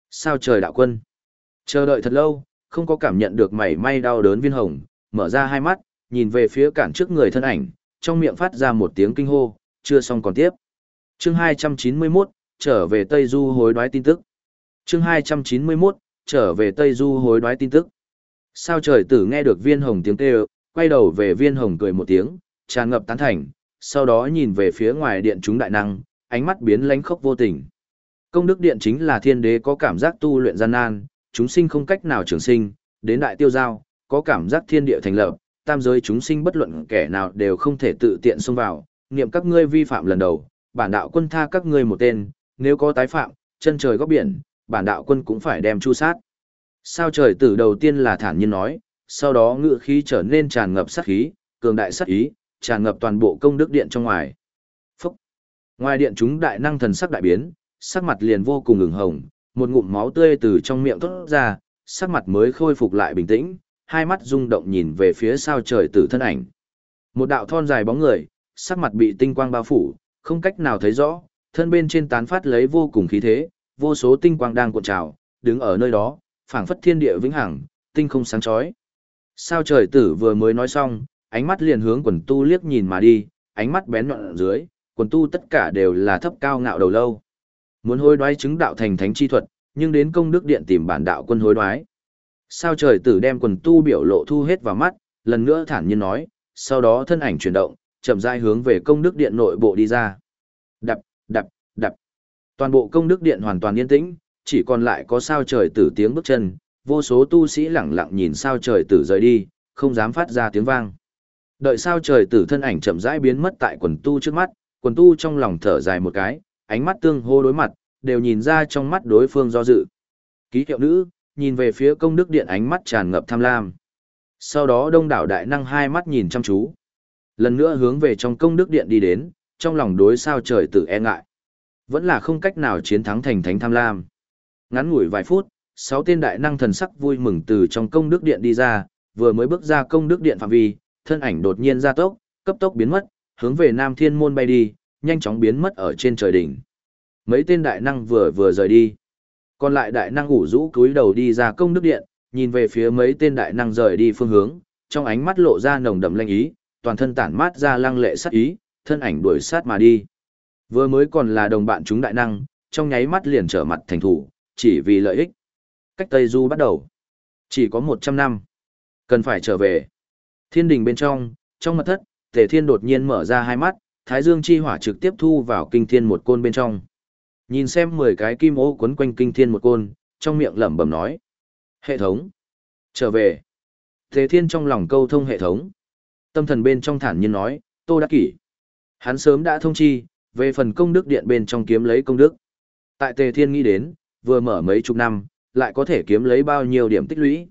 Sao trời đạo quân. Chờ đợi thật lâu, không có cảm nhận được mảy may đau đớn viên hồng, mở ra hai mắt, nhìn về phía cản trước người thân ảnh, trong miệng phát ra một tiếng kinh hô, chưa xong còn tiếp. Chương 291, trở về Tây Du hối đoái tin tức. Chương 291, trở về Tây Du hối đoái tin tức. Sao trời tử nghe được viên hồng tiếng kêu, quay đầu về viên hồng cười một tiếng, tràn ngập tán thành, sau đó nhìn về phía ngoài điện chúng đại năng, ánh mắt biến lánh khốc vô tình. Công đức điện chính là thiên đế có cảm giác tu luyện gian nan, chúng sinh không cách nào trường sinh, đến đại tiêu giao, có cảm giác thiên địa thành lập, tam giới chúng sinh bất luận kẻ nào đều không thể tự tiện xông vào, niệm các ngươi vi phạm lần đầu, bản đạo quân tha các ngươi một tên, nếu có tái phạm, chân trời góc biển, bản đạo quân cũng phải đem chu sát. Sao trời tử đầu tiên là thản nhiên nói, sau đó ngự khí trở nên tràn ngập sát khí, cường đại sát ý, tràn ngập toàn bộ công đức điện trong ngoài. Phúc! Ngoài điện chúng đại năng thần sắc đại biến, sắc mặt liền vô cùng ửng hồng, một ngụm máu tươi từ trong miệng thốt ra, sắc mặt mới khôi phục lại bình tĩnh, hai mắt rung động nhìn về phía sao trời tử thân ảnh. Một đạo thon dài bóng người, sắc mặt bị tinh quang bao phủ, không cách nào thấy rõ, thân bên trên tán phát lấy vô cùng khí thế, vô số tinh quang đang cuộn trào, đứng ở nơi đó, phảng phất thiên địa vĩnh hằng, tinh không sáng chói. Sao trời tử vừa mới nói xong, ánh mắt liền hướng quần tu liếc nhìn mà đi, ánh mắt bén nhọn ở dưới, quần tu tất cả đều là thấp cao ngạo đầu lâu. Muốn hối đoái chứng đạo thành thánh chi thuật, nhưng đến công đức điện tìm bản đạo quân hối đoái. Sao trời tử đem quần tu biểu lộ thu hết vào mắt, lần nữa thản nhiên nói, sau đó thân ảnh chuyển động, chậm rãi hướng về công đức điện nội bộ đi ra. Đập, đập, đập. Toàn bộ công đức điện hoàn toàn yên tĩnh, chỉ còn lại có sao trời tử tiếng bước chân, vô số tu sĩ lặng lặng nhìn sao trời tử rời đi, không dám phát ra tiếng vang. Đợi sao trời tử thân ảnh chậm rãi biến mất tại quần tu trước mắt, quần tu trong lòng thở dài một cái, ánh mắt tương hô đối mặt, đều nhìn ra trong mắt đối phương do dự. Ký hiệu nữ, nhìn về phía công đức điện ánh mắt tràn ngập tham lam. Sau đó đông đảo đại năng hai mắt nhìn chăm chú. Lần nữa hướng về trong công đức điện đi đến, trong lòng đối sao trời tử e ngại. Vẫn là không cách nào chiến thắng thành thánh tham lam. Ngắn ngủi vài phút, sáu tên đại năng thần sắc vui mừng từ trong công đức điện đi ra, vừa mới bước ra công đức điện phạm vi, thân ảnh đột nhiên ra tốc, cấp tốc biến mất, hướng về Nam Thiên môn bay đi, nhanh chóng biến mất ở trên trời đỉnh. Mấy tên đại năng vừa vừa rời đi. Còn lại đại năng ủ rũ cúi đầu đi ra công đức điện, nhìn về phía mấy tên đại năng rời đi phương hướng, trong ánh mắt lộ ra nồng đậm lanh ý, toàn thân tản mát ra lăng lệ sát ý, thân ảnh đuổi sát mà đi. Vừa mới còn là đồng bạn chúng đại năng, trong nháy mắt liền trở mặt thành thủ, chỉ vì lợi ích. Cách Tây Du bắt đầu. Chỉ có 100 năm. Cần phải trở về. Thiên đình bên trong, trong mật thất, Tề Thiên đột nhiên mở ra hai mắt, Thái Dương chi hỏa trực tiếp thu vào kinh thiên một côn bên trong. Nhìn xem 10 cái kim ô quấn quanh kinh thiên một côn, trong miệng lẩm bẩm nói: "Hệ thống, trở về." Tề Thiên trong lòng câu thông hệ thống. Tâm thần bên trong thản nhiên nói: "Tô Đắc Kỷ." Hắn sớm đã thông chi, về phần công đức điện bên trong kiếm lấy công đức. Tại Tề Thiên nghĩ đến, vừa mở mấy chục năm, lại có thể kiếm lấy bao nhiêu điểm tích lũy.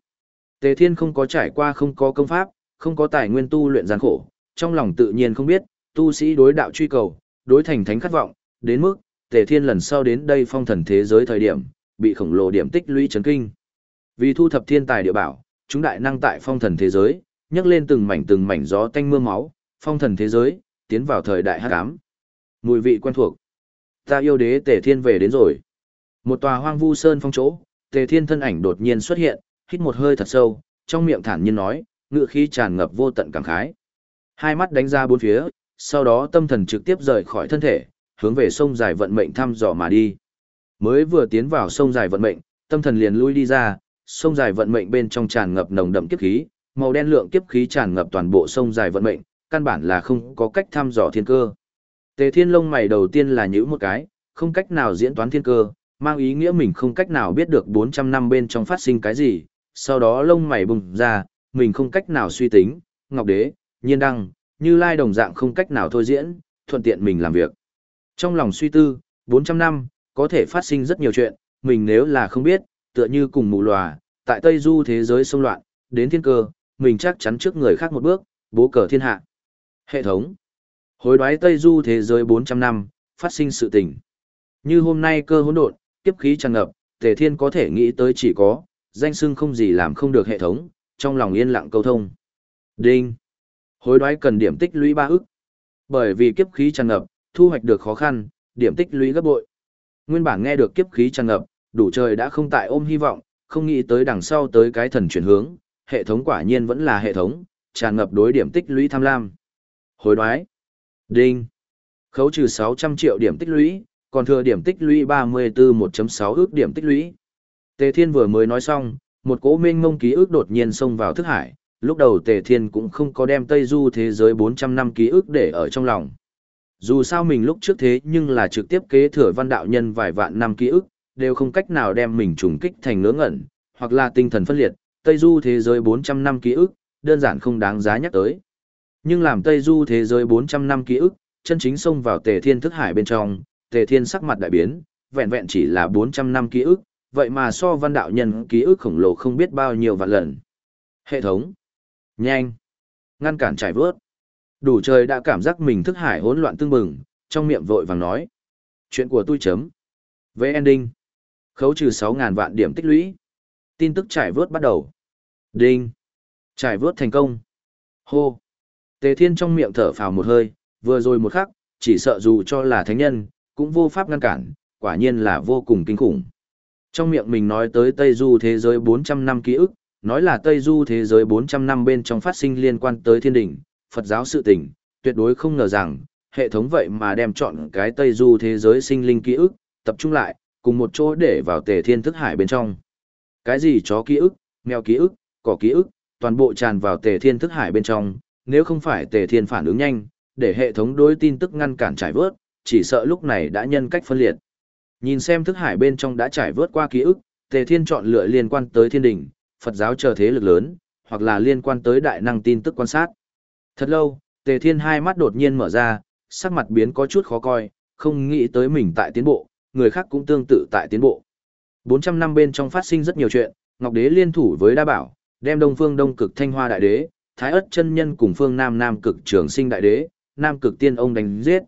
Tề Thiên không có trải qua không có công pháp, không có tài nguyên tu luyện gian khổ, trong lòng tự nhiên không biết, tu sĩ đối đạo truy cầu, đối thành thánh khát vọng, đến mức, Tề Thiên lần sau đến đây phong thần thế giới thời điểm, bị khổng lồ điểm tích lũy chấn kinh. Vì thu thập thiên tài địa bảo, chúng đại năng tại phong thần thế giới, nhấc lên từng mảnh từng mảnh gió tanh mưa máu, phong thần thế giới, tiến vào thời đại hắc ám. Mùi vị quen thuộc. Ta yêu đế Tề Thiên về đến rồi. Một tòa hoang vu sơn phong chỗ, Tề Thiên thân ảnh đột nhiên xuất hiện, hít một hơi thật sâu, trong miệng thản nhiên nói, ngựa khí tràn ngập vô tận cảm khái. Hai mắt đánh ra bốn phía, sau đó tâm thần trực tiếp rời khỏi thân thể, hướng về sông dài vận mệnh thăm dò mà đi. Mới vừa tiến vào sông dài vận mệnh, tâm thần liền lui đi ra, sông dài vận mệnh bên trong tràn ngập nồng đậm kiếp khí, màu đen lượng kiếp khí tràn ngập toàn bộ sông dài vận mệnh, căn bản là không có cách thăm dò thiên cơ. Tề Thiên lông mày đầu tiên là nhíu một cái, không cách nào diễn toán thiên cơ, mang ý nghĩa mình không cách nào biết được 400 năm bên trong phát sinh cái gì, sau đó lông mày bùng ra, mình không cách nào suy tính, Ngọc Đế, Nhiên Đăng, như Lai đồng dạng không cách nào thôi diễn, thuận tiện mình làm việc. Trong lòng suy tư, 400 năm, có thể phát sinh rất nhiều chuyện, mình nếu là không biết, tựa như cùng mù lòa, tại Tây Du thế giới xông loạn, đến thiên cơ, mình chắc chắn trước người khác một bước, bố cờ thiên hạ. Hệ thống. Hối đoái Tây Du thế giới 400 năm, phát sinh sự tình. Như hôm nay cơ hỗn độn, kiếp khí tràn ngập, Tề Thiên có thể nghĩ tới chỉ có, danh xưng không gì làm không được hệ thống, trong lòng yên lặng câu thông. Đinh. Hối đoái cần điểm tích lũy ba ức. Bởi vì kiếp khí tràn ngập, thu hoạch được khó khăn, điểm tích lũy gấp bội. Nguyên bản nghe được kiếp khí tràn ngập, đủ trời đã không tại ôm hy vọng, không nghĩ tới đằng sau tới cái thần chuyển hướng, hệ thống quả nhiên vẫn là hệ thống, tràn ngập đối điểm tích lũy tham lam. Hối đoái. Đinh. Khấu trừ 600 triệu điểm tích lũy, còn thừa điểm tích lũy 34 1.6 ước điểm tích lũy. Tề Thiên vừa mới nói xong, một cỗ mênh mông ký ức đột nhiên xông vào thức hải, lúc đầu Tề Thiên cũng không có đem Tây Du thế giới 400 năm ký ức để ở trong lòng. Dù sao mình lúc trước thế nhưng là trực tiếp kế thừa văn đạo nhân vài vạn năm ký ức, đều không cách nào đem mình trùng kích thành ngớ ngẩn, hoặc là tinh thần phân liệt, Tây Du thế giới 400 năm ký ức, đơn giản không đáng giá nhắc tới. Nhưng làm Tây Du thế giới 400 năm ký ức, chân chính xông vào Tề Thiên thức hải bên trong, Tề Thiên sắc mặt đại biến, vẹn vẹn chỉ là 400 năm ký ức, vậy mà so văn đạo nhân ký ức khổng lồ không biết bao nhiêu vạn lần. Hệ thống. Nhanh. Ngăn cản trải vớt. Đủ trời đã cảm giác mình thức hải hỗn loạn tương bừng, trong miệng vội vàng nói. Chuyện của tôi chấm. Với ending. Khấu trừ 6.000 vạn điểm tích lũy. Tin tức trải vớt bắt đầu. Đinh. Trải vớt thành công. Hô. Tề Thiên trong miệng thở phào một hơi, vừa rồi một khắc, chỉ sợ dù cho là thánh nhân, cũng vô pháp ngăn cản, quả nhiên là vô cùng kinh khủng. Trong miệng mình nói tới Tây Du thế giới 400 năm ký ức, nói là Tây Du thế giới 400 năm bên trong phát sinh liên quan tới thiên đỉnh, Phật giáo sự tình, tuyệt đối không ngờ rằng, hệ thống vậy mà đem chọn cái Tây Du thế giới sinh linh ký ức, tập trung lại, cùng một chỗ để vào tề thiên thức hải bên trong. Cái gì chó ký ức, mèo ký ức, cỏ ký ức, toàn bộ tràn vào tề thiên thức hải bên trong, nếu không phải tề thiên phản ứng nhanh, để hệ thống đối tin tức ngăn cản trải vớt, chỉ sợ lúc này đã nhân cách phân liệt. Nhìn xem thức hải bên trong đã trải vớt qua ký ức, Tề Thiên chọn lựa liên quan tới thiên đình, Phật giáo chờ thế lực lớn, hoặc là liên quan tới đại năng tin tức quan sát. Thật lâu, Tề Thiên hai mắt đột nhiên mở ra, sắc mặt biến có chút khó coi, không nghĩ tới mình tại tiến bộ, người khác cũng tương tự tại tiến bộ. 400 năm bên trong phát sinh rất nhiều chuyện, Ngọc Đế liên thủ với Đa Bảo, đem Đông Phương Đông Cực Thanh Hoa Đại Đế, Thái Ất chân nhân cùng Phương Nam Nam Cực Trường Sinh Đại Đế, Nam Cực Tiên ông đánh giết.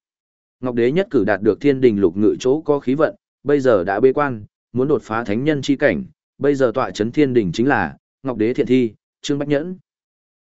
Ngọc Đế nhất cử đạt được Thiên Đình Lục Ngự chỗ có khí vận, bây giờ đã bế quan, muốn đột phá thánh nhân chi cảnh, bây giờ tọa chấn Thiên Đình chính là Ngọc Đế thiện thi, Trương Bách Nhẫn.